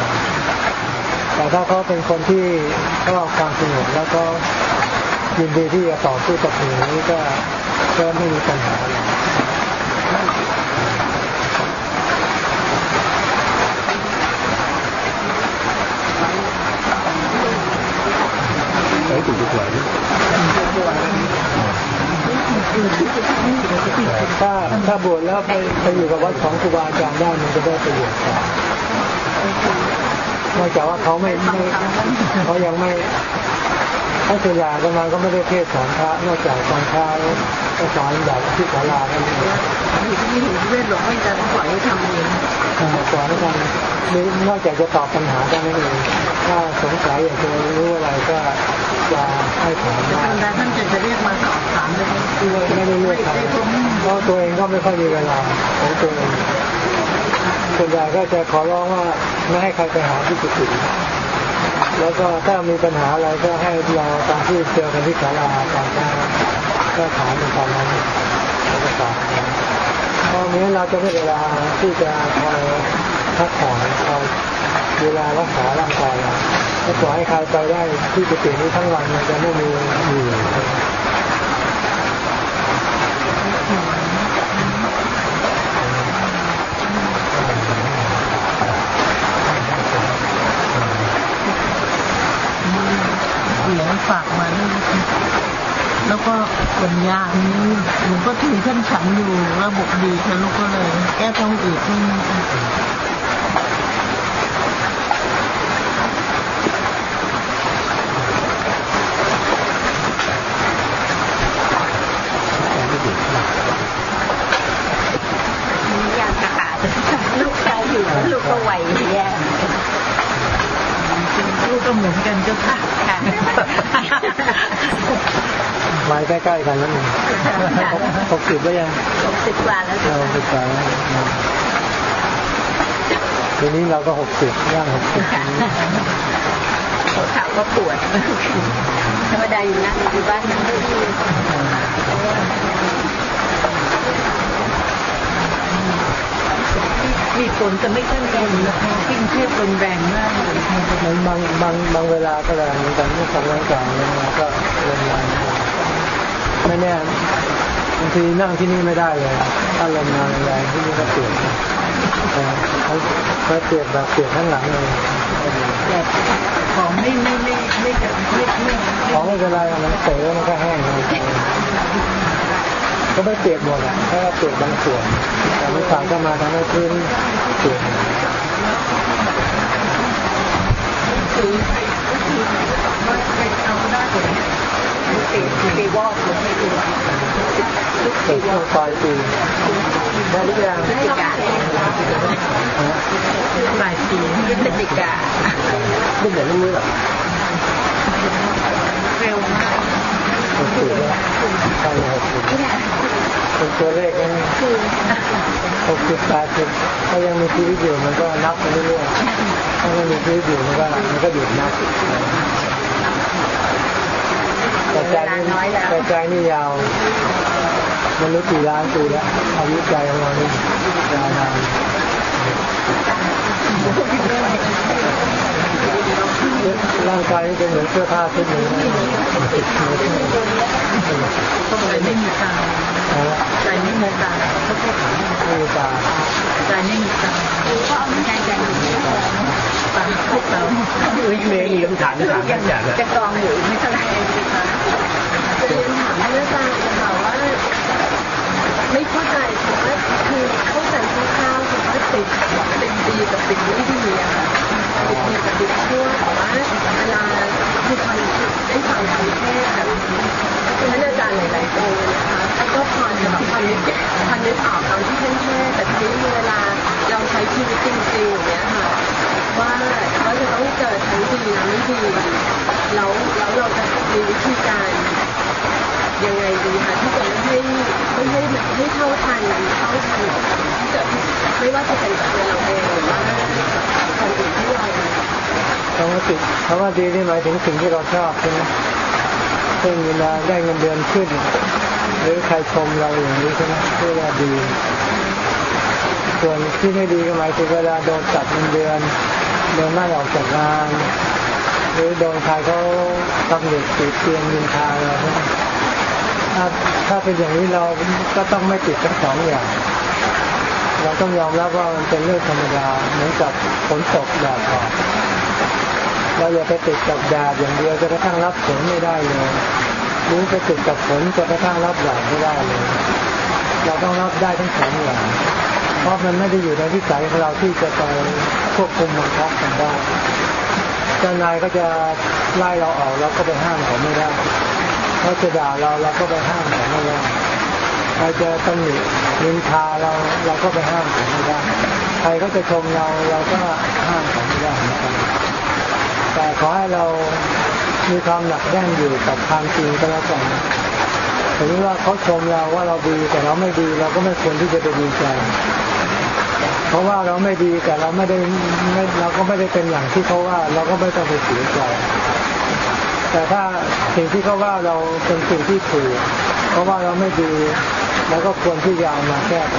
แต่ถ้าเขาเป็นคนที่ชอบความสงบแล้วก็ยินดีที่จะต่อสู้กับสิ่งนี้ก็ก็ไม่มีปัญหาอะไร เอ้ย ติดดีกว่าถ้าถ้าบวชแล้วไปไปอยู่กับวัดของครูบาอาจารย์ได้มันจะได้ประโยชน์กว่านอกจากว่าเขาไม่ไม่เขายังไม่ ถ้าส่วนใหญ่ประมาก็ไม่ได้เทศสอนพระนอกจากตอนเช้าก็สอนแบบที่ศาลากันเองที่ห็นเวทหลวงไม่จะปล่อยให้ทำเองอ่าสอนให้กันนี่นอกจากจะตอบปัญหาได้นั่นเองถ้าสงสัยอยากจะรู้อะไรก็จะให้ถามธรได้รมดาท่านจะจะเรียกมาสอบถามที่ไม่ได้เลือกครเพราะตัวเองก็ไม่ค่อยมีเวลาของตัวเองส่วนใหญ่ก็จะขอร้องว่าไม่ให้ใครไปหาที่จุด แล้วก็ถ้ามีปัญหาอะไรก็ให้เราตามที่เจอกันที่ศาลาตามที่ก็ถามในตอนนั้นแล้วก็ตอบเพราะงี้เราจะไม่เวลาที่จะคอยพักผ่อนคอยเวลารักษาร่างกายเราถ้าปล่อยให้ใครไปได้ที่จุดตินี้ทั้งวันมันจะไม่มีอยู่ เสียง ฝากมาด้วยแล้วก็ปัญญานี้หนูก็ถือขั้นฉันอยู่ระบบดีค่ะลูกก็เลย แก้ท้องอืดให้นะคะ อยากจะหาลูกชายอยู่ลูกก็ไหวแย่ ลูกก็เหมือนกันเจ้าค่ะ ค่ะ มา ใกล้ๆกันแล้วนี่หกสิบแล้วยังหกสิบกว่าแล้วเราหกสิบกว่าแล้วทีนี้เราก็หกสิบย่างหกสิบหัวเข่าก็ปวดธรรมดาอยู่นั่งอยู่บ้านนั่งได้ดีมีฝนแต่ไม่ค่อยแรงนะคะที่กรุงเทพลมแรงมากเลยค่ะมันบางบางบางเวลาก็แรงเหมือนกันเมื่อของร่างกายเนี่ยก็ลมแรง ไม่แน่บางทีนั่งที่นี่ไม่ได้เลยถ้าลมมาแรงที่นี่ก็เปลี่ยนเขาเขาเปลี่ยนแบบเปลี่ยนข้างหลังเลยของไม่ไม่ไม่ไม่จะไม่ไม่ของไม่เป็นไรมันเตะมันก็แห้งเลยก็ไม่เปียกหมดอะแค่เปียกบางส่วนแต่ไม่สั่งก็มาทำให้พื้นเปียก คือว่าไปเอาได้ผล ตีตีวอกหรือไม่ตีวอกเปิดช่วงปลายปีได้หรือยังพฤศจิกาปลายปีพฤศจิกาไม่เหมือนรู้หรอกเร็วมากหกสิบแล้วใช่หกสิบเป็นตัวเลขนะหกสิบแปดสิบถ้ายังมีชีวิตอยู่มันก็นับไปเรื่อยๆถ้าไม่มีชีวิตอยู่มันก็มันก็หยุดนับ แต่ใจนี่แต่ใจนี่ยาวมันรู้กี่ล้านปีแล้วอายุใจของเรานี่ยาวนานร่างกายนี่เป็นเหมือนเสื้อผ้าชุดหนึ่งนะใจไม่มีตาใจไม่มีตาไม่มีตาใจไม่มีตาใจใจตา พวกเราวิเมย์มีคำถามจะถามท่านอาจารจะกองอยู่ไม่เท่าไหร่จะเรียนถามท่านอาจารย์ค่ะว่าไม่เข้าใจว่าคือเข้าใจคร่าวๆค่ะว่าติดติดดีกับติดไม่ดีอะค่ะติดดีกับติดชั่วแต่ว่าเวลาคือฟังได้ฟังทางเทศแบบนี้ คือท่านอาจารย์หลายๆองค์นะคะท่านก็พอจะแบบพอนึกพอนึกออกตอนที่ท่านเทศแต่ทีนี้เวลาเราใช้ชีวิตจริงๆอย่างเงี้ยค่ะว่าเขาจะต้องเจอทั้งดีและไม่ดีแล้วแล้วเราจะมีวิธีการยังไงดีคะที่จะไม่ให้ไม่ให้แบบให้เท่าทันเท่าทันที่เกิดไม่ว่าจะเป็นกับตัวเราเองหรือว่าคนอื่นที่เราคำว่าติดคำว่าดีนี่หมายถึงสิ่งที่เราชอบใช่ไหม ช่นเวลาได้เงินเดือนขึ้น หรือใครชมเราอย่างนี้ใช่ไหมเรียกว่าดี ส่วนที่ไม่ดีก็หมายถึงเวลาโดนตัดเงินเดือนโดนไล่ออกจากงาน หรือโดนใครเขาตำหนิติดเตียนนินทาเราใช่ไหมถ้าถ้าเป็นอย่างนี้เราก็ต้องไม่ติดทั้งสองอย่างเราต้องยอมรับว่ามันเป็นเรื่องธรรมดาเหมือนกับฝนตกแดดออก เราอย่าไปติดกับแดดอย่างเดียวจนกระทั่งรับฝนไม่ได้เลยหรือไปติดกับฝนจนกระทั่งรับแดดไม่ได้เลย เราต้องรับได้ทั้งสองอย่างเพราะมันไม่ได้อยู่ในวิสัยของเราที่จะไปควบคุมบังคับกันได้เจ้านายก็จะไล่เราออกเราก็ไปห้ามเขาไม่ได้เขาจะด่าเราเราก็ไปห้ามเขาไม่ได้ใครจะตำหนินินทาเราเราก็ไปห้ามเขาไม่ได้ใครก็จะชมเราเราก็ห้ามเขาไม่ได้เหมือนกัน แต่ขอให้เรามีความหนักแน่นอยู่กับความจริงก็แล้วกันสมมติว่าเขาชมเราว่าเราดีแต่เราไม่ดีเราก็ไม่ควรที่จะไปดีใจ เพราะว่าเราไม่ดีแต่เราไม่ได้ไม่เราก็ไม่ได้เป็นอย่างที่เขาว่า เราก็ไม่ต้องไปเสียใจ แต่ถ้าสิ่งที่เขาว่าเราเป็นสิ่งที่ถูกเพราะว่าเราไม่ดีเราก็ควรที่จะเอามาแก้ไข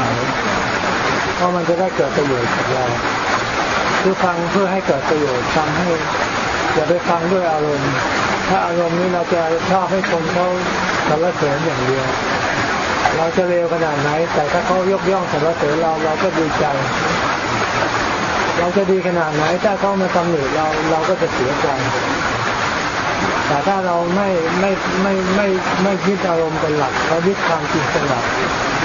เพราะมันจะได้เกิดประโยชน์กับเราคือฟังเพื่อให้เกิดประโยชน์ฟังให้ อย่าไปฟังด้วยอารมณ์ ถ้าอารมณ์นี้เราจะชอบให้คนเขาสรรเสริญอย่างเดียว เราจะเร็วขนาดไหน แต่ถ้าเขายกย่องสรรเสริญเราเราก็ดีใจ เราจะดีขนาดไหนถ้าเขามาตำหนิเราเราก็จะเสียใจแต่ถ้าเราไม่ไม่ไม่ไม่ไม่ยึดอารมณ์เป็นหลักเรายึดความจริงเป็นหลัก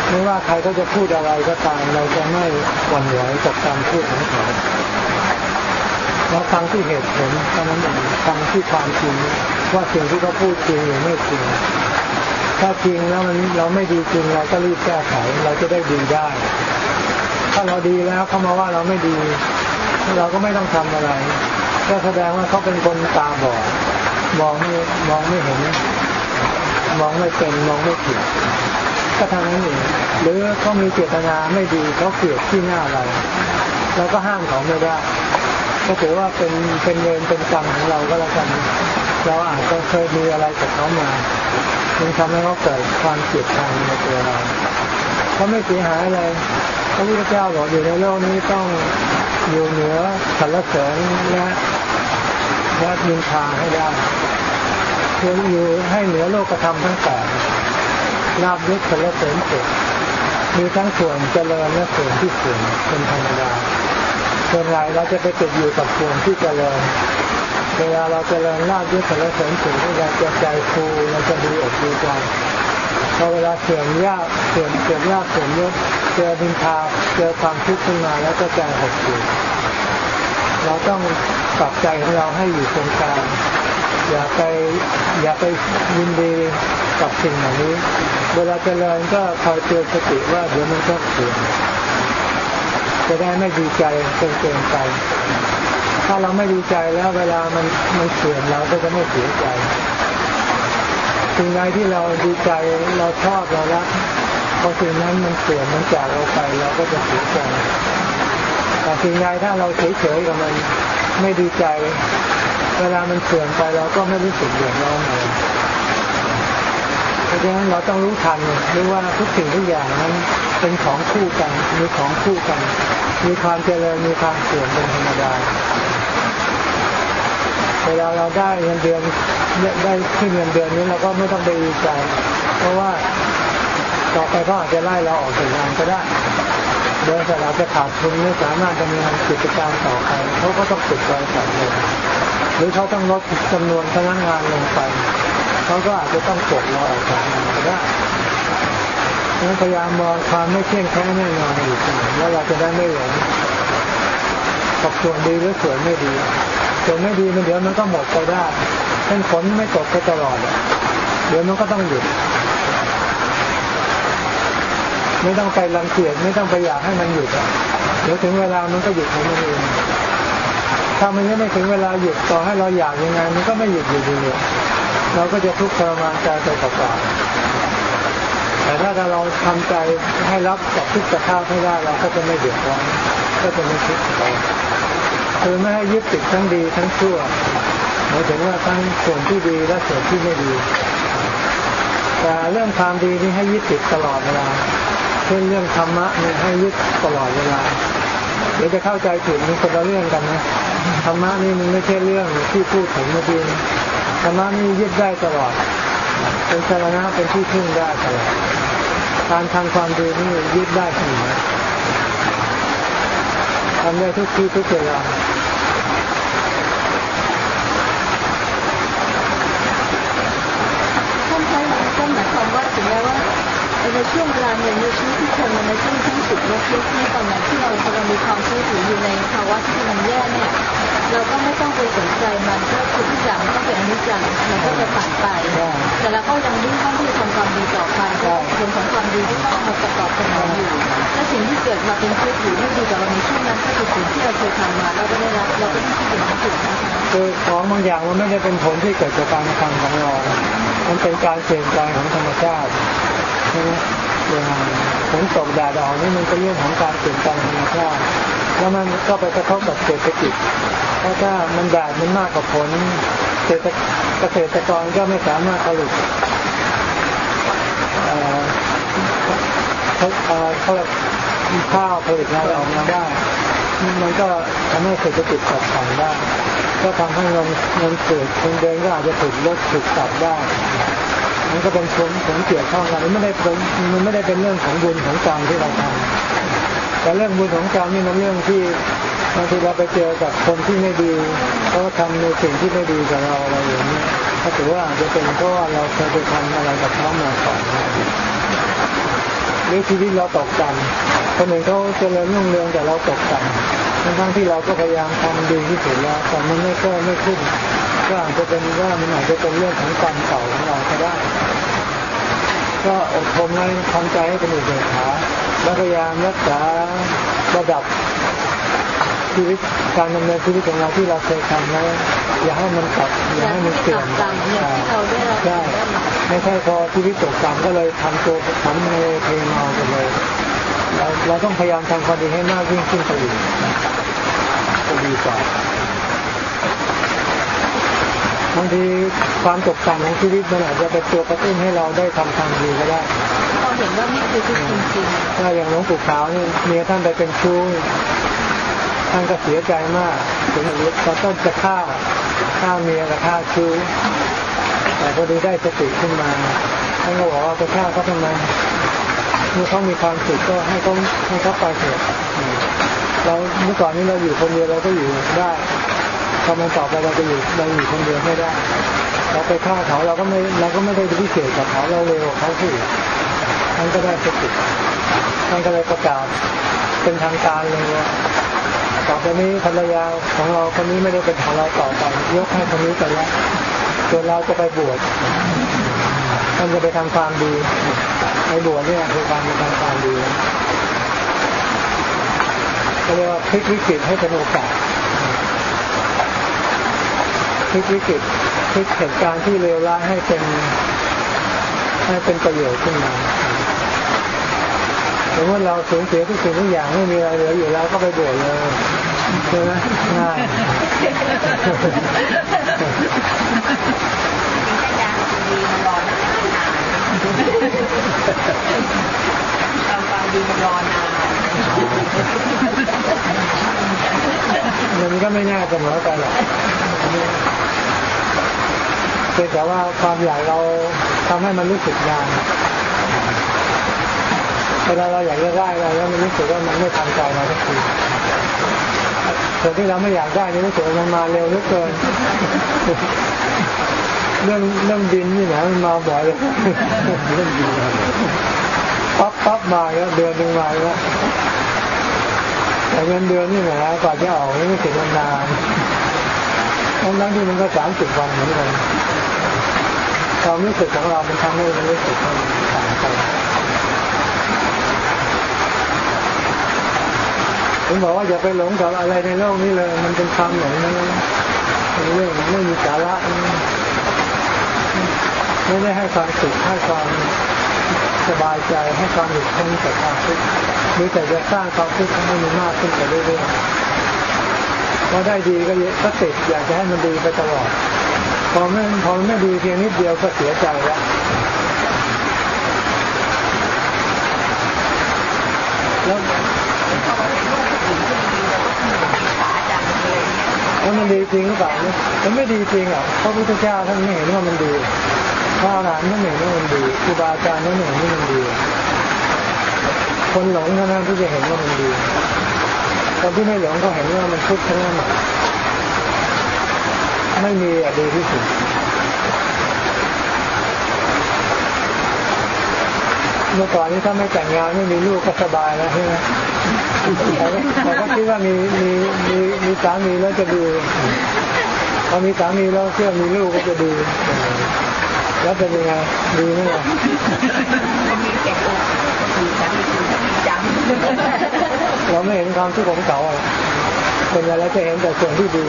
ไม่ว่าใครก็จะพูดอะไรก็ตามเราจะไม่หวั่นไหวกับการพูดของเขา เราฟังที่เหตุผลเท่านั้นเองฟังที่ความจริงว่าสิ่งที่เขาพูดจริงหรือไม่จริงถ้าจริงแล้วมันเราไม่ดีจริงเราก็รีบแก้ไขเราจะได้ดีได้ ถ้าเราดีแล้วเขามาว่าเราไม่ดี เราก็ไม่ต้องทำอะไร ก็แสดงว่าเขาเป็นคนตาบอดมองไม่มองไม่เห็น มองไม่เป็นมองไม่ผิดก็ทางนั้นเองหรือเขามีเจตนาไม่ดีเขาเกลียดที่หน้าเราเราก็ห้ามเขาไม่ได้ ก็ถือว่าเป็นเป็นเวรเป็นกรรมของเราก็แล้วกัน เราอาจจะเคยมีอะไรกับเขามาจึงทำให้เขาเกิดความเกลียดชังในตัวเราเขาไม่เสียหายอะไรพระพุทธเจ้าบอกอยู่ในโลกนี้ต้องอยู่เหนือสรรเสริญและและยินทาให้ได้คืออยู่ให้เหนือโลกธรรมทั้งแปดลาบยศสรรเสริญสุดมีทั้งส่วนเจริญและส่วนที่เสื่อมเป็นธรรมดา ส่วนใหญ่เราจะไปติดอยู่กับส่วนที่เจริญเวลาเราเจริญลาบยศสรรเสริญสุดเราจะใจฟูเราจะดีอกดีใจพอเวลาเสื่อมยากเสื่อมเสื่อมยากเสื่อมยศเจอดินทาเจอความทุกข์ขึ้นมาแล้วก็ใจหดหู่เราต้องปรับใจของเราให้อยู่ตรงกลางอย่าไปอย่าไปยินดีกับสิ่งเหล่านี้ เวลาเจริญก็คอยเตือนสติว่าเดี๋ยวมันก็เสื่อม จะได้ไม่ดีใจจนเกินไป ถ้าเราไม่ดีใจแล้วเวลามันมันเสื่อมเราก็จะไม่เสียใจสิ่งใดที่เราดีใจเราชอบเราละพอสิ่งนั้นมันเสื่อมมันจากเราไปเราก็จะเสียใจแต่สิ่งใดถ้าเราเฉยๆกับมันไม่ดีใจ เวลามันเสื่อมไปเราก็ไม่รู้สึกเดือดร้อนเลย เพราะฉะนั้นเราต้องรู้ทันรู้ว่าทุกสิ่งทุกอย่างนั้นเป็นของคู่กันมีของคู่กัน มีความเจริญมีความเสื่อมเป็นธรรมดาเวลาเราได้เงินเดือนได้ขึ้นเงินเดือนนี้เราก็ไม่ต้องไปดีใจ เพราะว่าต่อไปเขาอาจจะไล่เราออกจากงานก็ได้เดินสลาจะขาดทุนไม่สามารถดำเนินกิจการต่อไปเขาก็ต้องปิดบริษัทลงหรือเขาต้องลดจำนวนพนักงานลงไป เขาก็อาจจะต้องปลดเราออกจากงานก็ได้ดังนั้นพยายามมองความไม่เที่ยงแท้แน่นอนอยู่เสมอแล้วเราจะได้ไม่หลงกับส่วนดีหรือส่วนไม่ดี ส่วนไม่ดีมันเดี๋ยวมันก็หมดไปได้เป็นฝนไม่ตกไปตลอด เดี๋ยวมันก็ต้องหยุด ไม่ต้องไปรังเกียจไม่ต้องไปอยากให้มันหยุดเดี๋ยวถึงเวลามันก็หยุดของมันเองถ้ามันยังไม่ถึงเวลาหยุดต่อให้เราอยากยังไง มันก็ไม่หยุดอยู่ดี เราก็จะทุกข์ทรมานใจไปเปล่าๆแต่ถ้าเราทำใจให้รับกับทุกข์สภาพให้ได้เราก็จะไม่เดือดร้อนก็จะไม่ทุกข์คือไม่ให้ยึดติดทั้งดีทั้งชั่วหมายถึงว่าทั้งส่วนที่ดีและส่วนที่ไม่ดี แต่เรื่องความดีนี่ให้ยึดติดตลอดเวลาเช่นเรื่องธรรมะเนี่ยให้ยึดตลอดเวลาเดี๋ยวจะเข้าใจผิดมันคนละเรื่องกันนะธรรมะนี่มันไม่ใช่เรื่องที่พูดถึงเมื่อกี้ ธรรมะนี่ยึดได้ตลอด เป็นสาระเป็นที่พึ่งได้ตลอดการทำความดีนี่ยึดได้เสมอทำได้ทุกที่ทุกเวลา ท่านใช้ท่านหมายความว่าถึงแม้ว่าใน ช่วงเวลาหนึ่งในชีวิตทุกคนในช่วงที่สุดในชีวิตที่ตอนไหนที่เรากำลังมีความเชื่อถืออยู่ในภาวะที่มันแย่เนี่ยเราก็ไม่ต้องไปสนใจมันเพราะทุกอย่างมันต้องเป็นอนิจจังมันก็จะผ่านไป แต่เราก็ยังมุ่งมั่นที่จะทำความดีต่อไปเพราะผลของความดีที่ต้องมาประกอบกันอยู่และสิ่งที่เกิดมาเป็นทุกข์อยู่ไม่ดีกับเราในช่วงนั้นก็คือสิ่งที่เราเคยทำมาเราก็ได้รับเราก็ต้องคิดอย่างนั้นถูกคะคือของบางอย่างมันไม่ได้เป็นผลที่เกิดจากการกระทำของเรา มันเป็นการเปลี่ยนแปลงของธรรมชาติใช่ไหม ฝนตกแดดออกนี่มันเป็นเรื่องของการเปลี่ยนแปลงธรรมชาติแล้วมันก็ไปกระทบกับเศรษฐกิจเพราะถ้ามันแดดมันมากกว่าฝนเศรษฐเกษตรกรก็ไม่สามารถผลิตข้าวผลิตอะไรออกมาได้ มันก็ทำให้เศรษฐกิจตกต่ำได้ ก็ทำให้เงินเงินเกิดเงินเดือนก็อาจจะถูกลดถูกตัดได้ มันก็เป็นผลผลเกี่ยวข้องกันมันไม่ได้เป็นมันไม่ได้เป็นเรื่องของบุญของกรรมที่เราทำแต่เรื่องบุญของกรรมนี่มันเรื่องที่บางทีเราไปเจอกับคนที่ไม่ดีเขาทำในสิ่งที่ไม่ดีกับเราอะไรอย่างนี้ถ้าถือว่าอาจจะเป็นเพราะว่าเราเคยไปทำอะไรกับเขามาก่อนหรือชีวิตเราตกต่ำคนอื่นเขาเจริญรุ่งเรืองแต่เราตกต่ำทั้งทั้งที่เราก็พยายามทำดีที่สุดแล้วแต่มันไม่ก็ไม่ขึ้น ก็อาจจะเป็นว่ามันอาจจะเป็นเรื่องของกรรมเก่าของเราก็ได้ ก็อดทนให้ทำใจให้เป็นอุเบกขาแล้วพยายามรักษาระดับชีวิตการดำเนินชีวิตของเราที่เราเคยทำแล้วอย่าให้มันตัดอย่าให้มันเสื่อมใช่ไม่ใช่พอชีวิตตกต่ำก็เลยทำตัวทำในเพลงเมาไปเลยเราเราต้องพยายามทำความดีให้มากยิ่งขึ้นไปอีกจะดีกว่า บางทีความตกต่ำของชีวิตมันอาจจะเป็นตัวกระตุ้นให้เราได้ทำทางดีก็ได้เราเห็นว่านี่คือชีวิตจริงถ้าอย่างหลวงปู่ขาวนี่เมียท่านไปเป็นชู้ท่านก็เสียใจมากถึงเราต้องจะฆ่าฆ่าเมียกับฆ่าชู้แต่พอดีได้สติขึ้นมาท่านก็บอกว่าไปฆ่าเขาทำไมเมื่อเขามีความสุขก็ให้เขาให้เขาไปเถอะเราเมื่อก่อนนี้เราอยู่คนเดียวเราก็อยู่ได้ พอมันต่อไปเราจะอยู่เราอยู่คนเดียวไม่ได้ เราไปฆ่าเขาเราก็ไม่เราก็ไม่ได้พิเศษกับเขาเราเร็วเขาสิท่านก็ได้สติท่านก็เลยประกาศเป็นทางการเลยว่าต่อไปนี้ภรรยาของเราคนนี้ไม่ได้เป็นของเราต่อไปยกให้คนนี้ไปแล้วส่วนเราจะไปบวชท่านจะไปทำความดีในบวชเนี่ยคือการไปทำความดีเรียกว่าพลิกวิกฤตให้เป็นโอกาส พลิกวิกฤตพลิกเหตุการณ์ที่เลวร้ายให้เป็นให้เป็นประโยชน์ขึ้นมาสมมติเราสูญเสียทุกสิ่งทุกอย่างไม่มีอะไรเหลืออยู่แล้วก็ไปบวชเลยใช่ไหมง่ายดีมันรอนานทำความดีมันรอนานมันก็ไม่น่าเสมอไปหรอก เพียงแต่ว่าความอยากเราทำให้มันรู้สึกนานเวลาเราอยากจะได้อะไรแล้วมันรู้สึกว่ามันไม่ทันใจเราสักทีส่วนที่เราไม่อยากได้นี่รู้สึกมันมาเร็วเหลือเกินเรื่องเรื่องบินนี่นะมันมาบ่อยเลยเรื่องบินปั๊บปั๊บมาแล้วเดือนหนึ่งมาแล้วแต่เงินเดือนนี่นะกว่าจะออกนี่ไม่ถึงนาน ทั้งนั้นที่มันก็สามสิบวันเหมือนกันความรู้สึกของเรามันทำให้มันรู้สึกว่ามันต่างกันผมบอกว่าอย่าไปหลงกับอะไรในโลกนี้เลย มันเป็นความหลงนั่นเป็นเรื่องไม่มีสาระไม่ได้ให้ความสุขให้ความสบายใจให้ความหยุดพ้นจากความทุกข์มีแต่จะสร้างความทุกข์ให้มันมากขึ้นไปเรื่อยๆ พอได้ดีก็ก็ติดอยากจะให้มันดีไปตลอด พอไม่พอไม่ดีเพียงนิดเดียวก็เสียใจแล้วแล้วแล้วมันดีจริงหรือเปล่าเนี่ยมันไม่ดีจริงอะพระพุทธเจ้าท่านไม่เห็นว่ามันดีพระอรหันต์ท่านเห็นว่ามันดีครูบาอาจารย์ท่านเห็นว่ามันดี คนหลงเท่านั้นที่จะเห็นว่ามันดี คนที่ไม่หลงก็เห็นว่ามันทุกข์ทั้งนั้นไม่มีอะดีที่สุดเมื่อก่อนนี้ถ้าไม่แต่งงานไม่มีลูกก็สบายแล้วใช่ไหมแต่ก็คิดว่ามีมีมีมีสามีแล้วจะดีพอมีสามีแล้วเชื่อมีลูกก็จะดี แล้วเป็นยังไงดีไหมล่ะมีเก็บอกมีสามีมีจัง เราไม่เห็นความทุกข์ของเขาเป็นอะไรจะเห็นแต่ส่วนที่ดี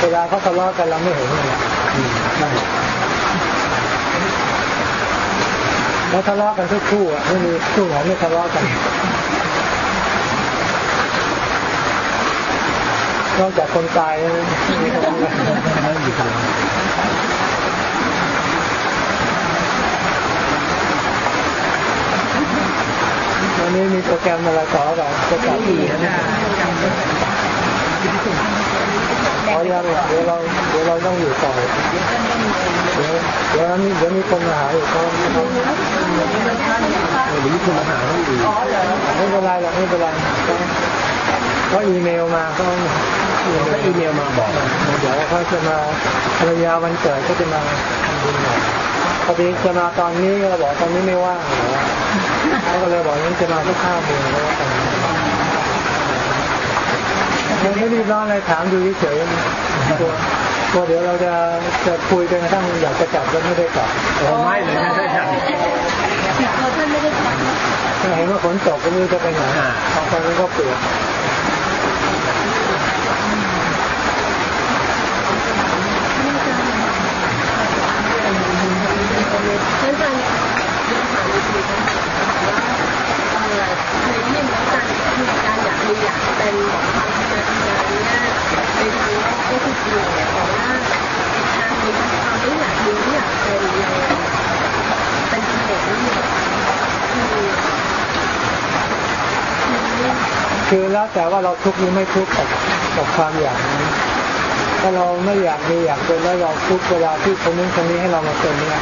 เวลาเขาทะเลาะกันเราไม่เห็นเลยเราทะเลาะกันทุกคู่อะไม่มีคู่ไหนไม่ทะเลาะกันนอกจากคนตาย นี้มีโปรแกรมอะไรต่อแบบจะกลับที่นะขอยังเดี๋ยวเราเดี๋ยวเราต้องอยู่ต่อเดี๋ยวเดี๋ยวนี้เดี๋ยวมีคนมาหาอีกเขาเขาเดี๋ยวนี้คุณมาหาต้องอีกไม่เป็นไรหรอกไม่เป็นไรเขาอีเมลมาเขาก็อีเมลมาบอกเดี๋ยวเขาจะมาภรรยาวันเกิดก็จะมาทำบุญหน่อย พอดีจะมาตอนนี้เราบอกตอนนี้ไม่ว่างเหรอเขาก็เลยบอกงั้นจะมาสักข้าวโมงแล้วกันยังไม่รีบร้อนอะไรถามดูเฉยๆกลัวกลัวเดี๋ยวเราจะจะคุยกันกระทั่งอยากจะกลับแล้วไม่ได้กลับโอ้ไม่เลยไม่ได้จับท่านไม่ได้ทถ้าเห็นว่าฝนตกก็ไม่รู้จะไปไหนบางคนก็เปลี่ยน ท่านอาจารย์เรียนถามอีกทีนะว่าเอ่อในที่เหมือนกันคือการอยากมีอยากเป็นความทำงานทำงานเนี่ยในทางโลกก็คือจริงแต่ว่าทางนี้ความไม่อยากมีไม่อยากเป็นเราเป็นเหตุนี่คือ คือ แต่ว่าเราทุกข์หรือไม่ทุกข์กับกับความอยากนั้ถ้าเราไม่อยากมีอยากเป็นแล้วเราทุกข์เวลาที่คนนู้นคนนี้ให้เรามาเป็นเนี่ย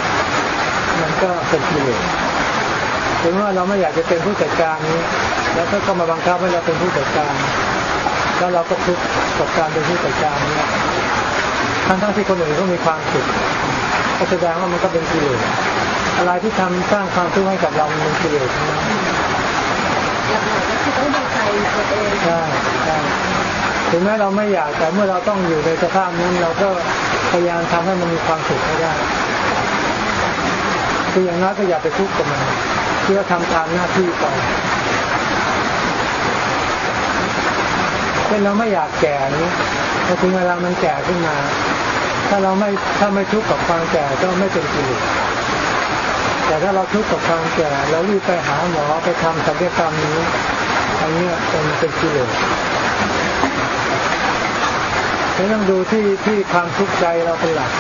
มันก็เป็นกิเลสถึงว่าเราไม่อยากจะเป็นผู้จัดการนี้ แล้วถ้าเขามาบังคับให้เราเป็นผู้จัดการ แล้วเราก็ทุกข์กับการเป็นผู้จัดการนี้ทั้งทั้งที่คนอื่นก็มีความสุขก็แสดงว่ามันก็เป็นกิเลสอะไรที่ทำสร้างความทุกข์ให้กับเรามันเป็นกิเลสนั้น หลักๆก็คือต้องดูใจตัวเองใช่ใช่ถึงแม้เราไม่อยากแต่เมื่อเราต้องอยู่ในสภาพนั้นเราก็พยายามทำให้มันมีความสุขให้ได้คืออย่างน้อยก็อย่าไปทุกข์กับมันเพื่อทำตามหน้าที่ไปเช่นเราไม่อยากแก่นี้พอถึงเวลามันแก่ขึ้นมา ถ้าเราไม่ถ้าไม่ทุกข์กับความแก่ก็ไม่เป็นกิเลส แต่ถ้าเราทุกข์กับความแก่เรารีบไปหาหมอไปทำศัลยกรรมนี้อันนี้เป็นเป็นกิเลสเราต้องดูที่ที่ความทุกข์ใจเราเป็นหลัก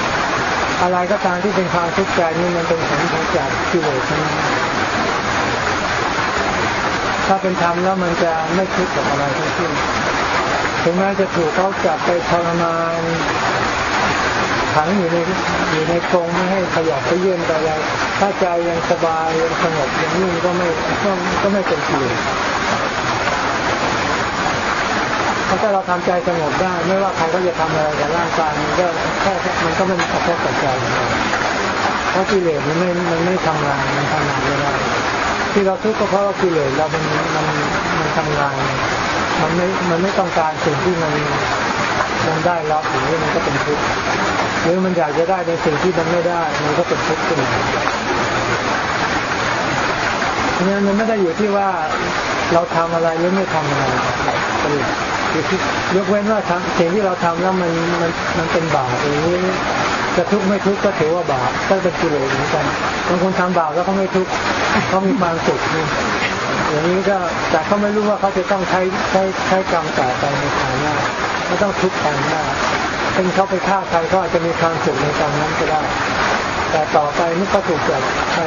อะไรก็ตามที่เป็นความทุกข์ใจนี่มันเป็นผลของจากกิเลสทั้งนั้นถ้าเป็นธรรมแล้วมันจะไม่ทุกข์กับอะไรทั้งสิ้นถึงแม้จะถูกเขาจับไปทรมาน ขังอยู่ในอยู่ในกรงไม่ให้ขยับไปเยื่นไปอะไรถ้าใจยังสบายยังสงบยังนิ่งก็ไม่ก็ก็ไม่เป็นกิเลสถ้าเราทำใจสงบได้ ไม่ว่าใครก็จะทำอะไรกับร่างกายมันก็แค่มันก็ไม่กระทบกับใจเพราะกิเลสมันไม่มันไม่ทำงานมันทำงานไม่ได้ที่เราทุกข์ก็เพราะว่ากิเลสเรามันมันมันทำงาน มันไม่มันไม่ต้องการสิ่งที่มัน มันได้รับอย่างนี้มันก็เป็นทุกข์หรือมันอยากจะได้ในสิ่งที่มันไม่ได้ มันก็เป็นทุกข์ขึ้นมาเพราะฉะนั้นมันไม่ได้อยู่ที่ว่าเราทำอะไรหรือไม่ทำอะไรเป็นยกเว้นว่าทำสิ่งที่เราทำแล้วมันมันมันเป็นบาปอย่างนี้จะทุกข์ไม่ทุกข์ก็ถือว่าบาปก็เป็นกิเลสเหมือนกันบางคนทำบาปแล้วเขาไม่ทุกข์เขามีความสุขนี่อย่างนี้ก็แต่เขาไม่รู้ว่าเขาจะต้องใช้ใช้ใช้กรรมต่อไปในภายหน้า เขาต้องทุกข์ภายหน้าเป็นเขาไปฆ่าใครเขาอาจจะมีความสุขในกรรนั้นก็ได้ แต่ต่อไปเมื่อเขาถูกจับไป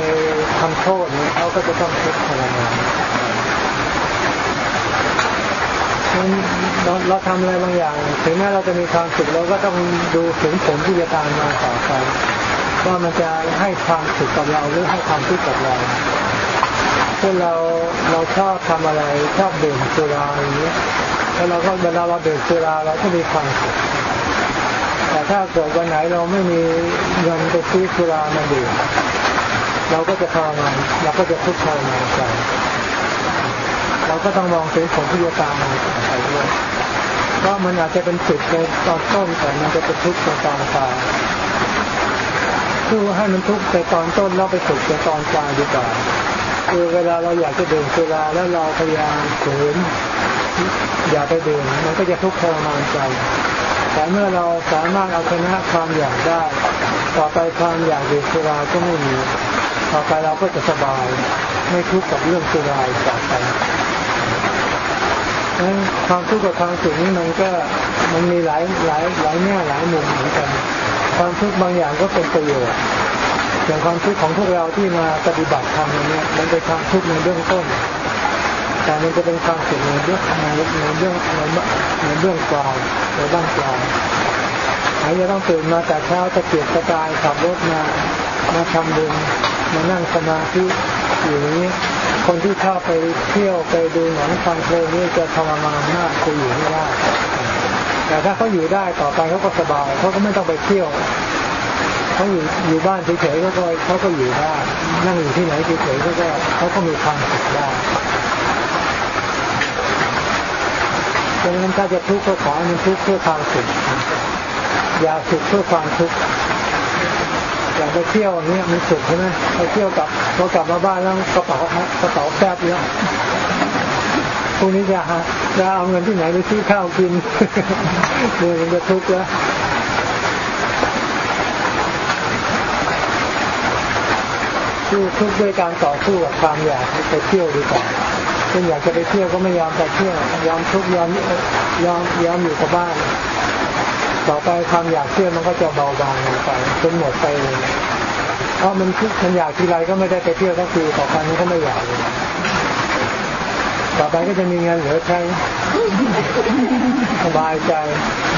ทำโทษนี้เขาก็จะต้องทุกข์ทรมานเราเราทำอะไรบางอย่าง ถึงแม้เราจะมีความสุขเราก็ต้องดูถึงผลที่จะตามมาต่อไปว่ามันจะให้ความสุขกับเราหรือให้ความทุกข์กับเราเช่นเราเราชอบทำอะไรชอบดื่มสุราอย่างนี้ แล้วเราก็เวลาเราดื่มสุราเราก็มีความสุขแต่ถ้าเกิดวันไหนเราไม่มีเงินไปซื้อสุรามาดื่มเราก็จะทรมานเราก็จะทุกข์ทรมานใจเราก็ต้องมองถึงผลที่จะตามมาต่อไปด้วยเพราะมันอาจจะเป็นสุขในตอนต้นแต่มันจะเป็นทุกข์ในตอนปลายคือให้มันทุกข์ในตอนต้นแล้วไปสุขในตอนปลายดีกว่าคือเวลาเราอยากจะดื่มสุราแล้วเราพยายามฝืน อย่าไปดื่มมันก็จะทุกข์ทรมานใจ แต่เมื่อเราสามารถเอาชนะความอยากได้ ต่อไปความอยากดื่มสุราก็ไม่มี ต่อไปเราก็จะสบาย ไม่ทุกข์กับเรื่องสุรายจากไปนั้นความทุกข์กับความสุขนี่มันก็มันมีหลายหลายหลายแง่หลายมุมเหมือนกัน ความทุกข์บางอย่างก็เป็นประโยชน์อย่างความทุกข์ของพวกเราที่มาปฏิบัติธรรมเนี่ยมันเป็นความทุกข์ในเบื้องต้น แต่มันจะเป็นความสุขในเรื่องในในเรื่องในเรื่องกลางในบ้านกลางอาจจะต้องตื่นมาแต่เช้าตะเกียกตะกายขับรถมามาทำบุญมานั่งสมาธิอยู่นี้คนที่ชอบไปเที่ยวไปดูหนังฟังเพลงนี่จะทรมานมากจะอยู่ไม่ได้แต่ถ้าเขาอยู่ได้ต่อไปเขาก็สบายเขาก็ไม่ต้องไปเที่ยวเขาอยู่อยู่บ้านเฉยๆเขาก็เขาก็อยู่ได้นั่งอยู่ที่ไหนเฉยๆเขาก็เขาก็มีความสุขได้ ดันั้นถ้าจะทุกข์ก็ขอให้มันทุกข์เพื่อความสุขอย่าสุขเพื่อความทุกข์อยากไปเที่ยวอย่างเนี้ยมันสุขใช่ไหมไปเที่ยวกับพอกลับมาบ้านแล้วกระเป๋ากระเป๋าแฟบเยอะพรุ่งนี้จะหาจะเอาเงินที่ไหนไปซื้อข้าวกินเนี่ยมันจะทุกข์แล้วทุกข์ด้วยการต่อสู้กับความอยากไปเที่ยวดีกว่า ช่นอยากจะไปเที่ยวก็ไม่ยอมไปเที่ยวยอมทุกยอมยอมยอมอยู่กับบ้าน ต่อไปความอยากเที่ยวมันก็จะเบาบางลงไปจนหมดไปเลยเพราะมันทุกมันอยากทีไรก็ไม่ได้ไปเที่ยวทั้งปีต่อไปมันก็ไม่อยากเลยต่อไปก็จะมีเงินเหลือใช้สบายใจ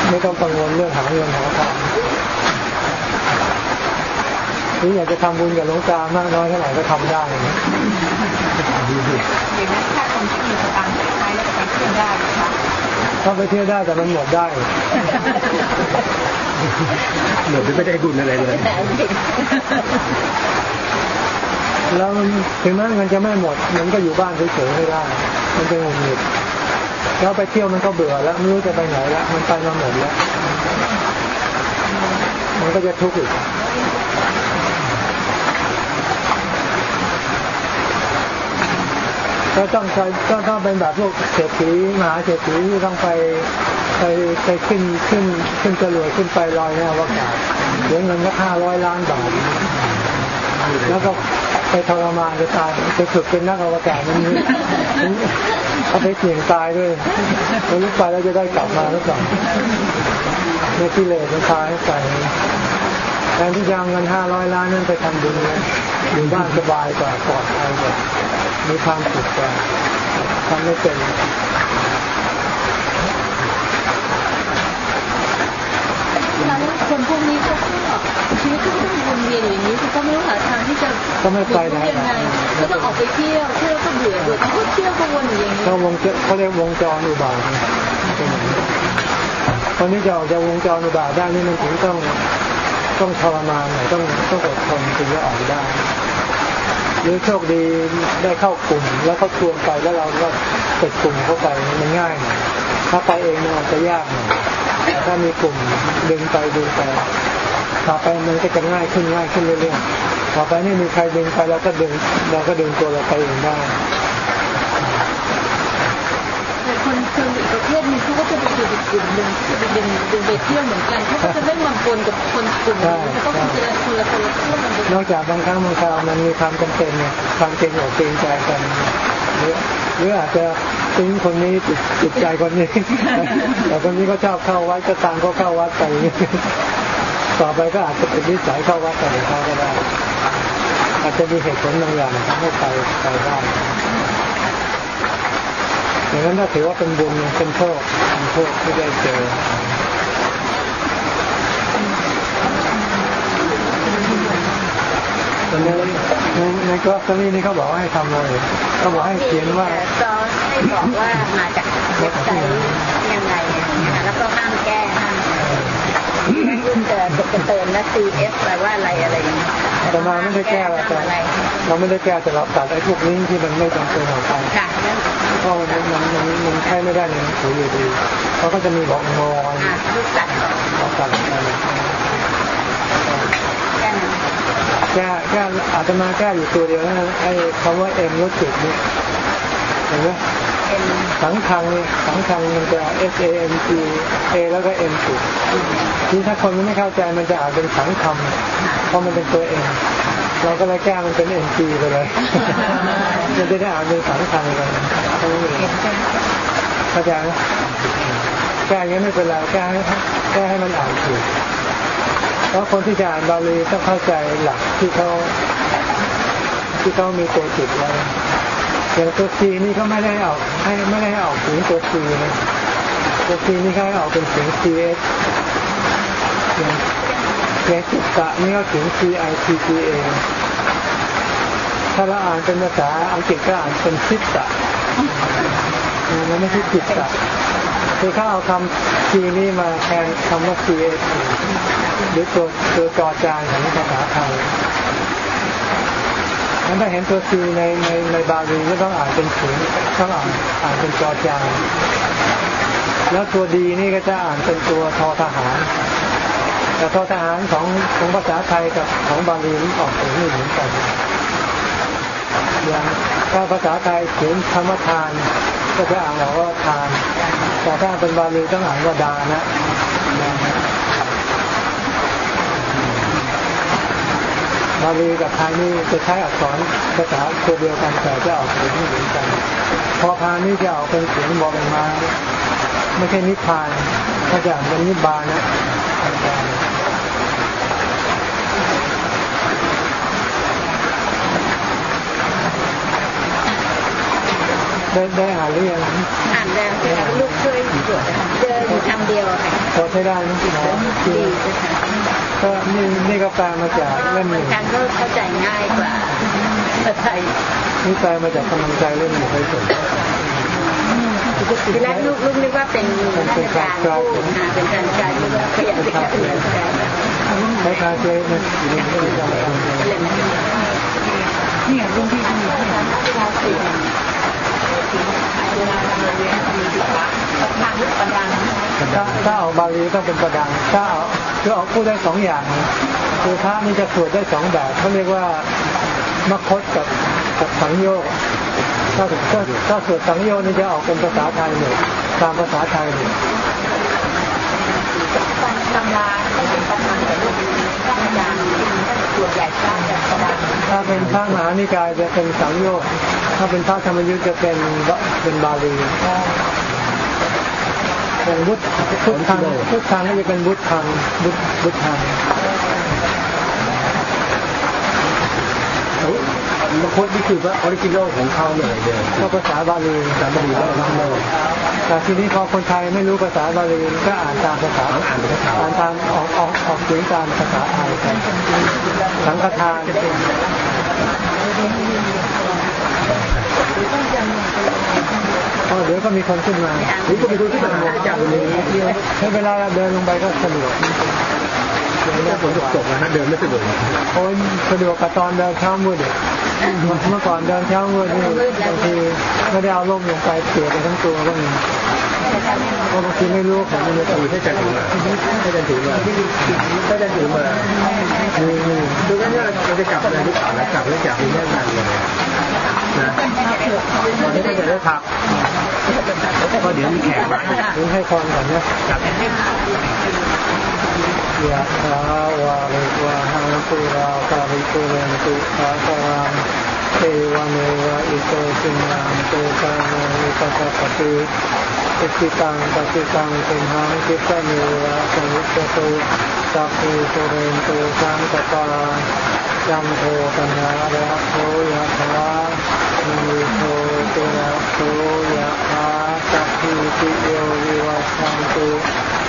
ไม่ต้องกังวลเรื่องหาเงินหาทอง หรืออยากจะทำบุญกับหลวงตามากน้อยเท่าไหร่ก็ทำได้นะอย่างนั้นถ้าคนที่มีสตางค์ใช้แล้วจะไปเที่ยวได้นะคะถ้าไปเที่ยวได้แต่มันหมดได้เหมือนไม่ได้บุญอะไรเลยแล้วถึงแม้เงินจะไม่หมด มันก็อยู่บ้านเฉยๆไม่ได้ มันจะหงุดหงิดแล้วไปเที่ยวมันก็เบื่อแล้วไม่รู้จะไปไหนแล้วมันไปมาหมดแล้ว มันก็จะทุกข์อีก ก็ต้องใช้ก็ต้องเป็นแบบพวกเศรษฐีมหาเศรษฐีที่ต้องไปไปไปขึ้นขึ้นขึ้นจรวดขึ้นไปลอยในอวกาศเสียเงินก็ห้าร้อยล้านบาทแล้วก็ไปทรมานจะตายไปฝึกเป็นนักอวกาศมันมีเขาไปเสี่ยงตายด้วยแล้วลุกไปแล้วจะได้กลับมาหรือเปล่าในที่เลสมันพาให้ไปแทนที่จะเอาเงินห้าร้อยล้านนั้นไปทำบุญเนี่ย อยู่บ้านสบายกว่าปลอดภัยกว่ามีความสุขกว่าทำไม่เป็นแล้วคนพวกนี้เขาก็ชีวิตเขาก็ต้องวนเวียนอยู่อย่างนี้คือเขาไม่รู้หาทางที่จะก็ไม่ไปไหนยังไงก็ต้องออกไปเที่ยวเที่ยวก็เบื่อเบื่อเขาก็เที่ยวก็วนอยู่อย่างนี้ก็วงจรเขาเรียกวงจรอุบาทนะเป็นอย่างนี้คนที่จะออกจากวงจรอุบาทได้นี่มันถึงต้องต้องทรมานหน่อยต้องต้องอดทนถึงจะออกได้ห รือโชคดีได้เข้ากลุ่ม แล้วเขาชวนไปแล้วเราก็ติดกลุ่มเข้าไปมันง่ายหน่อยถ้าไปเองมันอาจจะยากหน่อยถ้ามีกลุ่มดึงไปดึงไปต่อไปมันก็จะง่ายขึ้นง่ายขึ้นเรื่อยๆต่อไปนี่มีใครดึงไปเราก็ดึงเราก็ดึงตัวเราไปเองได้ แต่คนคนอีกประเภทหนึงเขาก็จะไปอยู่อีกกลุ่มหนึ่งที่จะไปดึงดึงไปเที่ยวเหมือนกันเขาก็จะไม่มาปนกับคนกลุ่มนี้เขาก็คือจะคนละคนละเที่ยวกันไปนอกจากบางครั้งบางคราวมันมีความจำเป็นเนี่ยความเกรงอกเกรงใจกันหรือหรืออาจจะทิ้งคนนี้ติดติดใจคนนี้แต่คนนี้ก็ชอบเข้าวัดก็ตามเขาเข้าวัดไปต่อไปก็อาจจะเป็นนิสัยเข้าวัดไปของเขาก็ได้อาจจะมีเหตุผลบางอย่างทำให้ไปไปได้ อย่างนั้นถ้าถือว่าเป็นบุญเป็นโชคเป็นโชคที่ได้เจอตอนนี้ในในกราฟนี่นี่เขาบอกว่าให้ทำอะไรเขาบอกให้เขียนว่าซอสให้บอกว่ามาจากเว็บไซต์ยังไงอะไรอย่างเงี้ยค่ะแล้วก็ห้ามแก้ห้ามรุ่นเดินจะเติมนะ CF แปลว่าอะไรอะไรอย่างเงี้ยแต่มาไม่ได้แก้เราแต่ห้ามอะไรเราไม่ได้แก้แต่เราตัดไอ้พวกนี้ที่มันไม่จำเป็นออกไปค่ะนั่นเพ ราะมันมันมันมันใช้ไม่ได้ในหนังสืออยู่ดีเขาก็จะมีบอกงอนอะลูกตัดออกเราตัดแค่นั้นแก้แก้อาจจะมาแก้อยู่ตัวเดียวนะไอ้คำว่าเอ็มลดจุดนี่เห็นไหมสังคังนี่สังคังมันจะ S A N G A แล้วก็ M จุดที่ถ้าคนไม่เข้าใจมันจะอานเป็นสังคำเพราะมันเป็นตัวเอง เราก็เลยแก้มันเป็นเอ็นจีไปเลยจะได้อ่านเป็นภาษาไทยกันเข้าใจไหมแก้ยังไม่เป็นไรแก้ให้แก้ให้มันอ่านถูกเพราะคนที่จะอ่านบาลีต้องเข้าใจหลักที่เขาที่เขามีตัวจุดไว้อย่างตัวซีนี่เขาไม่ได้ออกให้ไม่ได้ออกถึงตัวซีนะตัวซีนี่เขาให้ออกเป็นเสียง C S อย่างอย่างจิตตะนี่ก็เขียน C I T T A ถ้าเราอ่านเป็นภาษาอังกฤษก็อ่านเป็นจิตตะมันไม่ใช่จิตตะคือเขาเอาคำ C นี่มาแทนคำว่า C S หรือตัวตัวจอจานของภาษาไทยนั้นถ้าเห็นตัว C ในในในบาลีก็ต้องอ่านเป็นเสียงต้องอ่านอ่านเป็นจอจานแล้วตัวดีนี่ก็จะอ่านเป็นตัวทอทหาร แต่ทอทหารของของภาษาไทยกับของบาลีออกเสียงไม่เหมือนกันอย่างถ้าภาษาไทยเขียนคำว่าทาน ก็จะอ่านออกว่าทาน แต่ถ้าเป็นบาลีต้องอ่านว่าดานะบาลีกับไทยนี่จะใช้อักษรภาษาตัวเดียวกันแต่จะออกเสียงไม่เหมือนกัน พอพานนี่จะออกเป็นเสียงบอใบไม้ ไม่ใช่นิพพานถ้าจะอ่านเป็นนิบานะได้ได้อ่านหรือยังอ่านแล้วค่ะลูกช่วยตรวจนะคะเจออยู่คำเดียวอะค่ะพอใช้ได้ไหมพี่น้องดีค่ะก็นี่นี่ก็แปลมาจากเล่มหบานึ่งงครั้งก็เข้าใจง่ายกว่าภาษาไทยนี่แปลมาจากกำลังใจเล่มหนึ่งไปสด ทีแรกลูกลูกนึกว่าเป็นราชการพูดค่ะเป็นการใช้ลูกว่าเขาอยากจะการเรียนการใช้คาเฟ่นะอยู่ในที่การเนี่ยรุ่นพี่ที่มีที่ร้านคาเฟ่เวลาเราเรียนมีศิลปะทางลึกประดังถ้าเอาบาลีต้องเป็นประดังถ้าเอาคือเอาพูดได้สองอย่างคือพระนี่จะสวดได้สองแบบเขาเรียกว่ามคตกับกับสังโยก ถ้าถ้าถ้าสวดสังโยกนี่จะออกเป็นภาษาไทยหมดตามภาษาไทยหมดตำราไม่เป็นประดังแต่ลูกท่านอาจารย์ส่วนใหญ่สร้างจากประดังถ้าเป็นพระมหานิกายจะเป็นสังโยกถ้าเป็นพระธรรมยุทธจะเป็นเป็นบาลีอย่างบุตพุทธังพุทธังก็จะเป็นบุตธังบุตบุตธัง มคธนี่คือว่า original ของเขาเลยเดิมก็ภาษาบาลีสามบดีแล้วทั้งหมดแต่ทีนี้พอคนไทยไม่รู้ภาษาบาลีก็อ่านตามภาษาอ่านเป็นภาษาอ่านตามออกออกออกเสียงตามภาษาไทยกันสังฆทานอ๋อเดี๋ยวก็มีคนขึ้นมานี่ก็ไปดูที่มหาอาจารย์คนนี้ใช้เวลาเดินลงไปก็สะดวกเรื่องฝนตกๆนะฮะเดินไม่สะดวกโอ้ยสะดวกกับตอนเดินเช้ามืด เมื่อก่อนเดินเช้ามืดนี่บางทีไม่ได้เอาล่มลงไปเปียกไปทั้งตัวก็มีเพราะบางทีไม่รู้ของมันจะถืตื่อนให้จันถือมาให้จันถือมาให้จันถือมามีมีดูงั้นเราจะกลับเลยหรือเปล่านะกลับแล้วจากมีแน่นานเลยนะตอนนี้ก็จะได้พักก็เดี๋ยวมีแขกมาให้พรก่อนนะ ยะถาวาริวะหังปุราปาริปุเรนตุสัพพะ เทวเมวะอิโตจินังเตตานังอุปกัปติอิสิตังปฏิตังเป็นหังคิปะเมวะสมุตตุสัพพิปุเรนตุสังกปาจันโทปัณณะระโสยะถามะณิโชติระโสยะถาสัพพีติโยวิวัชชันตุ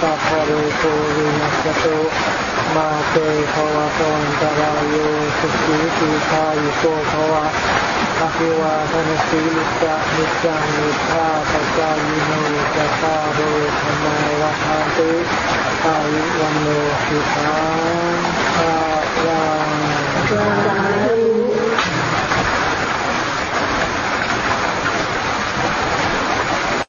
สัพพะโรโควินัสสะตุ มาเตภะวัตวันตะราโยสุขีทีฆายุโกภะวะอะภิวาทะนะสีลิสสะนิจจังวุฑฒาปะจายิโนจัตตาโรธัมมาวัฑฒันติอายุวันโนสุขังภาลัง